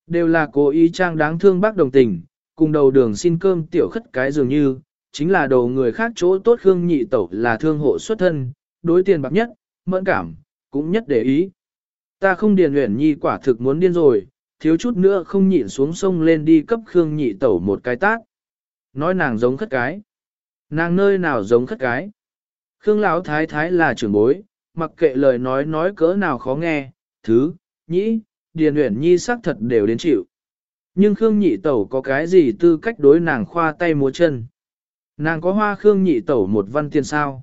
Đều là cố ý trang đáng thương bác đồng tình, cùng đầu đường xin cơm tiểu khất cái dường như, chính là đầu người khác chỗ tốt Khương nhị tẩu là thương hộ xuất thân, đối tiền bạc nhất, mẫn cảm, cũng nhất để ý. Ta không điền luyện nhi quả thực muốn điên rồi, thiếu chút nữa không nhịn xuống sông lên đi cấp Khương nhị tẩu một cái tác. Nói nàng giống khất cái. Nàng nơi nào giống khất cái. Khương lão thái thái là trưởng bối, mặc kệ lời nói nói cỡ nào khó nghe, thứ, nhĩ, điền luyện nhi xác thật đều đến chịu. Nhưng Khương nhị tẩu có cái gì tư cách đối nàng khoa tay múa chân. Nàng có hoa Khương nhị tẩu một văn tiền sao.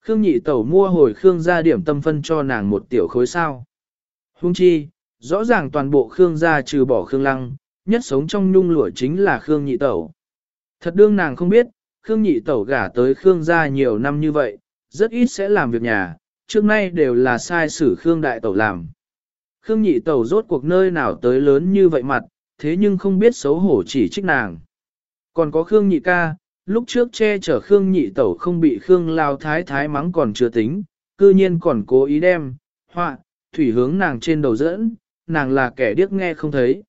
Khương nhị tẩu mua hồi Khương gia điểm tâm phân cho nàng một tiểu khối sao. Hung chi, rõ ràng toàn bộ Khương gia trừ bỏ Khương lăng, nhất sống trong nhung lụa chính là Khương nhị tẩu. Thật đương nàng không biết, Khương nhị tẩu gả tới Khương gia nhiều năm như vậy, rất ít sẽ làm việc nhà, trước nay đều là sai sử Khương đại tẩu làm. Khương nhị tẩu rốt cuộc nơi nào tới lớn như vậy mặt, thế nhưng không biết xấu hổ chỉ trích nàng. Còn có Khương nhị ca, lúc trước che chở Khương nhị tẩu không bị Khương lao thái thái mắng còn chưa tính, cư nhiên còn cố ý đem, họa, thủy hướng nàng trên đầu dẫn, nàng là kẻ điếc nghe không thấy.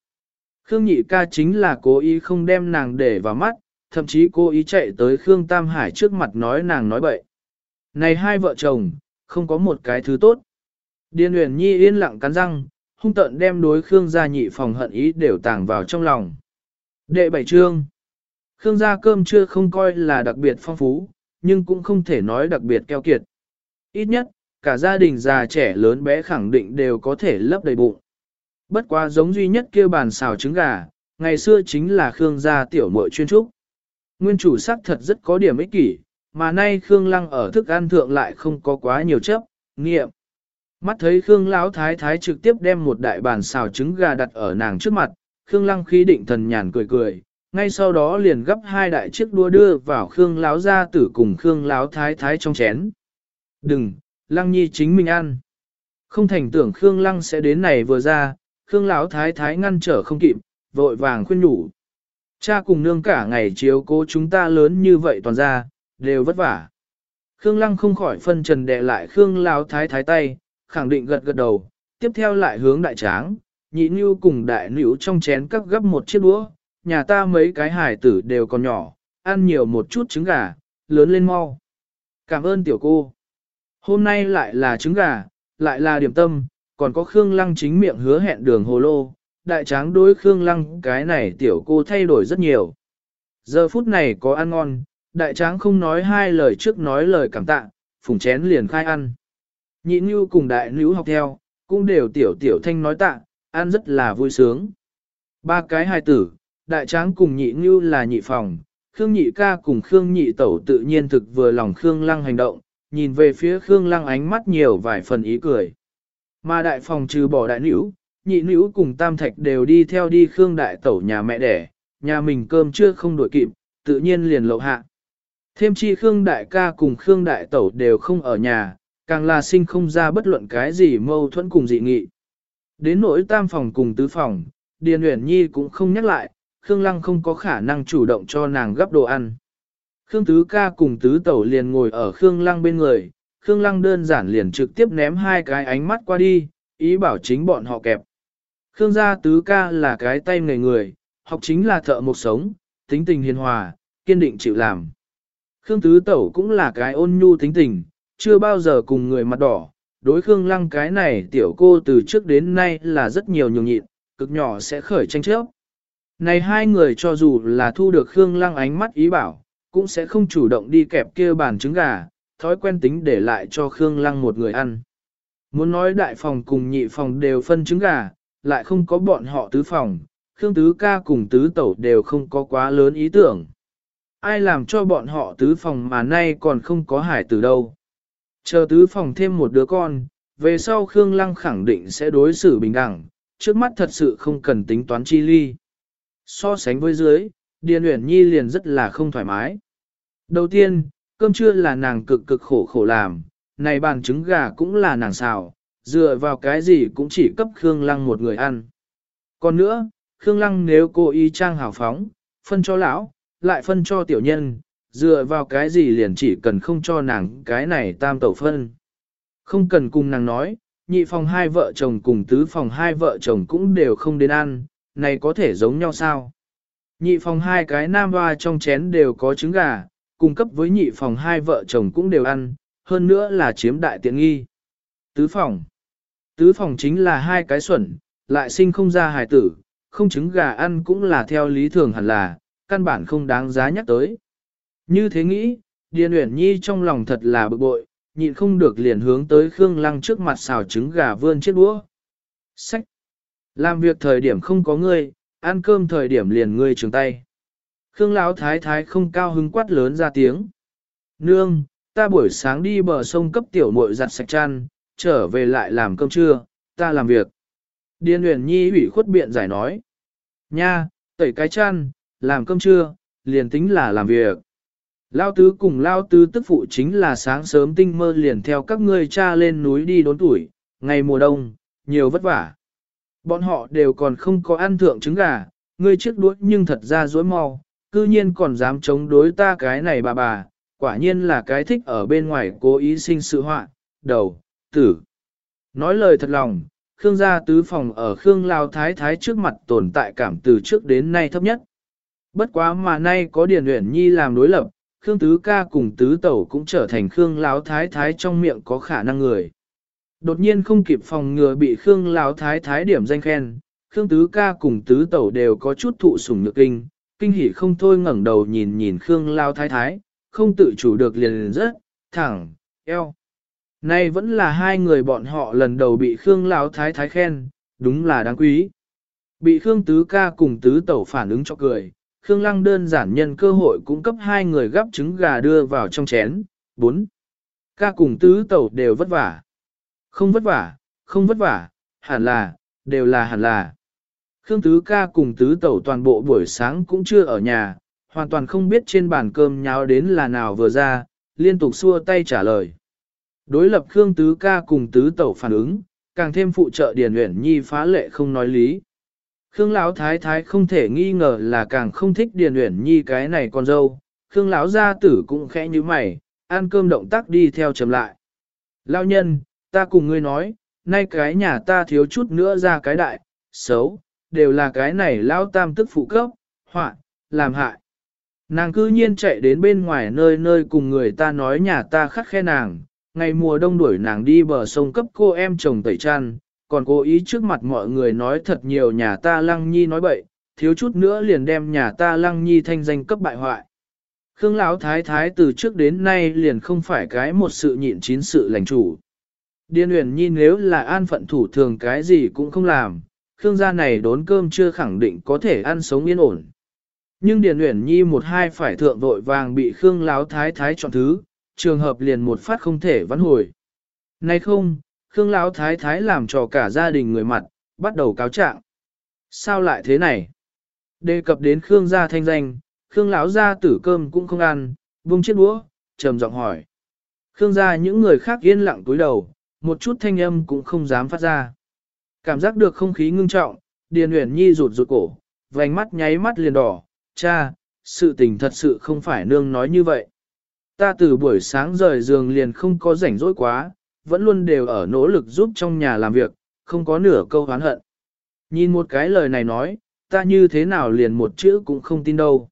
Khương nhị ca chính là cố ý không đem nàng để vào mắt, thậm chí cố ý chạy tới Khương Tam Hải trước mặt nói nàng nói bậy. Này hai vợ chồng, không có một cái thứ tốt. điên Uyển Nhi yên lặng cắn răng, hung tợn đem đối Khương gia nhị phòng hận ý đều tàng vào trong lòng. Đệ bảy trương. Khương gia cơm chưa không coi là đặc biệt phong phú, nhưng cũng không thể nói đặc biệt keo kiệt. Ít nhất, cả gia đình già trẻ lớn bé khẳng định đều có thể lấp đầy bụng. Bất quá giống duy nhất kia bàn xào trứng gà, ngày xưa chính là Khương gia tiểu muội chuyên trúc. Nguyên chủ sắc thật rất có điểm ích kỷ, mà nay Khương Lăng ở thức ăn thượng lại không có quá nhiều chấp, nghiệm. Mắt thấy Khương Lão Thái Thái trực tiếp đem một đại bàn xào trứng gà đặt ở nàng trước mặt, Khương Lăng khí định thần nhàn cười cười, ngay sau đó liền gấp hai đại chiếc đua đưa vào Khương Lão gia tử cùng Khương Lão Thái Thái trong chén. Đừng, Lăng Nhi chính mình ăn. Không thành tưởng Khương Lăng sẽ đến này vừa ra, Khương Lão Thái Thái ngăn trở không kịp, vội vàng khuyên nhủ. Cha cùng nương cả ngày chiếu cố chúng ta lớn như vậy toàn ra, đều vất vả. Khương Lăng không khỏi phân trần đè lại Khương Lão Thái Thái tay, khẳng định gật gật đầu, tiếp theo lại hướng đại tráng, nhị nhu cùng đại nữ trong chén cắp gấp một chiếc đũa, nhà ta mấy cái hải tử đều còn nhỏ, ăn nhiều một chút trứng gà, lớn lên mau. Cảm ơn tiểu cô. Hôm nay lại là trứng gà, lại là điểm tâm, còn có Khương Lăng chính miệng hứa hẹn đường hồ lô, đại tráng đối Khương Lăng cái này tiểu cô thay đổi rất nhiều. Giờ phút này có ăn ngon, đại tráng không nói hai lời trước nói lời cảm tạ, phùng chén liền khai ăn. Nhị Nhu cùng đại nữ học theo, cũng đều tiểu tiểu thanh nói tạ, ăn rất là vui sướng. Ba cái hài tử, đại tráng cùng nhị Nhu là nhị phòng, Khương nhị ca cùng Khương nhị tẩu tự nhiên thực vừa lòng Khương lăng hành động, nhìn về phía Khương lăng ánh mắt nhiều vài phần ý cười. Mà đại phòng trừ bỏ đại nữ, nhị nữ cùng tam thạch đều đi theo đi Khương đại tẩu nhà mẹ đẻ, nhà mình cơm chưa không đổi kịp, tự nhiên liền lậu hạ. Thêm chi Khương đại ca cùng Khương đại tẩu đều không ở nhà, càng là sinh không ra bất luận cái gì mâu thuẫn cùng dị nghị. Đến nỗi tam phòng cùng tứ phòng, Điền Uyển Nhi cũng không nhắc lại, Khương Lăng không có khả năng chủ động cho nàng gấp đồ ăn. Khương Tứ ca cùng Tứ Tẩu liền ngồi ở Khương Lăng bên người, Khương Lăng đơn giản liền trực tiếp ném hai cái ánh mắt qua đi, ý bảo chính bọn họ kẹp. Khương gia Tứ ca là cái tay người người, học chính là thợ một sống, tính tình hiền hòa, kiên định chịu làm. Khương Tứ Tẩu cũng là cái ôn nhu tính tình, chưa bao giờ cùng người mặt đỏ. Đối Khương Lăng cái này tiểu cô từ trước đến nay là rất nhiều nhường nhịn, cực nhỏ sẽ khởi tranh chấp. Này hai người cho dù là thu được Khương Lăng ánh mắt ý bảo, cũng sẽ không chủ động đi kẹp kia bàn trứng gà, thói quen tính để lại cho Khương Lăng một người ăn. Muốn nói đại phòng cùng nhị phòng đều phân trứng gà, lại không có bọn họ tứ phòng, Khương Tứ ca cùng Tứ Tẩu đều không có quá lớn ý tưởng. Ai làm cho bọn họ tứ phòng mà nay còn không có hải từ đâu. Chờ tứ phòng thêm một đứa con, về sau Khương Lăng khẳng định sẽ đối xử bình đẳng, trước mắt thật sự không cần tính toán chi ly. So sánh với dưới, Điền Uyển Nhi liền rất là không thoải mái. Đầu tiên, cơm trưa là nàng cực cực khổ khổ làm, này bàn trứng gà cũng là nàng xào, dựa vào cái gì cũng chỉ cấp Khương Lăng một người ăn. Còn nữa, Khương Lăng nếu cô y trang hào phóng, phân cho lão, lại phân cho tiểu nhân, dựa vào cái gì liền chỉ cần không cho nàng cái này tam tẩu phân. Không cần cùng nàng nói, nhị phòng hai vợ chồng cùng tứ phòng hai vợ chồng cũng đều không đến ăn, này có thể giống nhau sao? Nhị phòng hai cái nam hoa trong chén đều có trứng gà, cung cấp với nhị phòng hai vợ chồng cũng đều ăn, hơn nữa là chiếm đại tiện nghi. Tứ phòng Tứ phòng chính là hai cái xuẩn, lại sinh không ra hài tử, không trứng gà ăn cũng là theo lý thường hẳn là, căn bản không đáng giá nhắc tới. Như thế nghĩ, Điền Uyển Nhi trong lòng thật là bực bội, nhịn không được liền hướng tới Khương Lăng trước mặt xào trứng gà vươn chiếc đũa. Sách! Làm việc thời điểm không có ngươi, ăn cơm thời điểm liền ngươi trường tay. Khương Lão Thái Thái không cao hứng quát lớn ra tiếng. Nương, ta buổi sáng đi bờ sông cấp tiểu muội giặt sạch chăn, trở về lại làm cơm trưa, ta làm việc. Điền Uyển Nhi ủy khuất biện giải nói. Nha, tẩy cái chăn, làm cơm trưa, liền tính là làm việc. Lao tứ cùng Lao tứ tức phụ chính là sáng sớm tinh mơ liền theo các ngươi cha lên núi đi đốn tuổi, ngày mùa đông, nhiều vất vả. Bọn họ đều còn không có ăn thượng trứng gà, ngươi trước đuổi nhưng thật ra dối mau, cư nhiên còn dám chống đối ta cái này bà bà, quả nhiên là cái thích ở bên ngoài cố ý sinh sự họa, đầu, tử. Nói lời thật lòng, Khương gia tứ phòng ở Khương Lao Thái Thái trước mặt tồn tại cảm từ trước đến nay thấp nhất. Bất quá mà nay có Điền Uyển Nhi làm đối lập, Khương Tứ Ca cùng Tứ Tẩu cũng trở thành Khương Lão Thái Thái trong miệng có khả năng người. Đột nhiên không kịp phòng ngừa bị Khương Lão Thái Thái điểm danh khen, Khương Tứ Ca cùng Tứ Tẩu đều có chút thụ sủng nhược kinh, kinh hỉ không thôi ngẩng đầu nhìn nhìn Khương Lão Thái Thái, không tự chủ được liền liền rất, thẳng, eo. Nay vẫn là hai người bọn họ lần đầu bị Khương Lão Thái Thái khen, đúng là đáng quý. Bị Khương Tứ Ca cùng Tứ Tẩu phản ứng cho cười, Khương Lăng đơn giản nhân cơ hội cung cấp hai người gắp trứng gà đưa vào trong chén. 4. Ca cùng tứ tẩu đều vất vả. Không vất vả, không vất vả, hẳn là, đều là hẳn là. Khương tứ ca cùng tứ tẩu toàn bộ buổi sáng cũng chưa ở nhà, hoàn toàn không biết trên bàn cơm nháo đến là nào vừa ra, liên tục xua tay trả lời. Đối lập Khương tứ ca cùng tứ tẩu phản ứng, càng thêm phụ trợ Điền Uyển Nhi phá lệ không nói lý. Khương Lão Thái Thái không thể nghi ngờ là càng không thích Điền Uyển Nhi cái này con dâu, Khương Lão gia tử cũng khẽ như mày, ăn cơm động tác đi theo chậm lại. Lão nhân, ta cùng ngươi nói, nay cái nhà ta thiếu chút nữa ra cái đại, xấu, đều là cái này Lão tam tức phụ cấp, họa, làm hại. Nàng cư nhiên chạy đến bên ngoài nơi nơi cùng người ta nói nhà ta khắc khe nàng, ngày mùa đông đuổi nàng đi bờ sông cấp cô em chồng tẩy chăn, còn cố ý trước mặt mọi người nói thật nhiều nhà ta lăng nhi nói bậy, thiếu chút nữa liền đem nhà ta lăng nhi thanh danh cấp bại hoại. Khương Lão Thái Thái từ trước đến nay liền không phải cái một sự nhịn chín sự lành chủ. Điên huyền nhi nếu là an phận thủ thường cái gì cũng không làm, Khương gia này đốn cơm chưa khẳng định có thể ăn sống yên ổn. Nhưng Điền Uyển Nhi một hai phải thượng vội vàng bị Khương Lão Thái Thái chọn thứ, trường hợp liền một phát không thể vãn hồi. Nay không, Khương Lão Thái Thái làm cho cả gia đình người mặt, bắt đầu cáo trạng. Sao lại thế này? Đề cập đến Khương gia thanh danh, Khương Lão gia tử cơm cũng không ăn, vung chiếc đũa, trầm giọng hỏi. Khương gia những người khác yên lặng cúi đầu, một chút thanh âm cũng không dám phát ra. Cảm giác được không khí ngưng trọng, Điền Uyển Nhi rụt rụt cổ, vành mắt nháy mắt liền đỏ, cha, sự tình thật sự không phải nương nói như vậy. Ta từ buổi sáng rời giường liền không có rảnh rỗi quá, vẫn luôn đều ở nỗ lực giúp trong nhà làm việc, không có nửa câu oán hận. Nhìn một cái lời này nói, ta như thế nào liền một chữ cũng không tin đâu.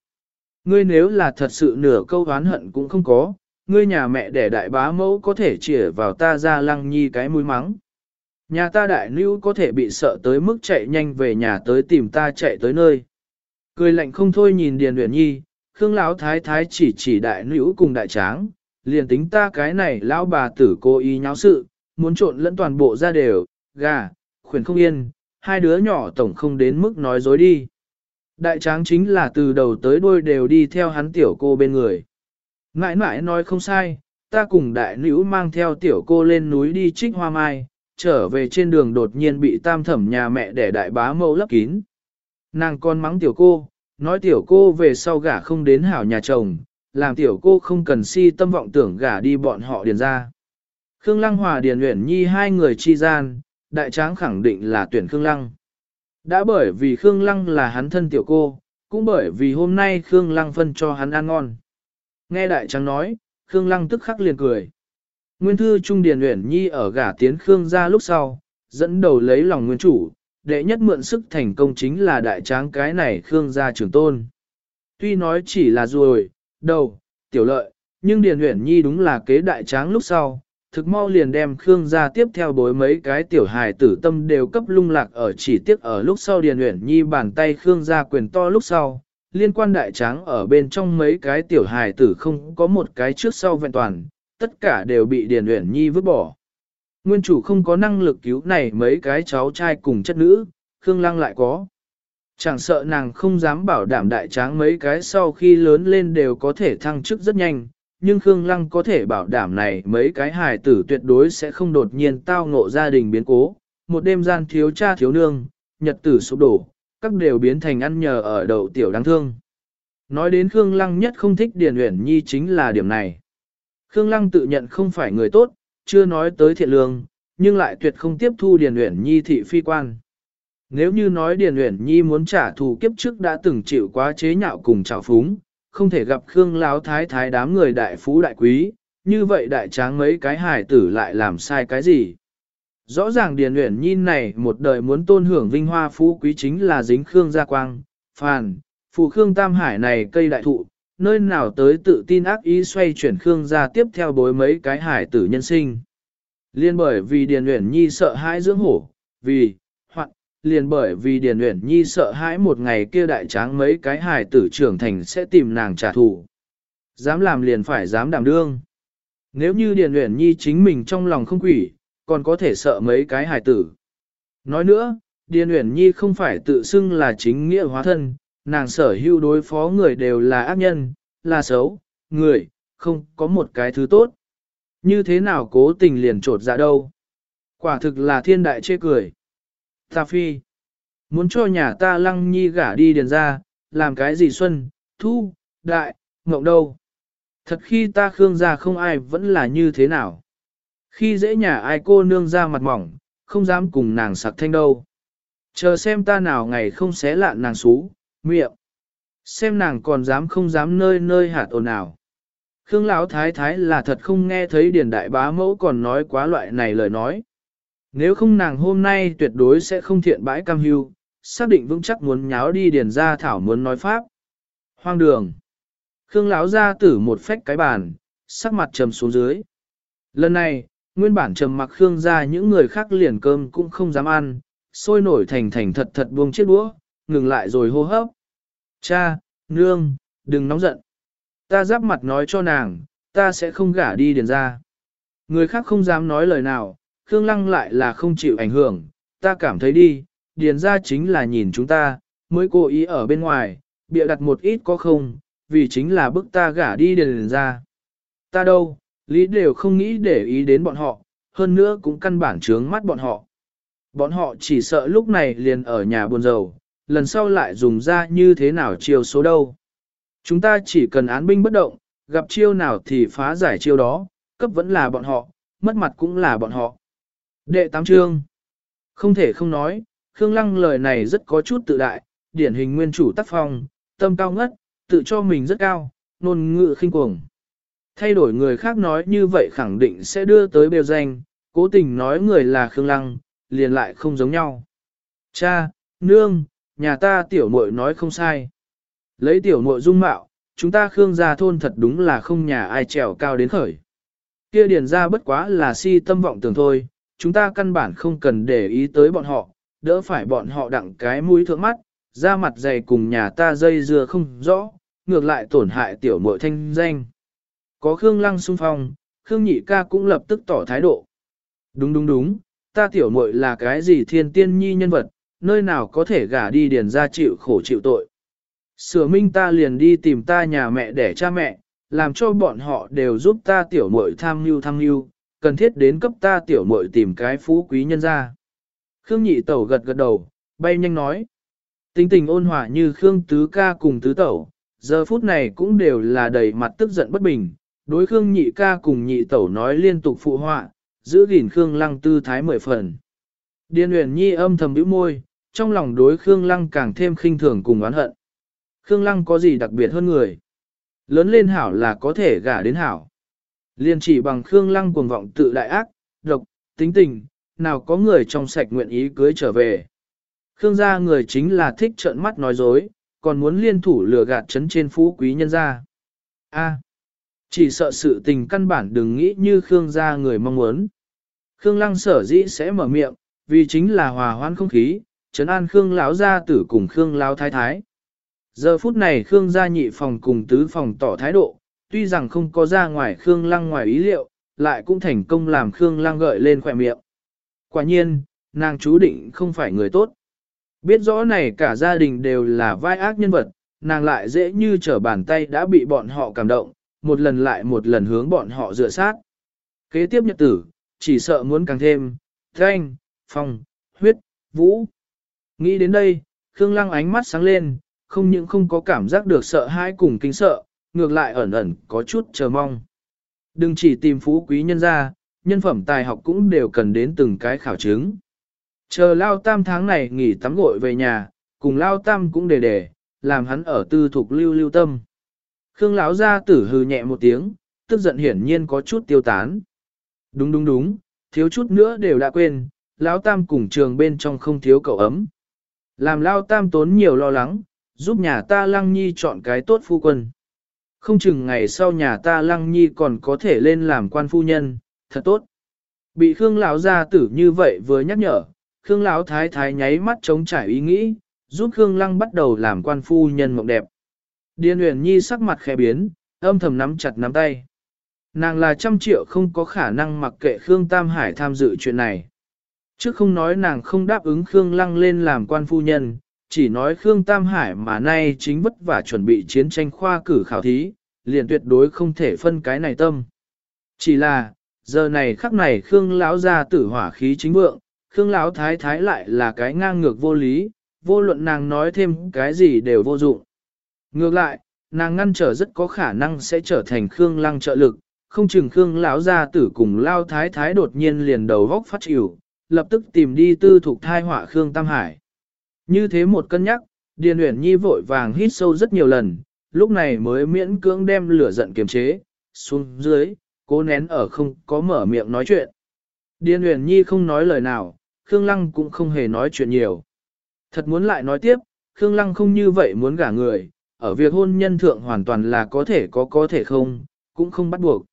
Ngươi nếu là thật sự nửa câu oán hận cũng không có, ngươi nhà mẹ đẻ đại bá mẫu có thể chỉa vào ta ra lăng nhi cái mũi mắng. Nhà ta đại nữ có thể bị sợ tới mức chạy nhanh về nhà tới tìm ta chạy tới nơi. Cười lạnh không thôi nhìn Điền Uyển Nhi, Khương Lão Thái Thái chỉ chỉ đại nữ cùng đại tráng, liền tính ta cái này lão bà tử cố ý nháo sự, muốn trộn lẫn toàn bộ ra đều, gà, khuyển không yên, hai đứa nhỏ tổng không đến mức nói dối đi. Đại tráng chính là từ đầu tới đuôi đều đi theo hắn tiểu cô bên người. Ngãi ngãi nói không sai, ta cùng đại nữ mang theo tiểu cô lên núi đi trích hoa mai, trở về trên đường đột nhiên bị tam thẩm nhà mẹ để đại bá mẫu lấp kín. Nàng con mắng tiểu cô, nói tiểu cô về sau gả không đến hảo nhà chồng, làm tiểu cô không cần si tâm vọng tưởng gả đi bọn họ điền ra. Khương Lăng Hòa Điền Uyển Nhi hai người chi gian, đại tráng khẳng định là tuyển Khương Lăng. Đã bởi vì Khương Lăng là hắn thân tiểu cô, cũng bởi vì hôm nay Khương Lăng phân cho hắn ăn ngon. Nghe đại tráng nói, Khương Lăng tức khắc liền cười. Nguyên thư Trung Điền Uyển Nhi ở gả tiến Khương gia lúc sau, dẫn đầu lấy lòng nguyên chủ, đệ nhất mượn sức thành công chính là đại tráng cái này Khương gia trưởng tôn. Tuy nói chỉ là ruồi, đầu, tiểu lợi, nhưng Điền Uyển Nhi đúng là kế đại tráng lúc sau, thực mau liền đem Khương gia tiếp theo bối mấy cái tiểu hài tử tâm đều cấp lung lạc ở chỉ tiếc ở lúc sau Điền Uyển Nhi bàn tay Khương gia quyền to lúc sau, liên quan đại tráng ở bên trong mấy cái tiểu hài tử không có một cái trước sau vẹn toàn, tất cả đều bị Điền Uyển Nhi vứt bỏ. Nguyên chủ không có năng lực cứu này mấy cái cháu trai cùng chất nữ, Khương Lăng lại có. Chẳng sợ nàng không dám bảo đảm đại tráng mấy cái sau khi lớn lên đều có thể thăng chức rất nhanh, nhưng Khương Lăng có thể bảo đảm này mấy cái hài tử tuyệt đối sẽ không đột nhiên tao ngộ gia đình biến cố, một đêm gian thiếu cha thiếu nương, nhật tử sụp đổ, các đều biến thành ăn nhờ ở đậu tiểu đáng thương. Nói đến Khương Lăng nhất không thích Điền Uyển Nhi chính là điểm này. Khương Lăng tự nhận không phải người tốt, chưa nói tới thiện lương, nhưng lại tuyệt không tiếp thu Điền Uyển Nhi thị phi quan. Nếu như nói Điền Uyển Nhi muốn trả thù kiếp trước đã từng chịu quá chế nhạo cùng trào phúng, không thể gặp Khương Láo Thái Thái đám người đại phú đại quý, như vậy đại tráng mấy cái hài tử lại làm sai cái gì. Rõ ràng Điền Uyển Nhi này một đời muốn tôn hưởng vinh hoa phú quý chính là dính Khương Gia Quang, Phàn, Phù Khương Tam Hải này cây đại thụ, nơi nào tới tự tin ác ý xoay chuyển Khương Gia tiếp theo bối mấy cái hải tử nhân sinh. Liên bởi vì Điền Uyển Nhi sợ hãi dưỡng hổ, vì, hoặc, liền bởi vì Điền Uyển Nhi sợ hãi một ngày kia đại tráng mấy cái hải tử trưởng thành sẽ tìm nàng trả thù. Dám làm liền phải dám đảm đương. Nếu như Điền Uyển Nhi chính mình trong lòng không quỷ, còn có thể sợ mấy cái hải tử. Nói nữa, Điền Uyển Nhi không phải tự xưng là chính nghĩa hóa thân, nàng sở hữu đối phó người đều là ác nhân, là xấu, người, không có một cái thứ tốt. Như thế nào cố tình liền trột dạ đâu? Quả thực là thiên đại chê cười. Ta phi, muốn cho nhà ta lăng nhi gả đi điền ra, làm cái gì xuân, thu, đại, ngộng đâu. Thật khi ta khương ra không ai vẫn là như thế nào. Khi dễ nhà ai cô nương ra mặt mỏng, không dám cùng nàng sặc thanh đâu. Chờ xem ta nào ngày không xé lạn nàng xú, miệng. Xem nàng còn dám không dám nơi nơi hạt ồn ào. Khương Lão Thái Thái là thật không nghe thấy Điền Đại Bá Mẫu còn nói quá loại này lời nói. Nếu không nàng hôm nay tuyệt đối sẽ không thiện bãi cam hưu, xác định vững chắc muốn nháo đi Điền ra thảo muốn nói pháp. Hoang đường. Khương Lão ra tử một phách cái bàn, sắc mặt trầm xuống dưới. Lần này, nguyên bản trầm mặc Khương ra những người khác liền cơm cũng không dám ăn, sôi nổi thành thành thật thật buông chiếc đũa, ngừng lại rồi hô hấp. Cha, nương, đừng nóng giận. Ta giáp mặt nói cho nàng, ta sẽ không gả đi điền ra. Người khác không dám nói lời nào, Khương Lăng lại là không chịu ảnh hưởng, ta cảm thấy đi, điền ra chính là nhìn chúng ta, mới cố ý ở bên ngoài, bịa đặt một ít có không, vì chính là bức ta gả đi điền ra. Ta đâu, lý đều không nghĩ để ý đến bọn họ, hơn nữa cũng căn bản trướng mắt bọn họ. Bọn họ chỉ sợ lúc này liền ở nhà buồn rầu, lần sau lại dùng ra như thế nào chiêu số đâu. Chúng ta chỉ cần án binh bất động, gặp chiêu nào thì phá giải chiêu đó, cấp vẫn là bọn họ, mất mặt cũng là bọn họ. Đệ tám chương Không thể không nói, Khương Lăng lời này rất có chút tự đại, điển hình nguyên chủ tác phong, tâm cao ngất, tự cho mình rất cao, nôn ngự khinh cuồng. Thay đổi người khác nói như vậy khẳng định sẽ đưa tới bêu danh, cố tình nói người là Khương Lăng, liền lại không giống nhau. Cha, nương, nhà ta tiểu muội nói không sai. Lấy tiểu muội dung mạo, chúng ta Khương gia thôn thật đúng là không nhà ai trèo cao đến khởi. Kia điền ra bất quá là si tâm vọng tưởng thôi, chúng ta căn bản không cần để ý tới bọn họ, đỡ phải bọn họ đặng cái mũi thượng mắt, ra mặt dày cùng nhà ta dây dưa không rõ, ngược lại tổn hại tiểu muội thanh danh. Có Khương Lăng xung phong, Khương Nhị ca cũng lập tức tỏ thái độ. Đúng đúng đúng, ta tiểu muội là cái gì thiên tiên nhi nhân vật, nơi nào có thể gả đi điền ra chịu khổ chịu tội. Sửa minh ta liền đi tìm ta nhà mẹ để cha mẹ, làm cho bọn họ đều giúp ta tiểu muội tham mưu tham mưu, cần thiết đến cấp ta tiểu muội tìm cái phú quý nhân ra. Khương nhị tẩu gật gật đầu, bay nhanh nói. Tính tình ôn hòa như Khương tứ ca cùng tứ tẩu, giờ phút này cũng đều là đầy mặt tức giận bất bình. Đối Khương nhị ca cùng nhị tẩu nói liên tục phụ họa, giữ gìn Khương lăng tư thái mười phần. Điên Uyển nhi âm thầm bĩu môi, trong lòng đối Khương lăng càng thêm khinh thường cùng oán hận. Khương Lăng có gì đặc biệt hơn người? Lớn lên hảo là có thể gả đến hảo. Liên chỉ bằng Khương Lăng cuồng vọng tự đại ác, độc, tính tình, nào có người trong sạch nguyện ý cưới trở về. Khương gia người chính là thích trợn mắt nói dối, còn muốn liên thủ lừa gạt chấn trên phú quý nhân gia. A, chỉ sợ sự tình căn bản đừng nghĩ như Khương gia người mong muốn. Khương Lăng sở dĩ sẽ mở miệng, vì chính là hòa hoãn không khí, trấn an Khương lão gia tử cùng Khương lão thái thái. Giờ phút này Khương gia nhị phòng cùng tứ phòng tỏ thái độ, tuy rằng không có ra ngoài Khương Lăng ngoài ý liệu, lại cũng thành công làm Khương Lăng gợi lên khỏe miệng. Quả nhiên, nàng chú định không phải người tốt. Biết rõ này cả gia đình đều là vai ác nhân vật, nàng lại dễ như trở bàn tay đã bị bọn họ cảm động, một lần lại một lần hướng bọn họ dựa sát. Kế tiếp nhật tử, chỉ sợ muốn càng thêm, thanh, phong, huyết, vũ. Nghĩ đến đây, Khương Lăng ánh mắt sáng lên, không những không có cảm giác được sợ hãi cùng kinh sợ, ngược lại ẩn ẩn có chút chờ mong. Đừng chỉ tìm phú quý nhân ra, nhân phẩm tài học cũng đều cần đến từng cái khảo chứng. Chờ lao tam tháng này nghỉ tắm gội về nhà, cùng lao tam cũng đề đề, làm hắn ở tư thục lưu lưu tâm. Khương lão ra tử hừ nhẹ một tiếng, tức giận hiển nhiên có chút tiêu tán. Đúng đúng đúng, thiếu chút nữa đều đã quên, lão tam cùng trường bên trong không thiếu cậu ấm. Làm lao tam tốn nhiều lo lắng, giúp nhà ta lăng nhi chọn cái tốt phu quân. Không chừng ngày sau nhà ta lăng nhi còn có thể lên làm quan phu nhân, thật tốt. Bị Khương lão gia tử như vậy vừa nhắc nhở, Khương lão thái thái nháy mắt chống trải ý nghĩ, giúp Khương lăng bắt đầu làm quan phu nhân mộng đẹp. Điền Huyền Nhi sắc mặt khẽ biến, âm thầm nắm chặt nắm tay. Nàng là trăm triệu không có khả năng mặc kệ Khương Tam Hải tham dự chuyện này. Chứ không nói nàng không đáp ứng Khương Lăng lên làm quan phu nhân, chỉ nói Khương Tam Hải mà nay chính vất vả chuẩn bị chiến tranh khoa cử khảo thí, liền tuyệt đối không thể phân cái này tâm. Chỉ là, giờ này khắc này Khương lão ra tử hỏa khí chính vượng, Khương lão thái thái lại là cái ngang ngược vô lý, vô luận nàng nói thêm cái gì đều vô dụng. Ngược lại, nàng ngăn trở rất có khả năng sẽ trở thành Khương lăng trợ lực, không chừng Khương lão gia tử cùng lao thái thái đột nhiên liền đầu vóc phát chịu, lập tức tìm đi tư thuộc thai họa Khương Tam Hải. Như thế một cân nhắc, Điền Uyển Nhi vội vàng hít sâu rất nhiều lần, lúc này mới miễn cưỡng đem lửa giận kiềm chế, xuống dưới, cố nén ở không có mở miệng nói chuyện. Điền Uyển Nhi không nói lời nào, Khương Lăng cũng không hề nói chuyện nhiều. Thật muốn lại nói tiếp, Khương Lăng không như vậy muốn gả người, ở việc hôn nhân thượng hoàn toàn là có thể có có thể không, cũng không bắt buộc.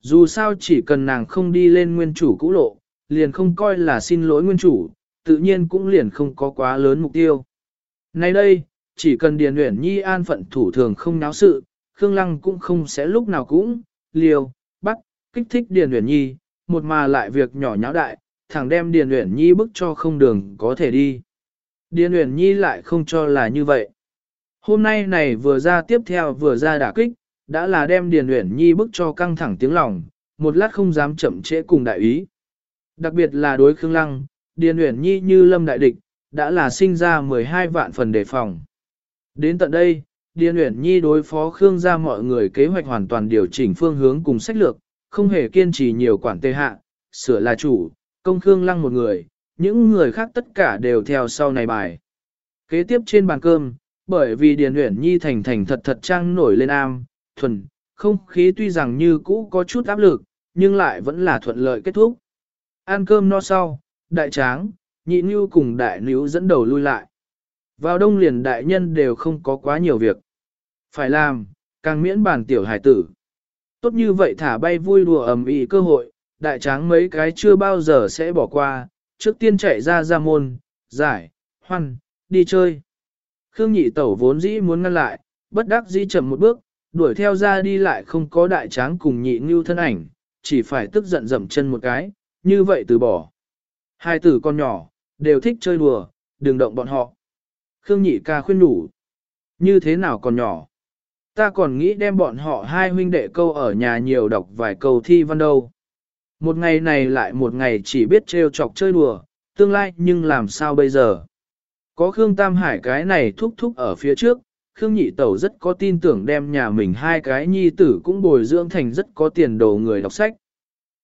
Dù sao chỉ cần nàng không đi lên nguyên chủ cũ lộ, liền không coi là xin lỗi nguyên chủ, tự nhiên cũng liền không có quá lớn mục tiêu. Nay đây, chỉ cần Điền Uyển Nhi an phận thủ thường không náo sự, Khương Lăng cũng không sẽ lúc nào cũng liều, bắt, kích thích Điền Uyển Nhi, một mà lại việc nhỏ nháo đại, thẳng đem Điền Uyển Nhi bức cho không đường có thể đi. Điền Uyển Nhi lại không cho là như vậy. Hôm nay này vừa ra tiếp theo vừa ra đả kích, đã là đem Điền Uyển Nhi bức cho căng thẳng tiếng lòng, một lát không dám chậm trễ cùng đại ý. Đặc biệt là đối Khương Lăng, Điền Uyển Nhi như lâm đại địch, đã là sinh ra 12 vạn phần đề phòng. Đến tận đây, Điền Uyển Nhi đối phó Khương gia mọi người kế hoạch hoàn toàn điều chỉnh phương hướng cùng sách lược, không hề kiên trì nhiều quản tê hạ, sửa là chủ, công Khương Lăng một người, những người khác tất cả đều theo sau này bài. Kế tiếp trên bàn cơm, bởi vì Điền Uyển Nhi thành thành thật thật trang nổi lên am, thuần, không khí tuy rằng như cũ có chút áp lực, nhưng lại vẫn là thuận lợi kết thúc. Ăn cơm no sau, đại tráng, nhị nưu cùng đại níu dẫn đầu lui lại. Vào đông liền đại nhân đều không có quá nhiều việc. Phải làm, càng miễn bản tiểu hải tử. Tốt như vậy thả bay vui đùa ầm ĩ cơ hội, đại tráng mấy cái chưa bao giờ sẽ bỏ qua, trước tiên chạy ra ra môn, giải, hoan, đi chơi. Khương nhị tẩu vốn dĩ muốn ngăn lại, bất đắc dĩ chậm một bước, đuổi theo ra đi lại không có đại tráng cùng nhị ngưu thân ảnh, chỉ phải tức giận dậm chân một cái, như vậy từ bỏ. Hai tử con nhỏ, đều thích chơi đùa, đừng động bọn họ. Khương nhị ca khuyên đủ. Như thế nào còn nhỏ? Ta còn nghĩ đem bọn họ hai huynh đệ câu ở nhà nhiều đọc vài câu thi văn đâu. Một ngày này lại một ngày chỉ biết trêu chọc chơi đùa, tương lai nhưng làm sao bây giờ? Có Khương Tam Hải cái này thúc thúc ở phía trước, Khương Nhị Tẩu rất có tin tưởng đem nhà mình hai cái nhi tử cũng bồi dưỡng thành rất có tiền đồ người đọc sách.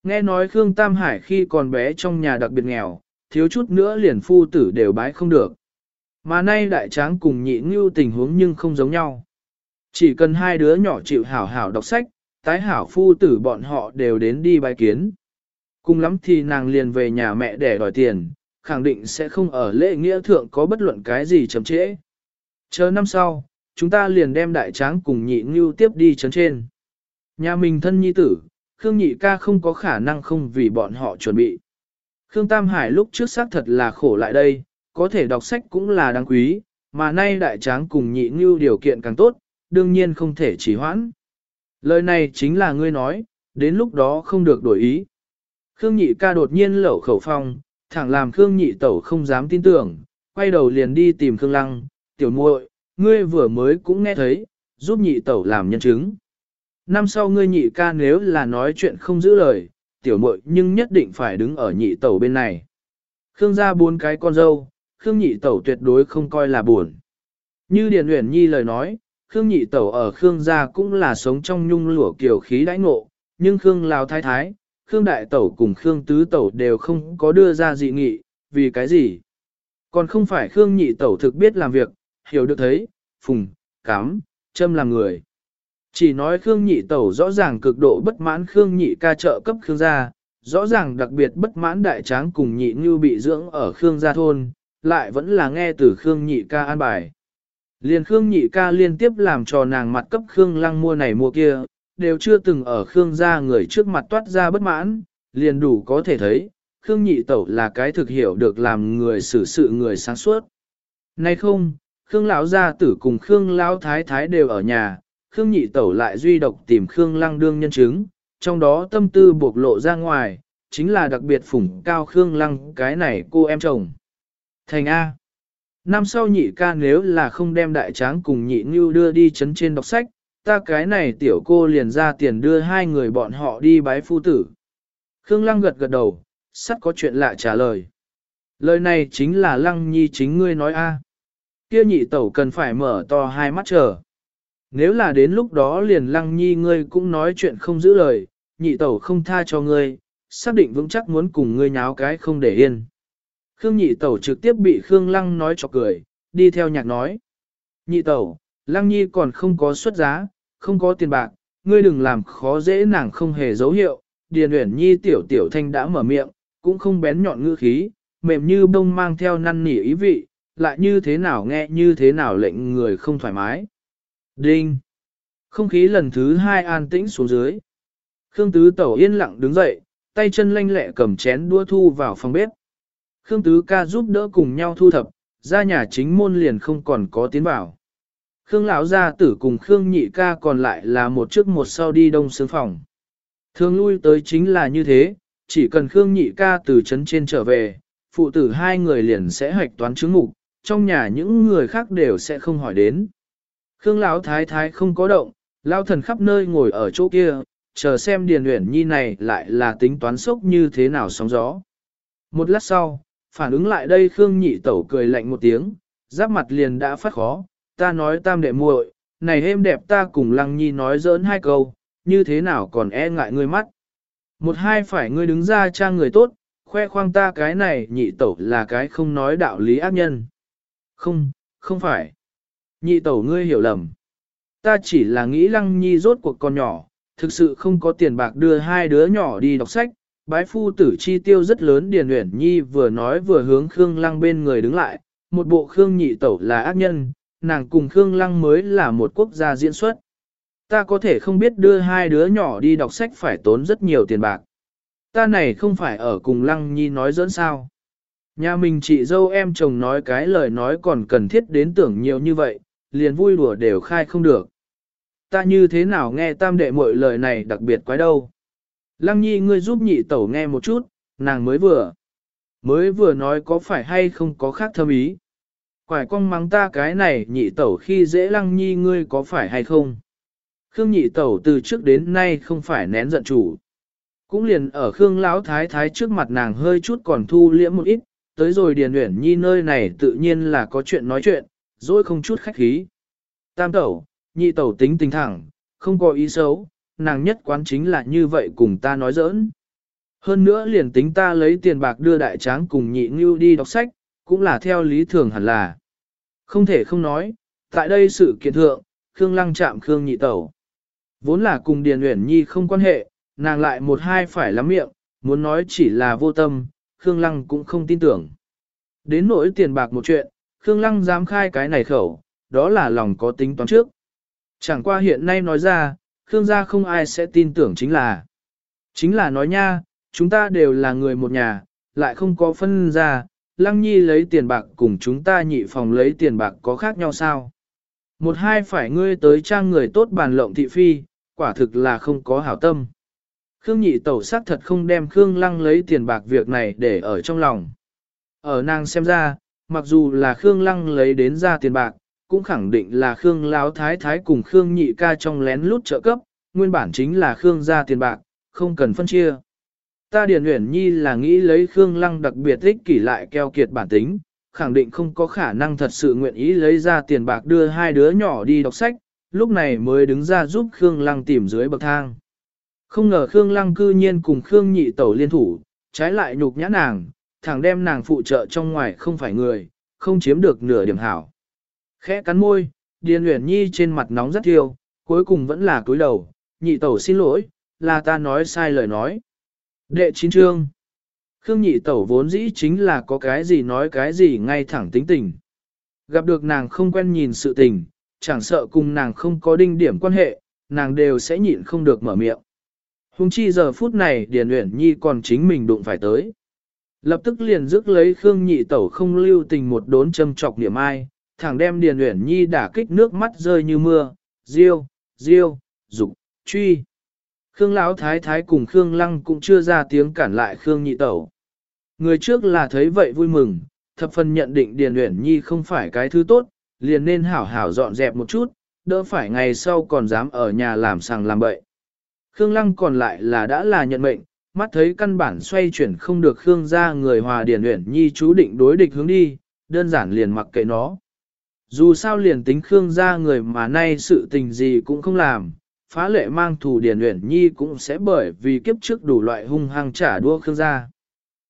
Nghe nói Khương Tam Hải khi còn bé trong nhà đặc biệt nghèo, thiếu chút nữa liền phu tử đều bái không được. Mà nay đại tráng cùng nhị ngưu tình huống nhưng không giống nhau. Chỉ cần hai đứa nhỏ chịu hảo hảo đọc sách, tái hảo phu tử bọn họ đều đến đi bài kiến. Cùng lắm thì nàng liền về nhà mẹ để đòi tiền, khẳng định sẽ không ở lễ nghĩa thượng có bất luận cái gì chậm trễ. Chờ năm sau, chúng ta liền đem đại tráng cùng nhị ngưu tiếp đi chấn trên. Nhà mình thân nhi tử, Khương nhị ca không có khả năng không vì bọn họ chuẩn bị. Khương Tam Hải lúc trước xác thật là khổ lại đây, có thể đọc sách cũng là đáng quý, mà nay đại tráng cùng nhị ngưu điều kiện càng tốt, đương nhiên không thể chỉ hoãn. Lời này chính là ngươi nói, đến lúc đó không được đổi ý. Khương nhị ca đột nhiên lẩu khẩu phong, thẳng làm Khương nhị tẩu không dám tin tưởng, quay đầu liền đi tìm Khương lăng, tiểu muội, ngươi vừa mới cũng nghe thấy, giúp nhị tẩu làm nhân chứng. Năm sau ngươi nhị ca nếu là nói chuyện không giữ lời, tiểu muội nhưng nhất định phải đứng ở nhị tẩu bên này. Khương gia bốn cái con dâu, Khương nhị tẩu tuyệt đối không coi là buồn. Như Điền Uyển Nhi lời nói, Khương nhị tẩu ở Khương gia cũng là sống trong nhung lụa kiểu khí đãi ngộ, nhưng Khương Lào thái thái, Khương đại tẩu cùng Khương tứ tẩu đều không có đưa ra dị nghị, vì cái gì? Còn không phải Khương nhị tẩu thực biết làm việc, hiểu được thấy, phùng, cám, châm làm người. Chỉ nói Khương nhị tẩu rõ ràng cực độ bất mãn Khương nhị ca trợ cấp Khương gia, rõ ràng đặc biệt bất mãn đại tráng cùng nhị như bị dưỡng ở Khương gia thôn, lại vẫn là nghe từ Khương nhị ca an bài. Liền Khương nhị ca liên tiếp làm cho nàng mặt cấp Khương lăng mua này mua kia, đều chưa từng ở Khương gia người trước mặt toát ra bất mãn, liền đủ có thể thấy, Khương nhị tẩu là cái thực hiểu được làm người xử sự người sáng suốt. Nay không, Khương lão gia tử cùng Khương lão thái thái đều ở nhà, Khương nhị tẩu lại duy độc tìm Khương lăng đương nhân chứng, trong đó tâm tư bộc lộ ra ngoài, chính là đặc biệt phủng cao Khương lăng cái này cô em chồng. Thành A. Năm sau nhị ca nếu là không đem đại tráng cùng nhị như đưa đi chấn trên đọc sách, ta cái này tiểu cô liền ra tiền đưa hai người bọn họ đi bái phu tử. Khương Lăng gật gật đầu, sắp có chuyện lạ trả lời. Lời này chính là Lăng Nhi chính ngươi nói a. Kia nhị tẩu cần phải mở to hai mắt chờ. Nếu là đến lúc đó liền Lăng Nhi ngươi cũng nói chuyện không giữ lời, nhị tẩu không tha cho ngươi, xác định vững chắc muốn cùng ngươi nháo cái không để yên. Khương nhị tẩu trực tiếp bị Khương Lăng nói cho cười, đi theo nhạc nói. Nhị tẩu, Lăng Nhi còn không có xuất giá, không có tiền bạc, ngươi đừng làm khó dễ nàng không hề dấu hiệu. Điền Uyển Nhi tiểu tiểu thanh đã mở miệng, cũng không bén nhọn ngữ khí, mềm như bông mang theo năn nỉ ý vị, lại như thế nào nghe như thế nào lệnh người không thoải mái. Đinh! Không khí lần thứ hai an tĩnh xuống dưới. Khương Tứ Tẩu yên lặng đứng dậy, tay chân lanh lẹ cầm chén đua thu vào phòng bếp. Khương Tứ ca giúp đỡ cùng nhau thu thập, ra nhà chính môn liền không còn có tiến vào. Khương lão gia tử cùng Khương nhị ca còn lại là một trước một sau đi đông sướng phòng. Thường lui tới chính là như thế, chỉ cần Khương nhị ca từ trấn trên trở về, phụ tử hai người liền sẽ hoạch toán chứng mục, trong nhà những người khác đều sẽ không hỏi đến. Khương lão thái thái không có động, lao thần khắp nơi ngồi ở chỗ kia, chờ xem điền uyển nhi này lại là tính toán sốc như thế nào sóng gió. Một lát sau, phản ứng lại đây Khương nhị tẩu cười lạnh một tiếng, giáp mặt liền đã phát khó, ta nói tam đệ muội, này êm đẹp ta cùng lăng nhi nói giỡn hai câu, như thế nào còn e ngại ngươi mắt. Một hai phải ngươi đứng ra trang người tốt, khoe khoang ta cái này nhị tẩu là cái không nói đạo lý ác nhân. Không, không phải. Nhị tẩu ngươi hiểu lầm. Ta chỉ là nghĩ lăng nhi rốt cuộc con nhỏ, thực sự không có tiền bạc đưa hai đứa nhỏ đi đọc sách. Bái phu tử chi tiêu rất lớn Điền Uyển Nhi vừa nói vừa hướng Khương Lăng bên người đứng lại, một bộ Khương nhị tẩu là ác nhân, nàng cùng Khương Lăng mới là một quốc gia diễn xuất. Ta có thể không biết đưa hai đứa nhỏ đi đọc sách phải tốn rất nhiều tiền bạc. Ta này không phải ở cùng Lăng Nhi nói dẫn sao. Nhà mình chị dâu em chồng nói cái lời nói còn cần thiết đến tưởng nhiều như vậy, liền vui đùa đều khai không được. Ta như thế nào nghe tam đệ mọi lời này đặc biệt quái đâu. Lăng Nhi ngươi giúp nhị tẩu nghe một chút, nàng mới vừa. Mới vừa nói có phải hay không có khác thâm ý. Quải cong mắng ta cái này nhị tẩu khi dễ lăng nhi ngươi có phải hay không? Khương nhị tẩu từ trước đến nay không phải nén giận chủ. Cũng liền ở Khương Lão Thái Thái trước mặt nàng hơi chút còn thu liễm một ít, tới rồi Điền Uyển Nhi nơi này tự nhiên là có chuyện nói chuyện, dỗi không chút khách khí. Tam tẩu, nhị tẩu tính tình thẳng, không có ý xấu, nàng nhất quán chính là như vậy cùng ta nói giỡn. Hơn nữa liền tính ta lấy tiền bạc đưa đại tráng cùng nhị ngưu đi đọc sách, cũng là theo lý thường hẳn là. Không thể không nói, tại đây sự kiện thượng, Khương Lăng chạm Khương nhị tẩu. Vốn là cùng Điền Uyển Nhi không quan hệ, nàng lại một hai phải lắm miệng, muốn nói chỉ là vô tâm, Khương Lăng cũng không tin tưởng. Đến nỗi tiền bạc một chuyện, Khương Lăng dám khai cái này khẩu, đó là lòng có tính toán trước. Chẳng qua hiện nay nói ra, Khương gia không ai sẽ tin tưởng chính là. Chính là nói nha, chúng ta đều là người một nhà, lại không có phân ra, Lăng Nhi lấy tiền bạc cùng chúng ta nhị phòng lấy tiền bạc có khác nhau sao? Một hai phải ngươi tới trang người tốt bàn lộng thị phi, quả thực là không có hảo tâm. Khương nhị tẩu sắc thật không đem Khương Lăng lấy tiền bạc việc này để ở trong lòng. Ở nàng xem ra, mặc dù là Khương Lăng lấy đến ra tiền bạc, cũng khẳng định là Khương Láo Thái Thái cùng Khương nhị ca trong lén lút trợ cấp, nguyên bản chính là Khương ra tiền bạc, không cần phân chia. Ta Điền Uyển Nhi là nghĩ lấy Khương Lăng đặc biệt ích kỷ lại keo kiệt bản tính, khẳng định không có khả năng thật sự nguyện ý lấy ra tiền bạc đưa hai đứa nhỏ đi đọc sách, lúc này mới đứng ra giúp Khương Lăng tìm dưới bậc thang. Không ngờ Khương Lăng cư nhiên cùng Khương nhị tẩu liên thủ, trái lại nhục nhã nàng, thẳng đem nàng phụ trợ trong ngoài không phải người, không chiếm được nửa điểm hảo. Khẽ cắn môi, Điền Uyển Nhi trên mặt nóng rất thiêu, cuối cùng vẫn là cúi đầu, nhị tẩu xin lỗi, là ta nói sai lời nói. Đệ chín chương Khương nhị tẩu vốn dĩ chính là có cái gì nói cái gì ngay thẳng tính tình. Gặp được nàng không quen nhìn sự tình, chẳng sợ cùng nàng không có đinh điểm quan hệ, nàng đều sẽ nhịn không được mở miệng. Hùng chi giờ phút này Điền Uyển Nhi còn chính mình đụng phải tới. Lập tức liền rước lấy Khương nhị tẩu không lưu tình một đốn châm chọc niệm ai, thẳng đem Điền Uyển Nhi đả kích nước mắt rơi như mưa, diêu, diêu, dục, truy. Khương Lão Thái Thái cùng Khương Lăng cũng chưa ra tiếng cản lại Khương nhị tẩu. Người trước là thấy vậy vui mừng, thập phần nhận định Điền Uyển Nhi không phải cái thứ tốt, liền nên hảo hảo dọn dẹp một chút, đỡ phải ngày sau còn dám ở nhà làm sàng làm bậy. Khương Lăng còn lại là đã là nhận mệnh, mắt thấy căn bản xoay chuyển không được Khương gia người hòa điển Uyển Nhi chú định đối địch hướng đi, đơn giản liền mặc kệ nó. Dù sao liền tính Khương gia người mà nay sự tình gì cũng không làm, phá lệ mang thù điển Uyển Nhi cũng sẽ bởi vì kiếp trước đủ loại hung hăng trả đua Khương gia.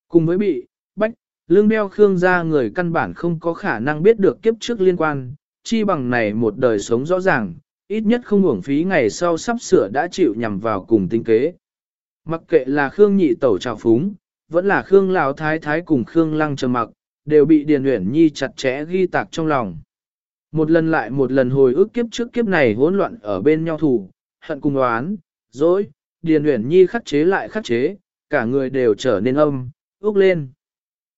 Cùng với bị, bách, lương đeo Khương gia người căn bản không có khả năng biết được kiếp trước liên quan, chi bằng này một đời sống rõ ràng, ít nhất không uổng phí ngày sau sắp sửa đã chịu nhằm vào cùng tinh kế. Mặc kệ là Khương nhị tẩu trào phúng, vẫn là Khương lão thái thái cùng Khương lăng trầm mặc, đều bị Điền Uyển Nhi chặt chẽ ghi tạc trong lòng. Một lần lại một lần hồi ức kiếp trước kiếp này hỗn loạn ở bên nhau thủ, hận cùng oán, dối, Điền Uyển Nhi khắc chế lại khắc chế, cả người đều trở nên âm, ước lên.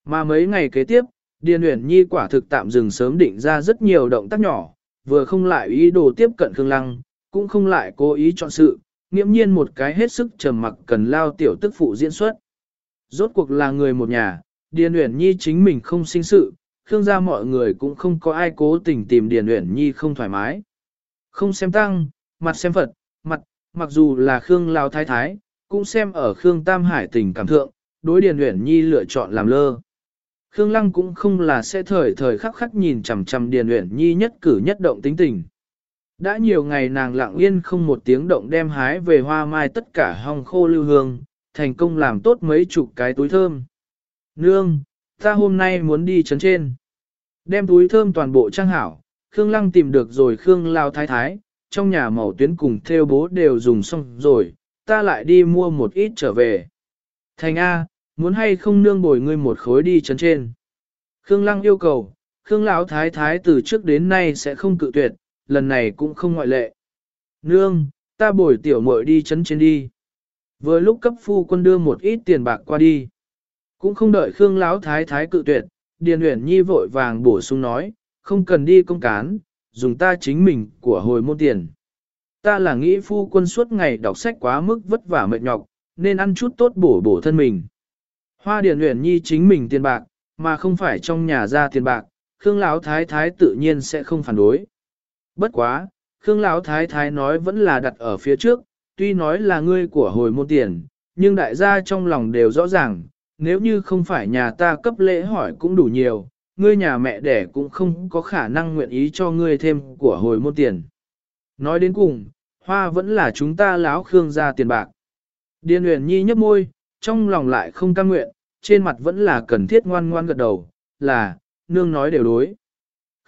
Mà mấy ngày kế tiếp, Điền Uyển Nhi quả thực tạm dừng sớm định ra rất nhiều động tác nhỏ, vừa không lại ý đồ tiếp cận Khương Lăng, cũng không lại cố ý chọn sự, nghiễm nhiên một cái hết sức trầm mặc cần lao tiểu tức phụ diễn xuất. Rốt cuộc là người một nhà, Điền Uyển Nhi chính mình không sinh sự, Khương gia mọi người cũng không có ai cố tình tìm Điền Uyển Nhi không thoải mái. Không xem tăng, mặt xem Phật, mặt, mặc dù là Khương Lao Thái Thái, cũng xem ở Khương Tam Hải tình cảm thượng, đối Điền Uyển Nhi lựa chọn làm lơ. Khương Lăng cũng không là sẽ thời thời khắc khắc nhìn chằm chằm Điền Uyển Nhi nhất cử nhất động tính tình. Đã nhiều ngày nàng lặng yên không một tiếng động đem hái về hoa mai tất cả hong khô lưu hương, thành công làm tốt mấy chục cái túi thơm. Nương, ta hôm nay muốn đi chấn trên. Đem túi thơm toàn bộ trang hảo, Khương Lăng tìm được rồi Khương Lao Thái Thái, trong nhà màu tuyến cùng theo bố đều dùng xong rồi, ta lại đi mua một ít trở về. Thành A, muốn hay không nương bồi ngươi một khối đi chấn trên. Khương Lăng yêu cầu, Khương Lão Thái Thái từ trước đến nay sẽ không cự tuyệt, lần này cũng không ngoại lệ. Nương, ta bồi tiểu muội đi chấn trên đi. Vừa lúc cấp phu quân đưa một ít tiền bạc qua đi. Cũng không đợi Khương Lão Thái Thái cự tuyệt, Điền Uyển Nhi vội vàng bổ sung nói, không cần đi công cán, dùng ta chính mình của hồi môn tiền. Ta là nghĩ phu quân suốt ngày đọc sách quá mức vất vả mệt nhọc, nên ăn chút tốt bổ bổ thân mình. Hoa Điền Uyển Nhi chính mình tiền bạc, mà không phải trong nhà ra tiền bạc, Khương Lão Thái Thái tự nhiên sẽ không phản đối. Bất quá, Khương Lão Thái Thái nói vẫn là đặt ở phía trước, tuy nói là ngươi của hồi môn tiền, nhưng đại gia trong lòng đều rõ ràng, nếu như không phải nhà ta cấp lễ hỏi cũng đủ nhiều, ngươi nhà mẹ đẻ cũng không có khả năng nguyện ý cho ngươi thêm của hồi môn tiền. Nói đến cùng, hoa vẫn là chúng ta láo Khương ra tiền bạc. Điền Uyển Nhi nhấp môi, trong lòng lại không cam nguyện, trên mặt vẫn là cần thiết ngoan ngoan gật đầu, là, nương nói đều đối.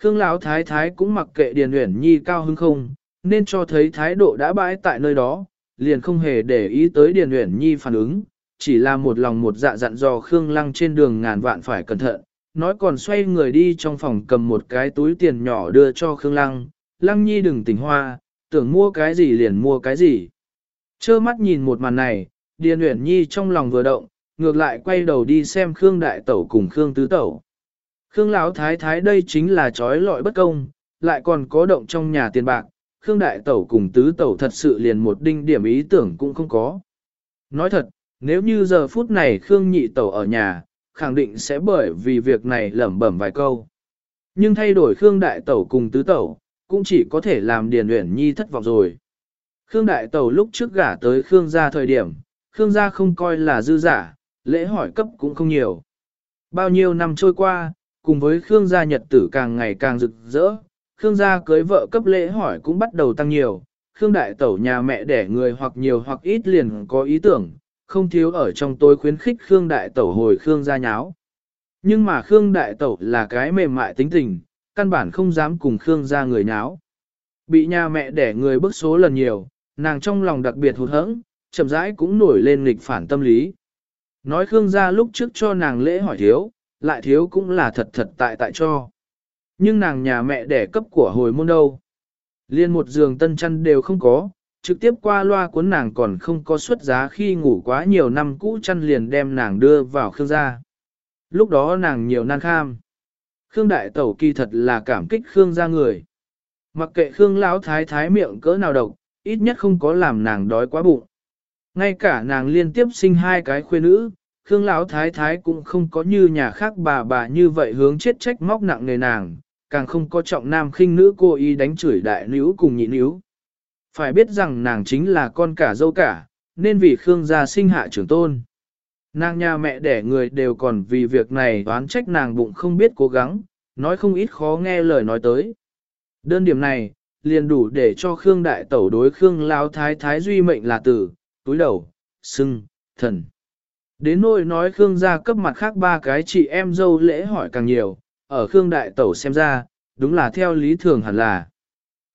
Khương Lão Thái Thái cũng mặc kệ Điền Uyển Nhi cao hứng không, nên cho thấy thái độ đã bãi tại nơi đó, liền không hề để ý tới Điền Uyển Nhi phản ứng, chỉ là một lòng một dạ dặn dò Khương Lăng trên đường ngàn vạn phải cẩn thận, nói còn xoay người đi trong phòng cầm một cái túi tiền nhỏ đưa cho Khương Lăng, Lăng Nhi đừng tỉnh hoa, tưởng mua cái gì liền mua cái gì. Chơ mắt nhìn một màn này, Điền Uyển Nhi trong lòng vừa động, ngược lại quay đầu đi xem Khương Đại Tẩu cùng Khương Tứ Tẩu. Khương Lão Thái Thái đây chính là trói lọi bất công, lại còn có động trong nhà tiền bạc, Khương Đại Tẩu cùng Tứ Tẩu thật sự liền một đinh điểm ý tưởng cũng không có. Nói thật, nếu như giờ phút này Khương Nhị Tẩu ở nhà, khẳng định sẽ bởi vì việc này lẩm bẩm vài câu. Nhưng thay đổi Khương Đại Tẩu cùng Tứ Tẩu, cũng chỉ có thể làm Điền Uyển Nhi thất vọng rồi. Khương Đại Tẩu lúc trước gả tới Khương gia thời điểm, Khương gia không coi là dư giả, lễ hỏi cấp cũng không nhiều. Bao nhiêu năm trôi qua, cùng với Khương gia nhật tử càng ngày càng rực rỡ, Khương gia cưới vợ cấp lễ hỏi cũng bắt đầu tăng nhiều. Khương đại tẩu nhà mẹ đẻ người hoặc nhiều hoặc ít liền có ý tưởng, không thiếu ở trong tôi khuyến khích Khương đại tẩu hồi Khương gia nháo. Nhưng mà Khương đại tẩu là cái mềm mại tính tình, căn bản không dám cùng Khương gia người nháo. Bị nhà mẹ đẻ người bức số lần nhiều, nàng trong lòng đặc biệt hụt hẫng, chậm rãi cũng nổi lên nghịch phản tâm lý. Nói Khương gia lúc trước cho nàng lễ hỏi thiếu, lại thiếu cũng là thật thật tại tại cho. Nhưng nàng nhà mẹ đẻ cấp của hồi môn đâu. Liên một giường tân chăn đều không có, trực tiếp qua loa cuốn nàng còn không có xuất giá khi ngủ quá nhiều năm cũ chăn liền đem nàng đưa vào Khương gia. Lúc đó nàng nhiều nan kham. Khương đại tẩu kỳ thật là cảm kích Khương gia người. Mặc kệ Khương lão thái thái miệng cỡ nào độc, ít nhất không có làm nàng đói quá bụng. Ngay cả nàng liên tiếp sinh hai cái khuê nữ, Khương Lão Thái Thái cũng không có như nhà khác bà bà như vậy hướng chết trách móc nặng nề nàng, càng không có trọng nam khinh nữ cô y đánh chửi đại nữ cùng nhị nữ. Phải biết rằng nàng chính là con cả dâu cả, nên vì Khương gia sinh hạ trưởng tôn. Nàng nhà mẹ đẻ người đều còn vì việc này đoán trách nàng bụng không biết cố gắng, nói không ít khó nghe lời nói tới. Đơn điểm này, liền đủ để cho Khương đại tẩu đối Khương Lão Thái Thái duy mệnh là tử, túi đầu, sưng, thần. Đến nỗi nói Khương gia cấp mặt khác ba cái chị em dâu lễ hỏi càng nhiều, ở Khương đại tẩu xem ra, đúng là theo lý thường hẳn là.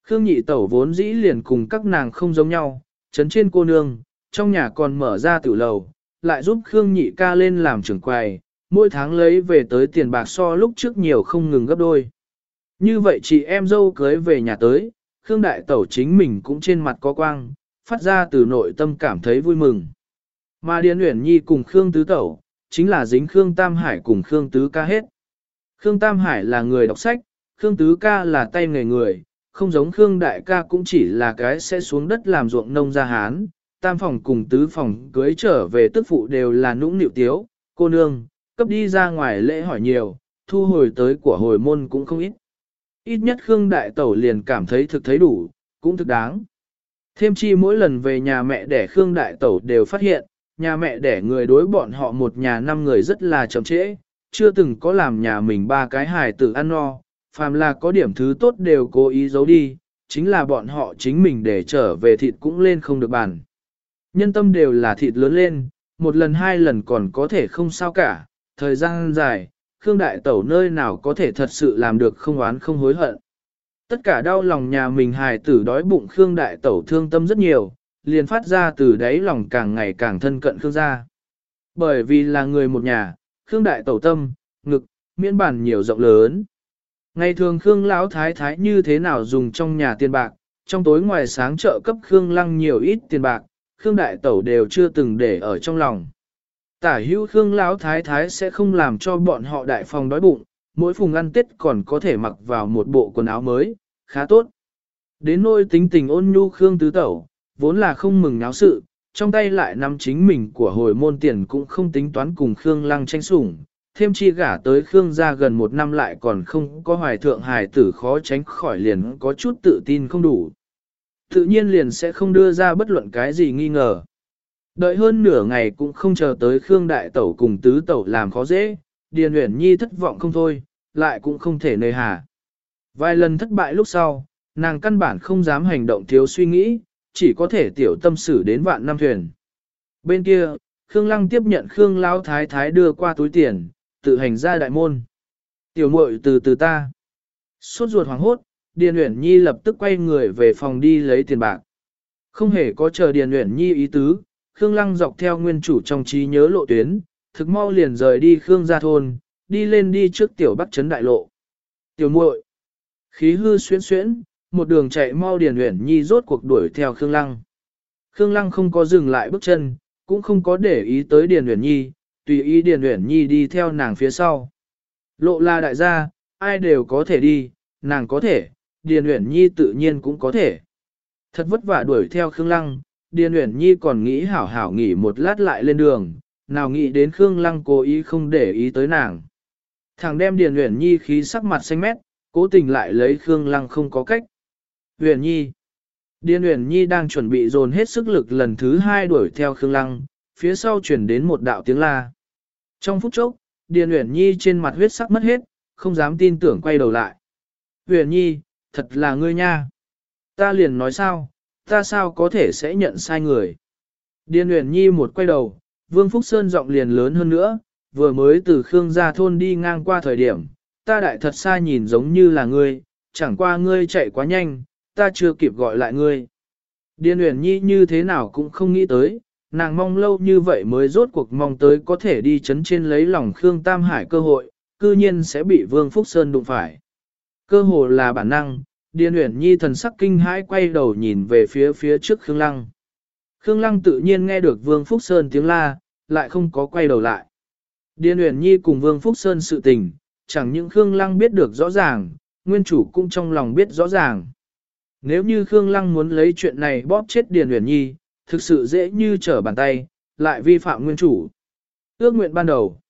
Khương nhị tẩu vốn dĩ liền cùng các nàng không giống nhau, chấn trên cô nương, trong nhà còn mở ra tiểu lầu, lại giúp Khương nhị ca lên làm trưởng quầy, mỗi tháng lấy về tới tiền bạc so lúc trước nhiều không ngừng gấp đôi. Như vậy chị em dâu cưới về nhà tới, Khương đại tẩu chính mình cũng trên mặt có quang, phát ra từ nội tâm cảm thấy vui mừng. Mà Điền Uyển Nhi cùng Khương Tứ Tẩu, chính là dính Khương Tam Hải cùng Khương Tứ Ca hết. Khương Tam Hải là người đọc sách, Khương Tứ Ca là tay nghề người, không giống Khương Đại Ca cũng chỉ là cái sẽ xuống đất làm ruộng nông gia hán. Tam phòng cùng tứ phòng cưới trở về tức phụ đều là nũng nịu tiếu, cô nương, cấp đi ra ngoài lễ hỏi nhiều, thu hồi tới của hồi môn cũng không ít. Ít nhất Khương Đại Tẩu liền cảm thấy thực thấy đủ, cũng thực đáng. Thêm chi mỗi lần về nhà mẹ để Khương Đại Tẩu đều phát hiện, nhà mẹ đẻ người đối bọn họ một nhà năm người rất là chậm trễ, chưa từng có làm nhà mình ba cái hài tử ăn no, phàm là có điểm thứ tốt đều cố ý giấu đi, chính là bọn họ chính mình để trở về thịt cũng lên không được bàn. Nhân tâm đều là thịt lớn lên, một lần hai lần còn có thể không sao cả, thời gian dài, Khương Đại Tẩu nơi nào có thể thật sự làm được không oán không hối hận. Tất cả đau lòng nhà mình hài tử đói bụng Khương Đại Tẩu thương tâm rất nhiều, liền phát ra từ đáy lòng càng ngày càng thân cận Khương gia. Bởi vì là người một nhà, Khương Đại Tẩu tâm, ngực, miễn bản nhiều rộng lớn. Ngày thường Khương Lão Thái Thái như thế nào dùng trong nhà tiền bạc, trong tối ngoài sáng chợ cấp Khương Lăng nhiều ít tiền bạc, Khương Đại Tẩu đều chưa từng để ở trong lòng. Tả hữu Khương Lão Thái Thái sẽ không làm cho bọn họ đại phòng đói bụng, mỗi phùng ăn tết còn có thể mặc vào một bộ quần áo mới, khá tốt. Đến nôi tính tình ôn nhu Khương Tứ Tẩu, vốn là không mừng náo sự, trong tay lại nắm chính mình của hồi môn tiền cũng không tính toán cùng Khương Lăng tranh sủng, thêm chi gả tới Khương gia gần một năm lại còn không có hoài thượng hài tử khó tránh khỏi liền có chút tự tin không đủ. Tự nhiên liền sẽ không đưa ra bất luận cái gì nghi ngờ. Đợi hơn nửa ngày cũng không chờ tới Khương Đại Tẩu cùng Tứ Tẩu làm khó dễ, Điền Uyển Nhi thất vọng không thôi, lại cũng không thể nơi hà. Vài lần thất bại lúc sau, nàng căn bản không dám hành động thiếu suy nghĩ, chỉ có thể tiểu tâm xử đến vạn năm thuyền. Bên kia, Khương Lăng tiếp nhận Khương Lão Thái Thái đưa qua túi tiền, tự hành ra đại môn. Tiểu muội từ từ ta. Suốt ruột hoàng hốt, Điền Uyển Nhi lập tức quay người về phòng đi lấy tiền bạc. Không hề có chờ Điền Uyển Nhi ý tứ, Khương Lăng dọc theo nguyên chủ trong trí nhớ lộ tuyến, thực mau liền rời đi Khương gia thôn, đi lên đi trước tiểu bắc trấn đại lộ. Tiểu muội, khí hư xuyên xuyễn, một đường chạy mau Điền Uyển Nhi rốt cuộc đuổi theo Khương Lăng. Khương Lăng không có dừng lại bước chân, cũng không có để ý tới Điền Uyển Nhi, tùy ý Điền Uyển Nhi đi theo nàng phía sau. Lộ là đại gia, ai đều có thể đi, nàng có thể, Điền Uyển Nhi tự nhiên cũng có thể. Thật vất vả đuổi theo Khương Lăng, Điền Uyển Nhi còn nghĩ hảo hảo nghỉ một lát lại lên đường, nào nghĩ đến Khương Lăng cố ý không để ý tới nàng. Thằng đem Điền Uyển Nhi khí sắc mặt xanh mét, cố tình lại lấy Khương Lăng không có cách. Huyền Nhi Điên Huyền Nhi đang chuẩn bị dồn hết sức lực lần thứ hai đuổi theo Khương Lăng, phía sau chuyển đến một đạo tiếng la. Trong phút chốc, Điền Uyển Nhi trên mặt huyết sắc mất hết, không dám tin tưởng quay đầu lại. Uyển Nhi, thật là ngươi nha. Ta liền nói sao, ta sao có thể sẽ nhận sai người. Điền Uyển Nhi một quay đầu, Vương Phúc Sơn giọng liền lớn hơn nữa, vừa mới từ Khương gia thôn đi ngang qua thời điểm, ta đại thật xa nhìn giống như là ngươi, chẳng qua ngươi chạy quá nhanh, ta chưa kịp gọi lại ngươi. Điền Uyển Nhi như thế nào cũng không nghĩ tới, nàng mong lâu như vậy mới rốt cuộc mong tới có thể đi chấn trên lấy lòng Khương Tam Hải cơ hội, cư nhiên sẽ bị Vương Phúc Sơn đụng phải. Cơ hồ là bản năng, Điền Uyển Nhi thần sắc kinh hãi quay đầu nhìn về phía phía trước Khương Lăng. Khương Lăng tự nhiên nghe được Vương Phúc Sơn tiếng la, lại không có quay đầu lại. Điền Uyển Nhi cùng Vương Phúc Sơn sự tình, chẳng những Khương Lăng biết được rõ ràng, nguyên chủ cũng trong lòng biết rõ ràng. Nếu như Khương Lăng muốn lấy chuyện này bóp chết Điền Uyển Nhi, thực sự dễ như trở bàn tay, lại vi phạm nguyên chủ. Ước nguyện ban đầu.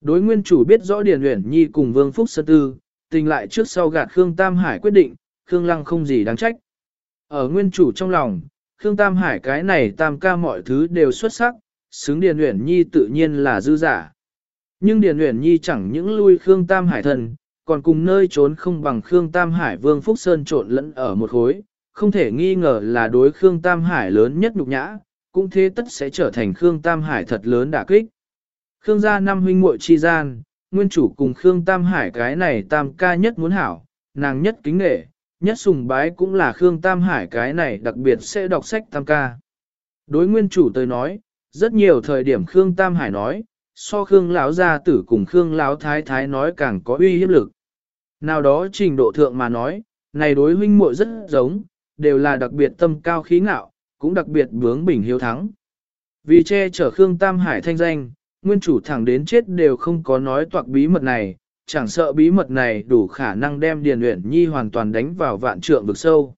Đối nguyên chủ biết rõ Điền Uyển Nhi cùng Vương Phúc Sơn Tư, tình lại trước sau gạt Khương Tam Hải quyết định, Khương Lăng không gì đáng trách. Ở nguyên chủ trong lòng, Khương Tam Hải cái này tam ca mọi thứ đều xuất sắc, xứng Điền Uyển Nhi tự nhiên là dư giả. Nhưng Điền Uyển Nhi chẳng những lui Khương Tam Hải thần, còn cùng nơi trốn không bằng Khương Tam Hải Vương Phúc Sơn trộn lẫn ở một khối, không thể nghi ngờ là đối Khương Tam Hải lớn nhất nhục nhã, cũng thế tất sẽ trở thành Khương Tam Hải thật lớn đả kích. Khương gia năm huynh muội chi gian, nguyên chủ cùng Khương Tam Hải cái này tam ca nhất muốn hảo, nàng nhất kính nghệ, nhất sùng bái cũng là Khương Tam Hải cái này đặc biệt sẽ đọc sách tam ca. Đối nguyên chủ tới nói, rất nhiều thời điểm Khương Tam Hải nói, so Khương lão gia tử cùng Khương lão thái thái nói càng có uy hiếp lực. Nào đó trình độ thượng mà nói, này đối huynh muội rất giống, đều là đặc biệt tâm cao khí ngạo, cũng đặc biệt bướng bỉnh hiếu thắng. Vì che chở Khương Tam Hải thanh danh, nguyên chủ thẳng đến chết đều không có nói toạc bí mật này, chẳng sợ bí mật này đủ khả năng đem Điền Uyển Nhi hoàn toàn đánh vào vạn trượng vực sâu.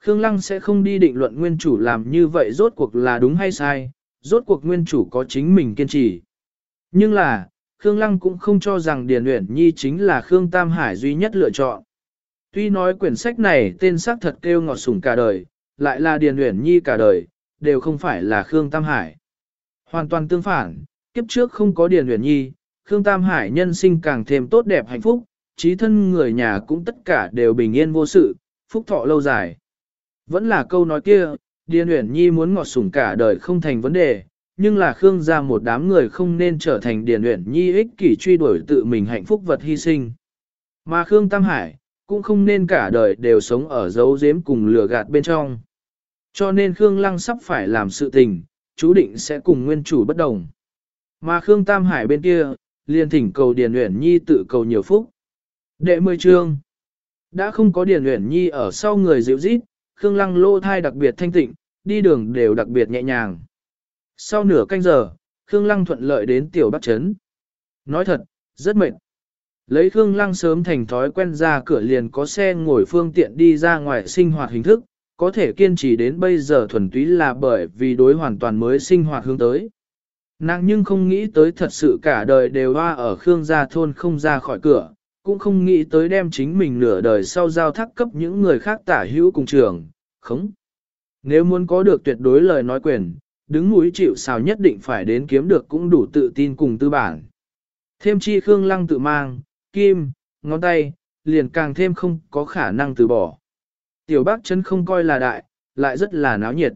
Khương Lăng sẽ không đi định luận nguyên chủ làm như vậy rốt cuộc là đúng hay sai, rốt cuộc nguyên chủ có chính mình kiên trì. Nhưng là, Khương Lăng cũng không cho rằng Điền Uyển Nhi chính là Khương Tam Hải duy nhất lựa chọn. Tuy nói quyển sách này tên xác thật kêu ngọt sủng cả đời, lại là Điền Uyển Nhi cả đời, đều không phải là Khương Tam Hải. Hoàn toàn tương phản, kiếp trước không có Điền Uyển Nhi, Khương Tam Hải nhân sinh càng thêm tốt đẹp hạnh phúc, trí thân người nhà cũng tất cả đều bình yên vô sự, phúc thọ lâu dài. Vẫn là câu nói kia, Điền Uyển Nhi muốn ngọt sủng cả đời không thành vấn đề, nhưng là Khương gia một đám người không nên trở thành điển luyện Nhi ích kỷ truy đuổi tự mình hạnh phúc vật hy sinh. Mà Khương Tam Hải, cũng không nên cả đời đều sống ở dấu giếm cùng lừa gạt bên trong. Cho nên Khương Lăng sắp phải làm sự tình, chú định sẽ cùng nguyên chủ bất đồng. Mà Khương Tam Hải bên kia, liền thỉnh cầu Điền Uyển Nhi tự cầu nhiều phúc. Đệ mười chương Đã không có Điền Uyển Nhi ở sau người dịu rít, Khương Lăng lô thai đặc biệt thanh tịnh, đi đường đều đặc biệt nhẹ nhàng. Sau nửa canh giờ, Khương Lăng thuận lợi đến tiểu bắc trấn. Nói thật, rất mệt. Lấy Khương Lăng sớm thành thói quen ra cửa liền có xe ngồi phương tiện đi ra ngoài sinh hoạt hình thức, có thể kiên trì đến bây giờ thuần túy là bởi vì đối hoàn toàn mới sinh hoạt hướng tới. Nàng nhưng không nghĩ tới thật sự cả đời đều hoa ở Khương gia thôn không ra khỏi cửa, cũng không nghĩ tới đem chính mình nửa đời sau giao thác cấp những người khác tả hữu cùng trường, Khống. Nếu muốn có được tuyệt đối lời nói quyền, đứng mũi chịu sào nhất định phải đến kiếm được cũng đủ tự tin cùng tư bản. Thêm chi Khương Lăng tự mang, kim, ngón tay, liền càng thêm không có khả năng từ bỏ. Tiểu bác chân không coi là đại, lại rất là náo nhiệt.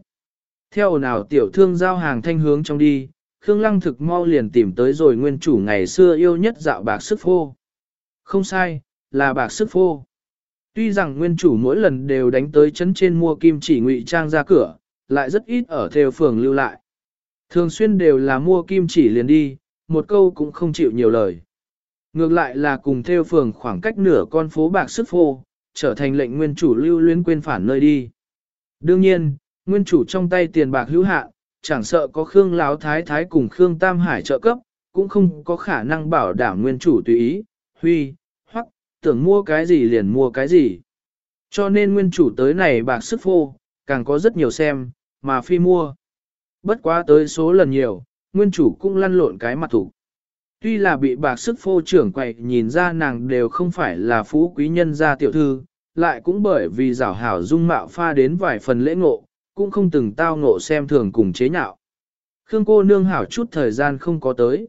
Theo nào tiểu thương giao hàng thanh hướng trong đi, Khương Lăng thực mau liền tìm tới rồi nguyên chủ ngày xưa yêu nhất dạo bạc sức phô. Không sai, là bạc sức phô. Tuy rằng nguyên chủ mỗi lần đều đánh tới chấn trên mua kim chỉ ngụy trang ra cửa, lại rất ít ở theo phường lưu lại. Thường xuyên đều là mua kim chỉ liền đi, một câu cũng không chịu nhiều lời. Ngược lại là cùng theo phường khoảng cách nửa con phố bạc sức phô, trở thành lệnh nguyên chủ lưu luyến quên phản nơi đi. Đương nhiên, nguyên chủ trong tay tiền bạc hữu hạn, chẳng sợ có Khương Láo Thái Thái cùng Khương Tam Hải trợ cấp, cũng không có khả năng bảo đảm nguyên chủ tùy ý, huy, hoặc, tưởng mua cái gì liền mua cái gì. Cho nên nguyên chủ tới này bạc sức phô, càng có rất nhiều xem, mà phi mua. Bất quá tới số lần nhiều, nguyên chủ cũng lăn lộn cái mặt thủ. Tuy là bị bạc sức phô trưởng quậy nhìn ra nàng đều không phải là phú quý nhân gia tiểu thư, lại cũng bởi vì rảo hảo dung mạo pha đến vài phần lễ ngộ, cũng không từng tao ngộ xem thường cùng chế nhạo. Khương cô nương hảo chút thời gian không có tới.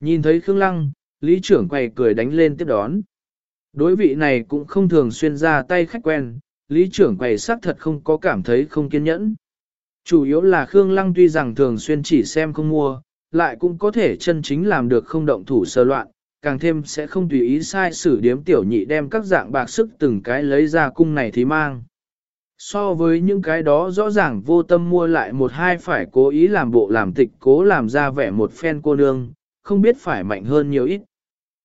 Nhìn thấy Khương Lăng, lý trưởng quầy cười đánh lên tiếp đón. Đối vị này cũng không thường xuyên ra tay khách quen, lý trưởng quầy xác thật không có cảm thấy không kiên nhẫn. Chủ yếu là Khương Lăng tuy rằng thường xuyên chỉ xem không mua, lại cũng có thể chân chính làm được không động thủ sơ loạn, càng thêm sẽ không tùy ý sai sử điếm tiểu nhị đem các dạng bạc sức từng cái lấy ra cung này thì mang. So với những cái đó rõ ràng vô tâm mua lại một hai phải cố ý làm bộ làm tịch cố làm ra vẻ một phen cô nương, không biết phải mạnh hơn nhiều ít.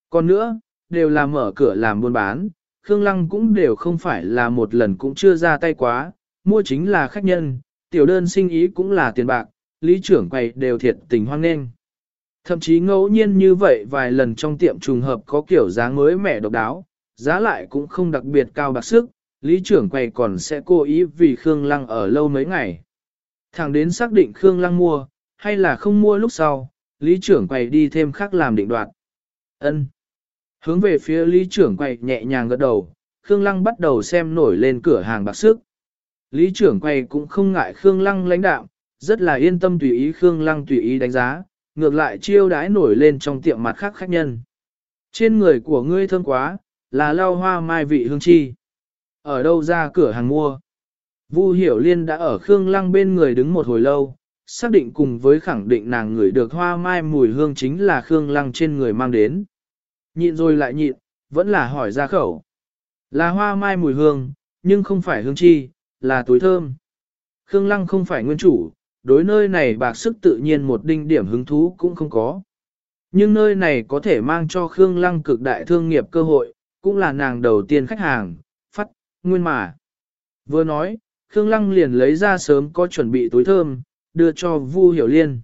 Còn nữa, đều là mở cửa làm buôn bán, Khương Lăng cũng đều không phải là một lần cũng chưa ra tay quá, mua chính là khách nhân, tiểu đơn sinh ý cũng là tiền bạc, lý trưởng quầy đều thiệt tình hoang nghênh. Thậm chí ngẫu nhiên như vậy vài lần trong tiệm trùng hợp có kiểu giá mới mẻ độc đáo, giá lại cũng không đặc biệt cao bạc sức, lý trưởng quầy còn sẽ cố ý vì Khương Lăng ở lâu mấy ngày. Thẳng đến xác định Khương Lăng mua, hay là không mua lúc sau, lý trưởng quầy đi thêm khác làm định đoạt. ân Hướng về phía lý trưởng quầy nhẹ nhàng gật đầu, Khương Lăng bắt đầu xem nổi lên cửa hàng bạc sức. Lý trưởng quay cũng không ngại Khương Lăng lãnh đạo, rất là yên tâm tùy ý Khương Lăng tùy ý đánh giá, ngược lại chiêu đãi nổi lên trong tiệm mặt khác khách nhân. Trên người của ngươi thơm quá, là lau hoa mai vị hương chi. Ở đâu ra cửa hàng mua? Vu Hiểu Liên đã ở Khương Lăng bên người đứng một hồi lâu, xác định cùng với khẳng định nàng ngửi được hoa mai mùi hương chính là Khương Lăng trên người mang đến. Nhịn rồi lại nhịn, vẫn là hỏi ra khẩu. Là hoa mai mùi hương, nhưng không phải hương chi, là túi thơm. Khương Lăng không phải nguyên chủ, đối nơi này bạc sức tự nhiên một đinh điểm hứng thú cũng không có. Nhưng nơi này có thể mang cho Khương Lăng cực đại thương nghiệp cơ hội, cũng là nàng đầu tiên khách hàng, phát, nguyên mà. Vừa nói, Khương Lăng liền lấy ra sớm có chuẩn bị túi thơm, đưa cho Vu Hiểu Liên.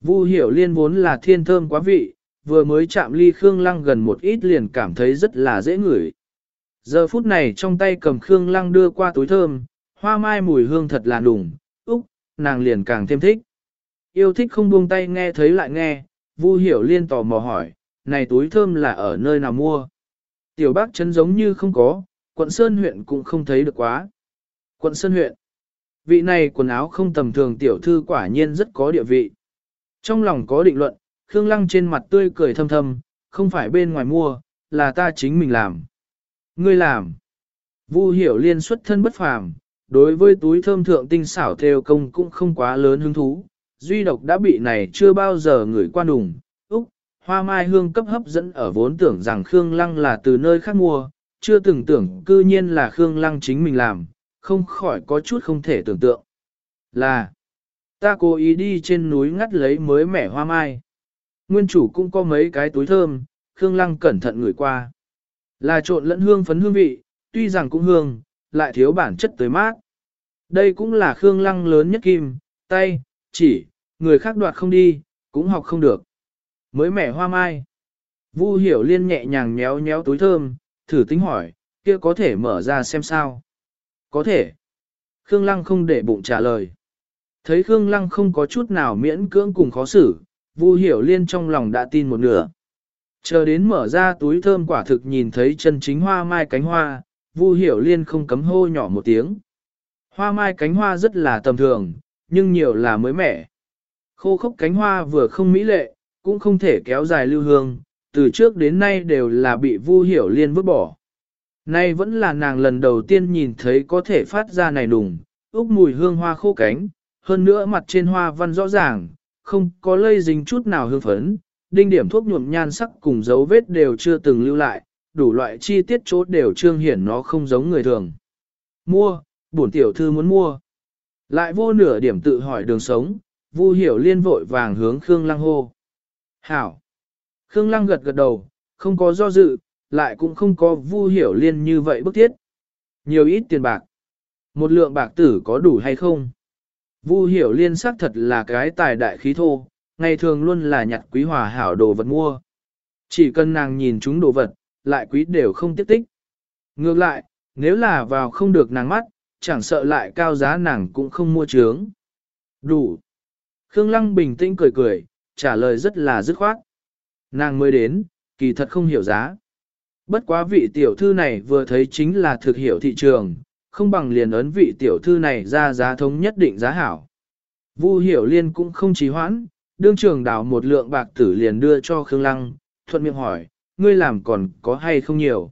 Vu Hiểu Liên vốn là thiên thơm quá vị, vừa mới chạm ly Khương Lăng gần một ít liền cảm thấy rất là dễ ngửi. Giờ phút này trong tay cầm Khương Lăng đưa qua túi thơm, hoa mai mùi hương thật là đùng, úc, nàng liền càng thêm thích. Yêu thích không buông tay nghe thấy lại nghe, Vu Hiểu Liên tò mò hỏi, này túi thơm là ở nơi nào mua? Tiểu bác chấn giống như không có, quận Sơn huyện cũng không thấy được quá. Quận Sơn huyện, vị này quần áo không tầm thường tiểu thư quả nhiên rất có địa vị. Trong lòng có định luận, Khương Lăng trên mặt tươi cười thâm thâm, không phải bên ngoài mua, là ta chính mình làm. Ngươi làm. Vu hiểu liên xuất thân bất phàm, đối với túi thơm thượng tinh xảo theo công cũng không quá lớn hứng thú. Duy độc đã bị này chưa bao giờ người qua đùng, úc, hoa mai hương cấp hấp dẫn ở vốn tưởng rằng Khương Lăng là từ nơi khác mua, chưa từng tưởng cư nhiên là Khương Lăng chính mình làm, không khỏi có chút không thể tưởng tượng. Là, ta cố ý đi trên núi ngắt lấy mới mẻ hoa mai. Nguyên chủ cũng có mấy cái túi thơm, Khương Lăng cẩn thận ngửi qua. Là trộn lẫn hương phấn hương vị, tuy rằng cũng hương, lại thiếu bản chất tới mát. Đây cũng là Khương Lăng lớn nhất kim, tay, chỉ, người khác đoạt không đi, cũng học không được. Mới mẻ hoa mai. Vu hiểu liên nhẹ nhàng nhéo nhéo túi thơm, thử tính hỏi, kia có thể mở ra xem sao. Có thể. Khương Lăng không để bụng trả lời. Thấy Khương Lăng không có chút nào miễn cưỡng cùng khó xử, Vu Hiểu Liên trong lòng đã tin một nửa. Chờ đến mở ra túi thơm quả thực nhìn thấy chân chính hoa mai cánh hoa, Vu Hiểu Liên không cấm hô nhỏ một tiếng. Hoa mai cánh hoa rất là tầm thường, nhưng nhiều là mới mẻ. Khô khốc cánh hoa vừa không mỹ lệ, cũng không thể kéo dài lưu hương, từ trước đến nay đều là bị Vu Hiểu Liên vứt bỏ. Nay vẫn là nàng lần đầu tiên nhìn thấy có thể phát ra này đùng, úc mùi hương hoa khô cánh, hơn nữa mặt trên hoa văn rõ ràng, không có lây dính chút nào hương phấn, đinh điểm thuốc nhuộm nhan sắc cùng dấu vết đều chưa từng lưu lại, đủ loại chi tiết chốt đều trương hiển nó không giống người thường. Mua, bổn tiểu thư muốn mua. Lại vô nửa điểm tự hỏi đường sống, Vu hiểu liên vội vàng hướng Khương Lăng hô. Hảo. Khương Lăng gật gật đầu, không có do dự, lại cũng không có Vu hiểu liên như vậy bức thiết. Nhiều ít tiền bạc. Một lượng bạc tử có đủ hay không? Vu hiểu liên xác thật là cái tài đại khí thô, ngày thường luôn là nhặt quý hòa hảo đồ vật mua. Chỉ cần nàng nhìn chúng đồ vật, lại quý đều không tiếp tích. Ngược lại, nếu là vào không được nàng mắt, chẳng sợ lại cao giá nàng cũng không mua trướng. Đủ. Khương Lăng bình tĩnh cười cười, trả lời rất là dứt khoát. Nàng mới đến, kỳ thật không hiểu giá. Bất quá vị tiểu thư này vừa thấy chính là thực hiểu thị trường, không bằng liền ấn vị tiểu thư này ra giá thống nhất định giá hảo. Vu hiểu liên cũng không trì hoãn, đương trường đảo một lượng bạc tử liền đưa cho Khương Lăng, thuận miệng hỏi, ngươi làm còn có hay không nhiều?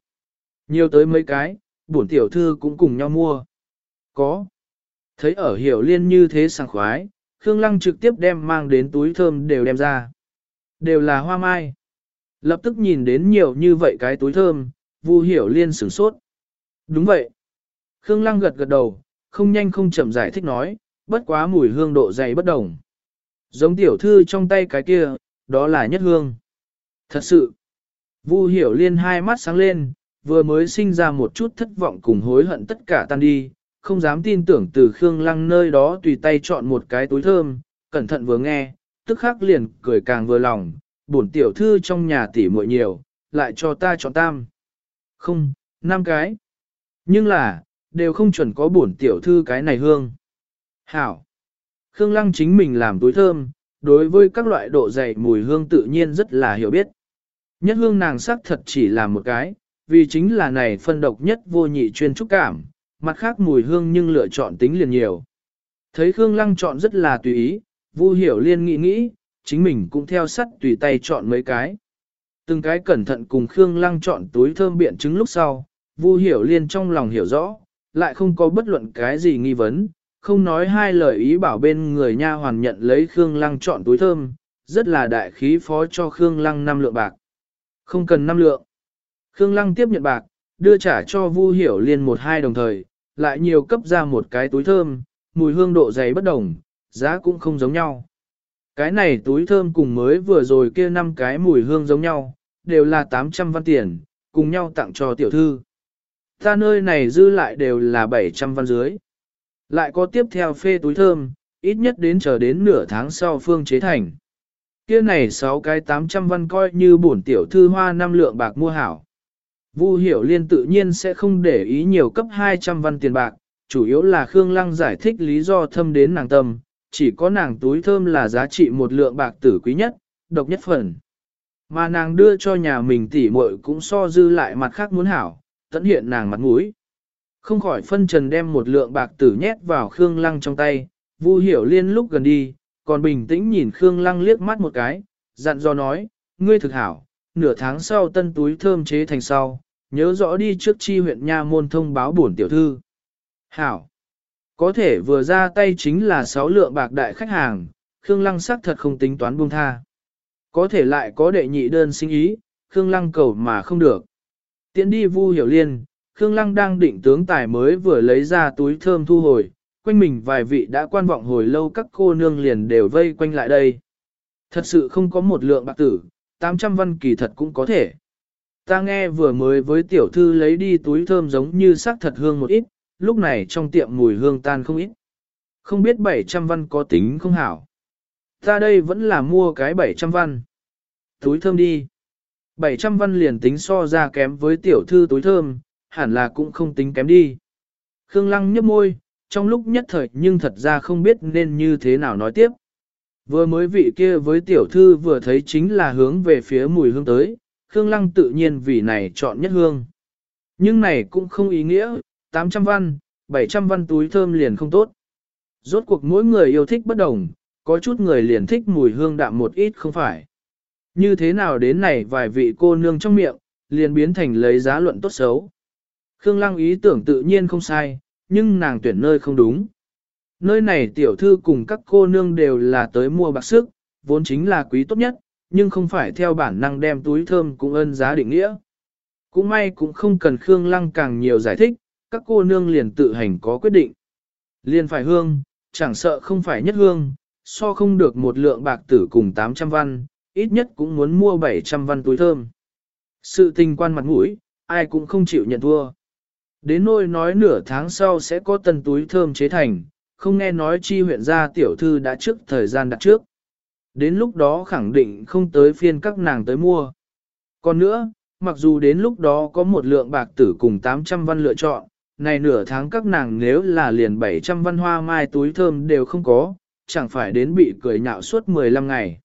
Nhiều tới mấy cái, bổn tiểu thư cũng cùng nhau mua. Có. Thấy ở hiểu liên như thế sảng khoái, Khương Lăng trực tiếp đem mang đến túi thơm đều đem ra. Đều là hoa mai. Lập tức nhìn đến nhiều như vậy cái túi thơm, Vu hiểu liên sửng sốt. Đúng vậy. Khương Lăng gật gật đầu, không nhanh không chậm giải thích nói, bất quá mùi hương độ dày bất đồng. Giống tiểu thư trong tay cái kia, đó là nhất hương. Thật sự, Vu hiểu liên hai mắt sáng lên, vừa mới sinh ra một chút thất vọng cùng hối hận tất cả tan đi, không dám tin tưởng từ Khương Lăng nơi đó tùy tay chọn một cái túi thơm, cẩn thận vừa nghe, tức khắc liền cười càng vừa lòng, bổn tiểu thư trong nhà tỉ muội nhiều, lại cho ta chọn tam. Không, năm cái. Nhưng là, đều không chuẩn có bổn tiểu thư cái này hương. Hảo. Khương Lăng chính mình làm túi thơm, đối với các loại độ dày mùi hương tự nhiên rất là hiểu biết. Nhất hương nàng sắc thật chỉ là một cái, vì chính là này phân độc nhất vô nhị chuyên trúc cảm, mặt khác mùi hương nhưng lựa chọn tính liền nhiều. Thấy Khương Lăng chọn rất là tùy ý, Vu Hiểu Liên nghĩ nghĩ, chính mình cũng theo sắt tùy tay chọn mấy cái. Từng cái cẩn thận cùng Khương Lăng chọn túi thơm biện chứng lúc sau, Vu Hiểu Liên trong lòng hiểu rõ, lại không có bất luận cái gì nghi vấn, không nói hai lời ý bảo bên người nha hoàn nhận lấy Khương Lăng chọn túi thơm, rất là đại khí phó cho Khương Lăng năm lượng bạc. Không cần năm lượng. Khương Lăng tiếp nhận bạc, đưa trả cho Vu Hiểu Liên một hai đồng thời, lại nhiều cấp ra một cái túi thơm, mùi hương độ dày bất đồng, giá cũng không giống nhau. Cái này túi thơm cùng mới vừa rồi kia năm cái mùi hương giống nhau, đều là 800 văn tiền, cùng nhau tặng cho tiểu thư. Ta nơi này dư lại đều là 700 văn dưới. Lại có tiếp theo phê túi thơm, ít nhất đến chờ đến nửa tháng sau phương chế thành. Kia này 6 cái 800 văn coi như bổn tiểu thư hoa năm lượng bạc mua hảo. Vu hiểu liên tự nhiên sẽ không để ý nhiều cấp 200 văn tiền bạc, chủ yếu là Khương Lăng giải thích lý do thâm đến nàng tâm, chỉ có nàng túi thơm là giá trị một lượng bạc tử quý nhất, độc nhất phần. Mà nàng đưa cho nhà mình tỉ muội cũng so dư lại mặt khác muốn hảo, tận hiện nàng mặt mũi. Không khỏi phân trần đem một lượng bạc tử nhét vào Khương Lăng trong tay, Vu hiểu liên lúc gần đi, còn bình tĩnh nhìn Khương Lăng liếc mắt một cái, dặn dò nói, ngươi thực hảo, nửa tháng sau tân túi thơm chế thành sau, nhớ rõ đi trước chi huyện nha môn thông báo bổn tiểu thư. Hảo, có thể vừa ra tay chính là sáu lượng bạc đại khách hàng, Khương Lăng sắc thật không tính toán buông tha. Có thể lại có đệ nhị đơn sinh ý, Khương Lăng cầu mà không được. tiến đi vu hiểu liên, Khương Lăng đang định tướng tài mới vừa lấy ra túi thơm thu hồi, quanh mình vài vị đã quan vọng hồi lâu các cô nương liền đều vây quanh lại đây. Thật sự không có một lượng bạc tử, 800 văn kỳ thật cũng có thể. Ta nghe vừa mới với tiểu thư lấy đi túi thơm giống như sắc thật hương một ít, lúc này trong tiệm mùi hương tan không ít. Không biết 700 văn có tính không hảo. Ta đây vẫn là mua cái 700 văn. Túi thơm đi. 700 văn liền tính so ra kém với tiểu thư túi thơm, hẳn là cũng không tính kém đi. Khương Lăng nhấp môi, trong lúc nhất thời nhưng thật ra không biết nên như thế nào nói tiếp. Vừa mới vị kia với tiểu thư vừa thấy chính là hướng về phía mùi hương tới, Khương Lăng tự nhiên vì này chọn nhất hương. Nhưng này cũng không ý nghĩa, 800 văn, 700 văn túi thơm liền không tốt. Rốt cuộc mỗi người yêu thích bất đồng, có chút người liền thích mùi hương đạm một ít không phải. Như thế nào đến này vài vị cô nương trong miệng, liền biến thành lấy giá luận tốt xấu. Khương Lăng ý tưởng tự nhiên không sai, nhưng nàng tuyển nơi không đúng. Nơi này tiểu thư cùng các cô nương đều là tới mua bạc sức, vốn chính là quý tốt nhất, nhưng không phải theo bản năng đem túi thơm cũng ân giá định nghĩa. Cũng may cũng không cần Khương Lăng càng nhiều giải thích, các cô nương liền tự hành có quyết định. Liền phải hương, chẳng sợ không phải nhất hương, so không được một lượng bạc tử cùng 800 văn, ít nhất cũng muốn mua 700 văn túi thơm. Sự tình quan mặt mũi, ai cũng không chịu nhận thua. Đến nôi nói nửa tháng sau sẽ có tần túi thơm chế thành, không nghe nói chi huyện gia tiểu thư đã trước thời gian đặt trước. Đến lúc đó khẳng định không tới phiên các nàng tới mua. Còn nữa, mặc dù đến lúc đó có một lượng bạc tử cùng 800 văn lựa chọn, này nửa tháng các nàng nếu là liền 700 văn hoa mai túi thơm đều không có, chẳng phải đến bị cười nhạo suốt 15 ngày.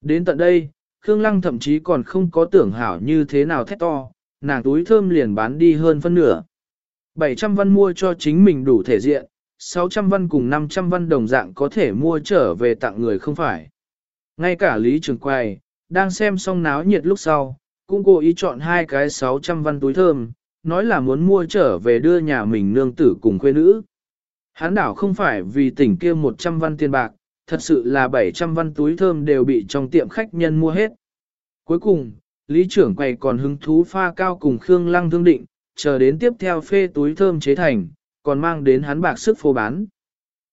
Đến tận đây, Khương Lăng thậm chí còn không có tưởng hảo như thế nào thét to, nàng túi thơm liền bán đi hơn phân nửa. 700 văn mua cho chính mình đủ thể diện, 600 văn cùng 500 văn đồng dạng có thể mua trở về tặng người không phải. Ngay cả Lý Trường Quay, đang xem xong náo nhiệt lúc sau, cũng cố ý chọn hai cái 600 văn túi thơm, nói là muốn mua trở về đưa nhà mình nương tử cùng quê nữ. Hán đảo không phải vì tỉnh kia 100 văn tiền bạc, thật sự là 700 văn túi thơm đều bị trong tiệm khách nhân mua hết. Cuối cùng, Lý trưởng quầy còn hứng thú pha cao cùng Khương Lăng thương định, chờ đến tiếp theo phê túi thơm chế thành, còn mang đến hắn bạc sức phô bán.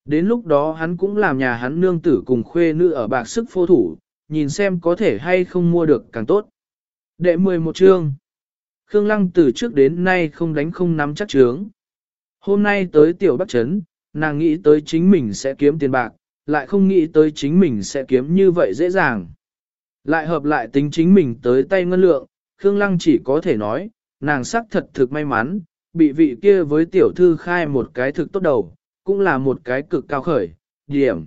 Đến lúc đó hắn cũng làm nhà hắn nương tử cùng khuê nữ ở bạc sức phô thủ, nhìn xem có thể hay không mua được càng tốt. Đệ 11 chương Khương Lăng từ trước đến nay không đánh không nắm chắc chướng. Hôm nay tới tiểu Bắc Trấn, nàng nghĩ tới chính mình sẽ kiếm tiền bạc, lại không nghĩ tới chính mình sẽ kiếm như vậy dễ dàng. Lại hợp lại tính chính mình tới tay ngân lượng, Khương Lăng chỉ có thể nói, nàng sắc thật thực may mắn, bị vị kia với tiểu thư khai một cái thực tốt đầu, cũng là một cái cực cao khởi, điểm.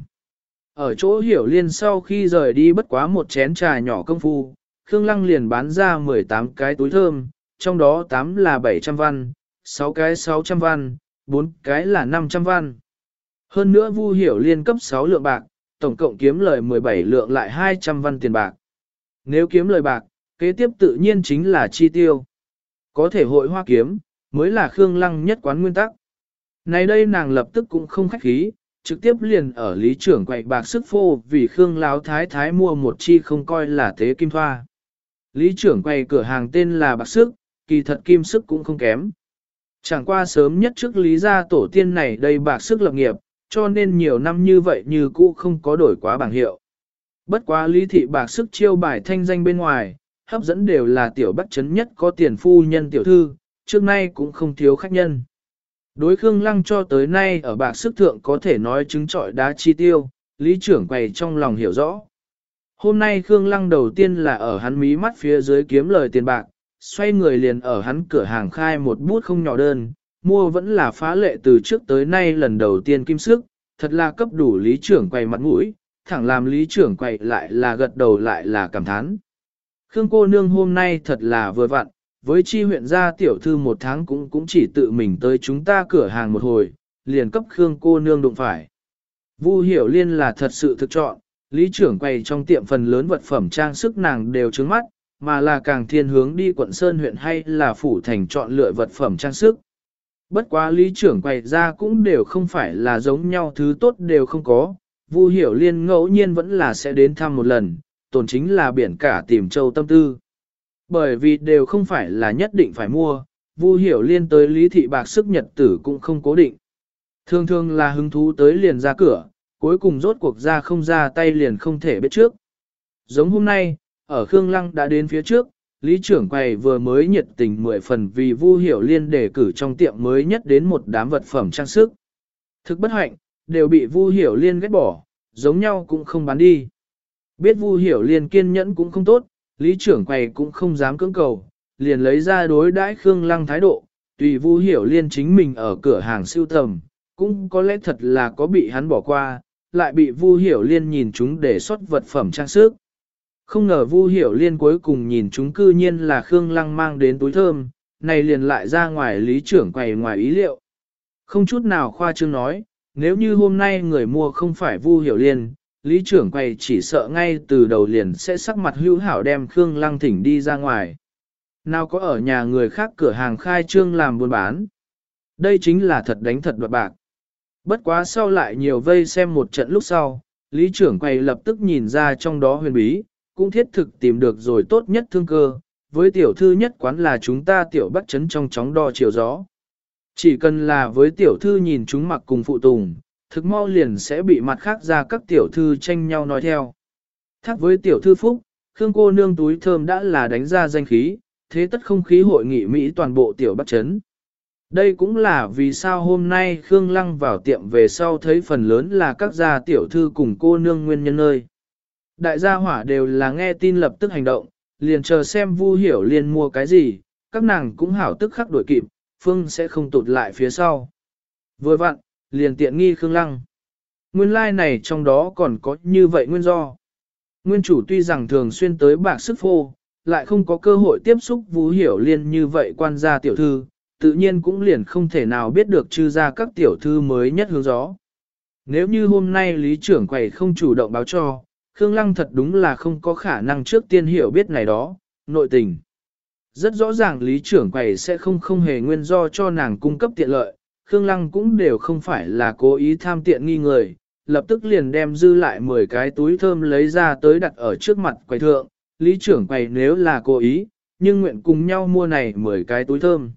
Ở chỗ hiểu liên sau khi rời đi bất quá một chén trà nhỏ công phu, Khương Lăng liền bán ra 18 cái túi thơm, trong đó 8 là 700 văn, 6 cái 600 văn, 4 cái là 500 văn. Hơn nữa Vu Hiểu Liên cấp 6 lượng bạc, tổng cộng kiếm lời 17 lượng lại 200 văn tiền bạc. Nếu kiếm lời bạc, kế tiếp tự nhiên chính là chi tiêu. Có thể hội hoa kiếm, mới là Khương Lăng nhất quán nguyên tắc. Này đây nàng lập tức cũng không khách khí, trực tiếp liền ở lý trưởng quậy bạc sức phô vì Khương Láo Thái Thái mua một chi không coi là thế kim thoa. Lý trưởng quay cửa hàng tên là bạc sức, kỳ thật kim sức cũng không kém. Chẳng qua sớm nhất trước lý gia tổ tiên này đây bạc sức lập nghiệp, cho nên nhiều năm như vậy như cũ không có đổi quá bảng hiệu. Bất quá lý thị bạc sức chiêu bài thanh danh bên ngoài, hấp dẫn đều là tiểu bắc chấn nhất có tiền phu nhân tiểu thư, trước nay cũng không thiếu khách nhân. Đối Khương Lăng cho tới nay ở bạc sức thượng có thể nói chứng trọi đá chi tiêu, lý trưởng quầy trong lòng hiểu rõ. Hôm nay Khương Lăng đầu tiên là ở hắn mí mắt phía dưới kiếm lời tiền bạc, xoay người liền ở hắn cửa hàng khai một bút không nhỏ đơn, mua vẫn là phá lệ từ trước tới nay lần đầu tiên kim sức, thật là cấp đủ lý trưởng quầy mặt mũi, thẳng làm lý trưởng quầy lại là gật đầu lại là cảm thán. Khương cô nương hôm nay thật là vừa vặn, với chi huyện gia tiểu thư một tháng cũng cũng chỉ tự mình tới chúng ta cửa hàng một hồi, liền cấp Khương cô nương đụng phải. Vu hiểu liên là thật sự thực chọn, lý trưởng quay trong tiệm phần lớn vật phẩm trang sức nàng đều trứng mắt, mà là càng thiên hướng đi quận Sơn huyện hay là phủ thành chọn lựa vật phẩm trang sức. Bất quá lý trưởng quay ra cũng đều không phải là giống nhau thứ tốt đều không có, Vu hiểu liên ngẫu nhiên vẫn là sẽ đến thăm một lần, tồn chính là biển cả tìm châu tâm tư. Bởi vì đều không phải là nhất định phải mua, Vu hiểu liên tới lý thị bạc sức nhật tử cũng không cố định. Thường thường là hứng thú tới liền ra cửa, cuối cùng rốt cuộc ra không ra tay liền không thể biết trước. Giống hôm nay, ở Khương Lăng đã đến phía trước, Lý trưởng quầy vừa mới nhiệt tình mười phần vì Vu Hiểu Liên đề cử trong tiệm mới nhất đến một đám vật phẩm trang sức. Thực bất hạnh, đều bị Vu Hiểu Liên ghét bỏ, giống nhau cũng không bán đi. Biết Vu Hiểu Liên kiên nhẫn cũng không tốt, Lý trưởng quầy cũng không dám cưỡng cầu, liền lấy ra đối đãi Khương Lăng thái độ, tùy Vu Hiểu Liên chính mình ở cửa hàng siêu tầm, cũng có lẽ thật là có bị hắn bỏ qua, lại bị Vu Hiểu Liên nhìn chúng để xuất vật phẩm trang sức. Không ngờ Vu Hiểu Liên cuối cùng nhìn chúng cư nhiên là Khương Lăng mang đến túi thơm, này liền lại ra ngoài lý trưởng quầy ngoài ý liệu. Không chút nào khoa trương nói, nếu như hôm nay người mua không phải Vu Hiểu Liên, lý trưởng quầy chỉ sợ ngay từ đầu liền sẽ sắc mặt hữu hảo đem Khương Lăng thỉnh đi ra ngoài. Nào có ở nhà người khác cửa hàng khai trương làm buôn bán. Đây chính là thật đánh thật đoạt bạc. Bất quá sau lại nhiều vây xem một trận lúc sau, lý trưởng quầy lập tức nhìn ra trong đó huyền bí, cũng thiết thực tìm được rồi tốt nhất thương cơ, với tiểu thư nhất quán là chúng ta tiểu bắt chấn trong chóng đo chiều gió. Chỉ cần là với tiểu thư nhìn chúng mặc cùng phụ tùng, thực mau liền sẽ bị mặt khác ra các tiểu thư tranh nhau nói theo. Thác với tiểu thư phúc, Khương cô nương túi thơm đã là đánh ra danh khí, thế tất không khí hội nghị Mỹ toàn bộ tiểu bắt chấn. Đây cũng là vì sao hôm nay Khương Lăng vào tiệm về sau thấy phần lớn là các gia tiểu thư cùng cô nương nguyên nhân nơi. Đại gia hỏa đều là nghe tin lập tức hành động, liền chờ xem Vu Hiểu liền mua cái gì, các nàng cũng hảo tức khắc đuổi kịp, Phương sẽ không tụt lại phía sau. Vừa vặn, liền tiện nghi Khương Lăng. Nguyên lai like này trong đó còn có như vậy nguyên do. Nguyên chủ tuy rằng thường xuyên tới bạc sức phô, lại không có cơ hội tiếp xúc Vũ Hiểu Liên như vậy quan gia tiểu thư, tự nhiên cũng liền không thể nào biết được trừ ra các tiểu thư mới nhất hướng gió. Nếu như hôm nay lý trưởng quầy không chủ động báo cho, Khương Lăng thật đúng là không có khả năng trước tiên hiểu biết này đó, nội tình. Rất rõ ràng lý trưởng quầy sẽ không không hề nguyên do cho nàng cung cấp tiện lợi, Khương Lăng cũng đều không phải là cố ý tham tiện nghi người, lập tức liền đem dư lại 10 cái túi thơm lấy ra tới đặt ở trước mặt quầy thượng, lý trưởng quầy nếu là cố ý, nhưng nguyện cùng nhau mua này 10 cái túi thơm.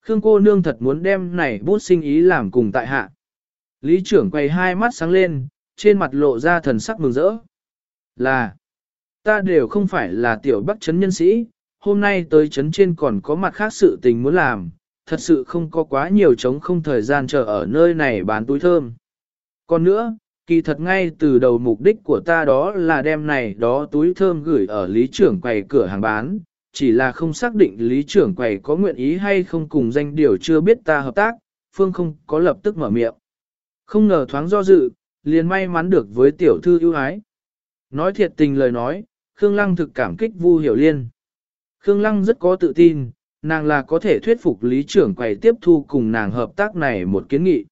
Khương cô nương thật muốn đem này bút sinh ý làm cùng tại hạ. Lý trưởng quầy hai mắt sáng lên, trên mặt lộ ra thần sắc mừng rỡ. Là, ta đều không phải là tiểu bắc chấn nhân sĩ, hôm nay tới chấn trên còn có mặt khác sự tình muốn làm, thật sự không có quá nhiều trống không thời gian chờ ở nơi này bán túi thơm. Còn nữa, kỳ thật ngay từ đầu mục đích của ta đó là đem này đó túi thơm gửi ở lý trưởng quầy cửa hàng bán, chỉ là không xác định lý trưởng quầy có nguyện ý hay không cùng danh điều chưa biết ta hợp tác, Phương không có lập tức mở miệng. Không ngờ thoáng do dự, liền may mắn được với tiểu thư ưu ái. Nói thiệt tình lời nói, Khương Lăng thực cảm kích Vu Hiểu Liên. Khương Lăng rất có tự tin, nàng là có thể thuyết phục lý trưởng quầy tiếp thu cùng nàng hợp tác này một kiến nghị.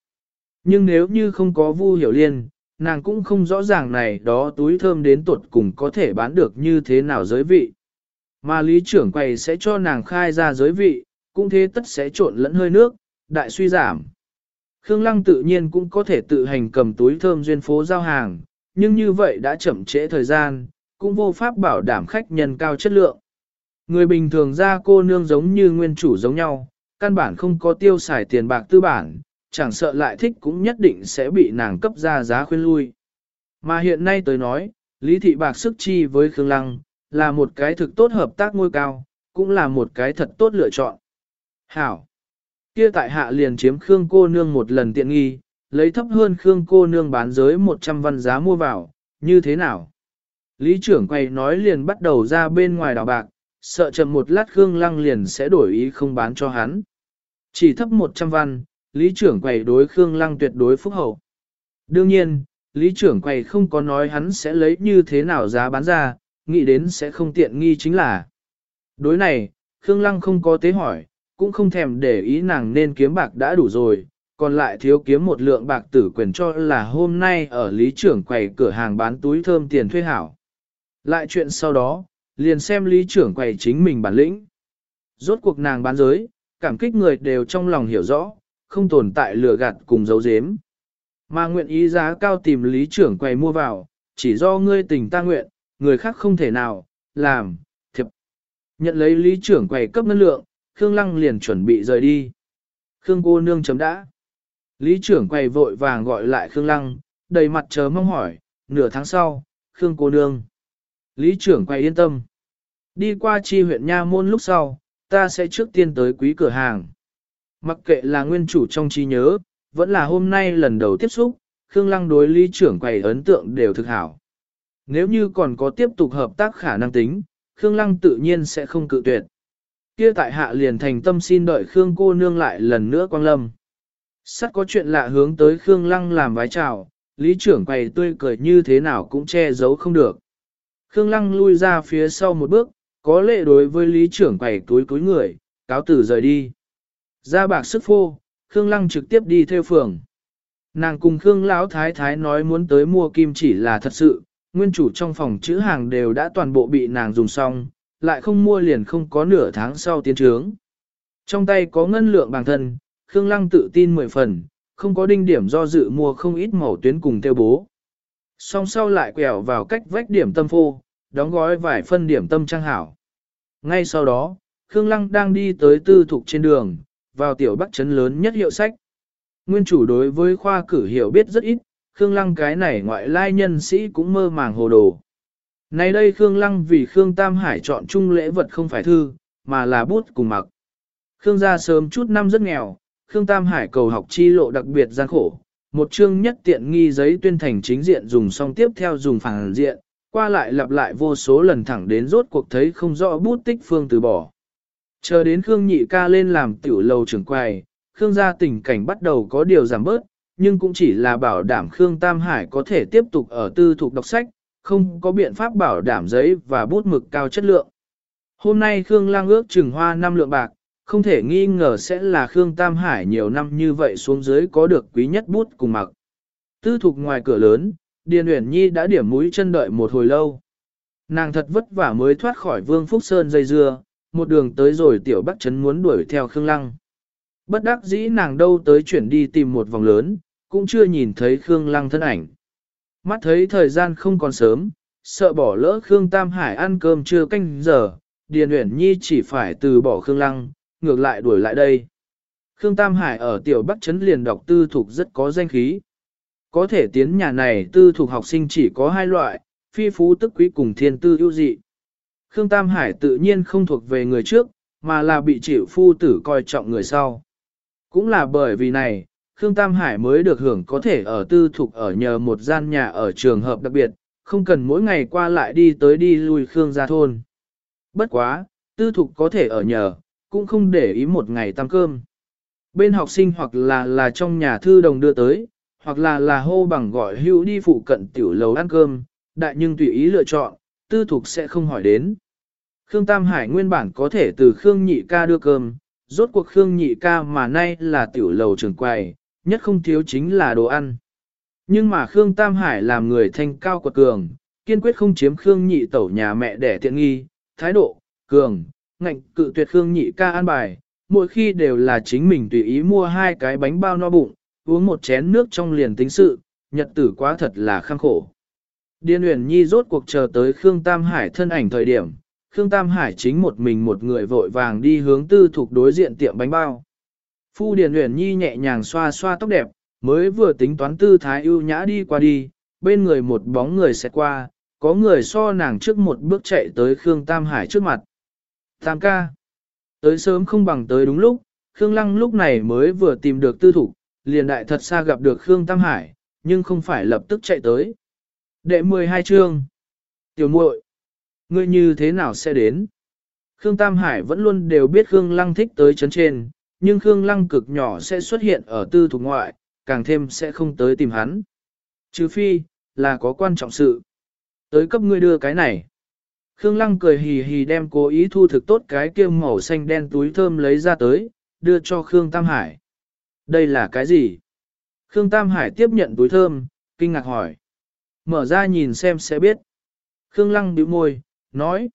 Nhưng nếu như không có Vu Hiểu Liên, nàng cũng không rõ ràng này đó túi thơm đến tuột cùng có thể bán được như thế nào giới vị. Mà lý trưởng quầy sẽ cho nàng khai ra giới vị, cũng thế tất sẽ trộn lẫn hơi nước, đại suy giảm. Khương Lăng tự nhiên cũng có thể tự hành cầm túi thơm duyên phố giao hàng, nhưng như vậy đã chậm trễ thời gian, cũng vô pháp bảo đảm khách nhân cao chất lượng. Người bình thường ra cô nương giống như nguyên chủ giống nhau, căn bản không có tiêu xài tiền bạc tư bản, chẳng sợ lại thích cũng nhất định sẽ bị nàng cấp ra giá khuyên lui. Mà hiện nay tới nói, Lý Thị Bạc sức chi với Khương Lăng, là một cái thực tốt hợp tác ngôi cao, cũng là một cái thật tốt lựa chọn. Hảo! Kia tại hạ liền chiếm Khương cô nương một lần tiện nghi, lấy thấp hơn Khương cô nương bán giới 100 văn giá mua vào, như thế nào? Lý trưởng quay nói liền bắt đầu ra bên ngoài đảo bạc, sợ chậm một lát Khương lăng liền sẽ đổi ý không bán cho hắn. Chỉ thấp 100 văn, Lý trưởng quầy đối Khương lăng tuyệt đối phúc hậu. Đương nhiên, Lý trưởng quầy không có nói hắn sẽ lấy như thế nào giá bán ra, nghĩ đến sẽ không tiện nghi chính là. Đối này, Khương Lăng không có tế hỏi, cũng không thèm để ý nàng nên kiếm bạc đã đủ rồi, còn lại thiếu kiếm một lượng bạc tử quyền cho là hôm nay ở lý trưởng quầy cửa hàng bán túi thơm tiền thuê hảo. Lại chuyện sau đó, liền xem lý trưởng quầy chính mình bản lĩnh. Rốt cuộc nàng bán giới, cảm kích người đều trong lòng hiểu rõ, không tồn tại lừa gạt cùng dấu dếm. Mà nguyện ý giá cao tìm lý trưởng quầy mua vào, chỉ do ngươi tình ta nguyện, người khác không thể nào, làm, thiệp. Nhận lấy lý trưởng quầy cấp ngân lượng, Khương Lăng liền chuẩn bị rời đi. Khương cô nương chấm đã. Lý trưởng quầy vội vàng gọi lại Khương Lăng, đầy mặt chờ mong hỏi, nửa tháng sau, Khương cô nương. Lý trưởng quầy yên tâm. Đi qua chi huyện Nha Môn lúc sau, ta sẽ trước tiên tới quý cửa hàng. Mặc kệ là nguyên chủ trong trí nhớ, vẫn là hôm nay lần đầu tiếp xúc, Khương Lăng đối lý trưởng quầy ấn tượng đều thực hảo. Nếu như còn có tiếp tục hợp tác khả năng tính, Khương Lăng tự nhiên sẽ không cự tuyệt. Kia tại hạ liền thành tâm xin đợi Khương cô nương lại lần nữa quang lâm. Sắt có chuyện lạ hướng tới Khương Lăng làm vái chào, lý trưởng quầy tươi cười như thế nào cũng che giấu không được. Khương Lăng lui ra phía sau một bước, có lệ đối với lý trưởng quầy túi túi người, cáo tử rời đi. Ra bạc sức phô, Khương Lăng trực tiếp đi theo phường. Nàng cùng Khương Lão Thái Thái nói muốn tới mua kim chỉ là thật sự, nguyên chủ trong phòng chữ hàng đều đã toàn bộ bị nàng dùng xong, lại không mua liền không có nửa tháng sau tiến trướng. Trong tay có ngân lượng bằng thân, Khương Lăng tự tin mười phần, không có đinh điểm do dự mua không ít màu tuyến cùng tiêu bố. Song sau lại quẹo vào cách vách điểm tâm phô, đóng gói vài phân điểm tâm trang hảo. Ngay sau đó, Khương Lăng đang đi tới tư thục trên đường, vào tiểu bắc trấn lớn nhất hiệu sách. Nguyên chủ đối với khoa cử hiểu biết rất ít, Khương Lăng cái này ngoại lai nhân sĩ cũng mơ màng hồ đồ. Nay đây Khương Lăng vì Khương Tam Hải chọn chung lễ vật không phải thư, mà là bút cùng mặc. Khương gia sớm chút năm rất nghèo, Khương Tam Hải cầu học chi lộ đặc biệt gian khổ. Một chương nhất tiện nghi giấy tuyên thành chính diện dùng xong tiếp theo dùng phản diện, qua lại lặp lại vô số lần thẳng đến rốt cuộc thấy không rõ bút tích phương từ bỏ. Chờ đến Khương nhị ca lên làm tiểu lầu trưởng quầy, Khương gia tình cảnh bắt đầu có điều giảm bớt, nhưng cũng chỉ là bảo đảm Khương Tam Hải có thể tiếp tục ở tư thuộc đọc sách, không có biện pháp bảo đảm giấy và bút mực cao chất lượng. Hôm nay Khương Lang ước chừng hoa năm lượng bạc, không thể nghi ngờ sẽ là Khương Tam Hải nhiều năm như vậy xuống dưới có được quý nhất bút cùng mặc. Tư thục ngoài cửa lớn, Điền Uyển Nhi đã điểm mũi chân đợi một hồi lâu. Nàng thật vất vả mới thoát khỏi Vương Phúc Sơn dây dưa, một đường tới rồi tiểu bắc trấn muốn đuổi theo Khương Lăng. Bất đắc dĩ nàng đâu tới chuyển đi tìm một vòng lớn, cũng chưa nhìn thấy Khương Lăng thân ảnh. Mắt thấy thời gian không còn sớm, sợ bỏ lỡ Khương Tam Hải ăn cơm chưa canh giờ, Điền Uyển Nhi chỉ phải từ bỏ Khương Lăng, ngược lại đuổi lại đây. Khương Tam Hải ở tiểu Bắc Trấn liền đọc tư thục rất có danh khí. Có thể tiến nhà này tư thục học sinh chỉ có hai loại, phi phú tức quý cùng thiên tư ưu dị. Khương Tam Hải tự nhiên không thuộc về người trước, mà là bị chịu phu tử coi trọng người sau. Cũng là bởi vì này, Khương Tam Hải mới được hưởng có thể ở tư thục ở nhờ một gian nhà ở trường hợp đặc biệt, không cần mỗi ngày qua lại đi tới đi lui Khương gia thôn. Bất quá, tư thục có thể ở nhờ, cũng không để ý một ngày tăng cơm. Bên học sinh hoặc là là trong nhà thư đồng đưa tới, hoặc là là hô bằng gọi hữu đi phụ cận tiểu lầu ăn cơm, đại nhưng tùy ý lựa chọn, tư thục sẽ không hỏi đến. Khương Tam Hải nguyên bản có thể từ Khương Nhị ca đưa cơm, rốt cuộc Khương Nhị ca mà nay là tiểu lầu trường quầy, nhất không thiếu chính là đồ ăn. Nhưng mà Khương Tam Hải làm người thanh cao quật cường, kiên quyết không chiếm Khương Nhị tẩu nhà mẹ để tiện nghi, thái độ, cường, ngạnh cự tuyệt Khương Nhị ca an bài, mỗi khi đều là chính mình tùy ý mua hai cái bánh bao no bụng, uống một chén nước trong liền tính sự, nhật tử quá thật là khăng khổ. Điên Uyển Nhi rốt cuộc chờ tới Khương Tam Hải thân ảnh thời điểm, Khương Tam Hải chính một mình một người vội vàng đi hướng tư thuộc đối diện tiệm bánh bao. Phu Điền Uyển Nhi nhẹ nhàng xoa xoa tóc đẹp, mới vừa tính toán tư thái ưu nhã đi qua đi, bên người một bóng người sẽ qua, có người so nàng trước một bước chạy tới Khương Tam Hải trước mặt. Tam ca. Tới sớm không bằng tới đúng lúc, Khương Lăng lúc này mới vừa tìm được tư thủ, liền đại thật xa gặp được Khương Tam Hải, nhưng không phải lập tức chạy tới. Đệ 12 chương. Tiểu muội, ngươi như thế nào sẽ đến? Khương Tam Hải vẫn luôn đều biết Khương Lăng thích tới chấn trên, nhưng Khương Lăng cực nhỏ sẽ xuất hiện ở tư thủ ngoại, càng thêm sẽ không tới tìm hắn. Trừ phi, là có quan trọng sự. Tới cấp ngươi đưa cái này. Khương Lăng cười hì hì đem cố ý thu thực tốt cái kia màu xanh đen túi thơm lấy ra tới, đưa cho Khương Tam Hải. Đây là cái gì? Khương Tam Hải tiếp nhận túi thơm, kinh ngạc hỏi. Mở ra nhìn xem sẽ biết. Khương Lăng bĩu môi, nói.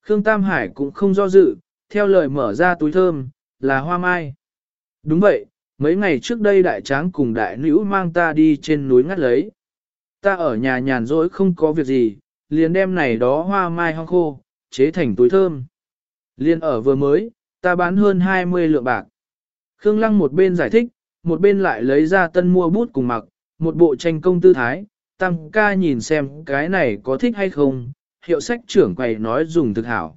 Khương Tam Hải cũng không do dự, theo lời mở ra túi thơm, là hoa mai. Đúng vậy, mấy ngày trước đây đại tráng cùng đại nữ mang ta đi trên núi ngắt lấy. Ta ở nhà nhàn rỗi không có việc gì, liền đem này đó hoa mai hoang khô, chế thành túi thơm. Liên ở vừa mới, ta bán hơn 20 lượng bạc. Khương Lăng một bên giải thích, một bên lại lấy ra tân mua bút cùng mặc, một bộ tranh công tư thái, tăng ca nhìn xem cái này có thích hay không, hiệu sách trưởng quầy nói dùng thực hảo.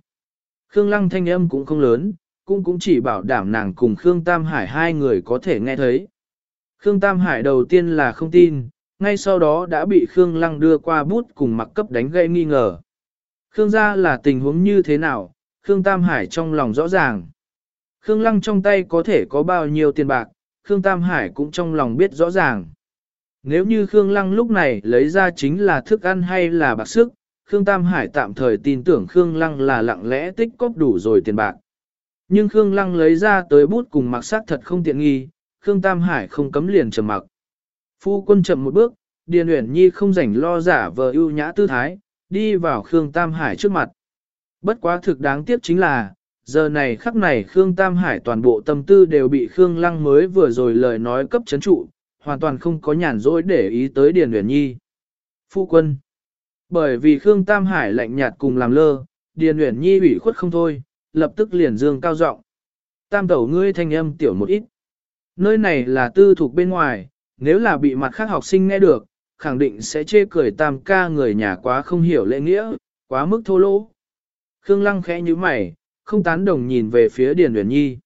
Khương Lăng thanh âm cũng không lớn, cũng cũng chỉ bảo đảm nàng cùng Khương Tam Hải hai người có thể nghe thấy. Khương Tam Hải đầu tiên là không tin, ngay sau đó đã bị Khương Lăng đưa qua bút cùng mặc cấp đánh gây nghi ngờ. Khương gia là tình huống như thế nào, Khương Tam Hải trong lòng rõ ràng. Khương Lăng trong tay có thể có bao nhiêu tiền bạc, Khương Tam Hải cũng trong lòng biết rõ ràng. Nếu như Khương Lăng lúc này lấy ra chính là thức ăn hay là bạc sức, Khương Tam Hải tạm thời tin tưởng Khương Lăng là lặng lẽ tích cóp đủ rồi tiền bạc. Nhưng Khương Lăng lấy ra tới bút cùng mặc sắc thật không tiện nghi, Khương Tam Hải không cấm liền trầm mặc. Phu quân chậm một bước, Điền Uyển Nhi không rảnh lo giả vờ ưu nhã tư thái, đi vào Khương Tam Hải trước mặt. Bất quá thực đáng tiếc chính là, giờ này khắc này Khương Tam Hải toàn bộ tâm tư đều bị Khương Lăng mới vừa rồi lời nói cấp chấn trụ, hoàn toàn không có nhàn rỗi để ý tới Điền Uyển Nhi. Phu quân Bởi vì Khương Tam Hải lạnh nhạt cùng làm lơ, Điền Uyển Nhi ủy khuất không thôi, lập tức liền dương cao giọng. Tam tẩu ngươi thanh âm tiểu một ít. Nơi này là tư thuộc bên ngoài, nếu là bị mặt khác học sinh nghe được, khẳng định sẽ chê cười tam ca người nhà quá không hiểu lễ nghĩa, quá mức thô lỗ. Khương Lăng khẽ như mày, không tán đồng nhìn về phía Điền Uyển Nhi.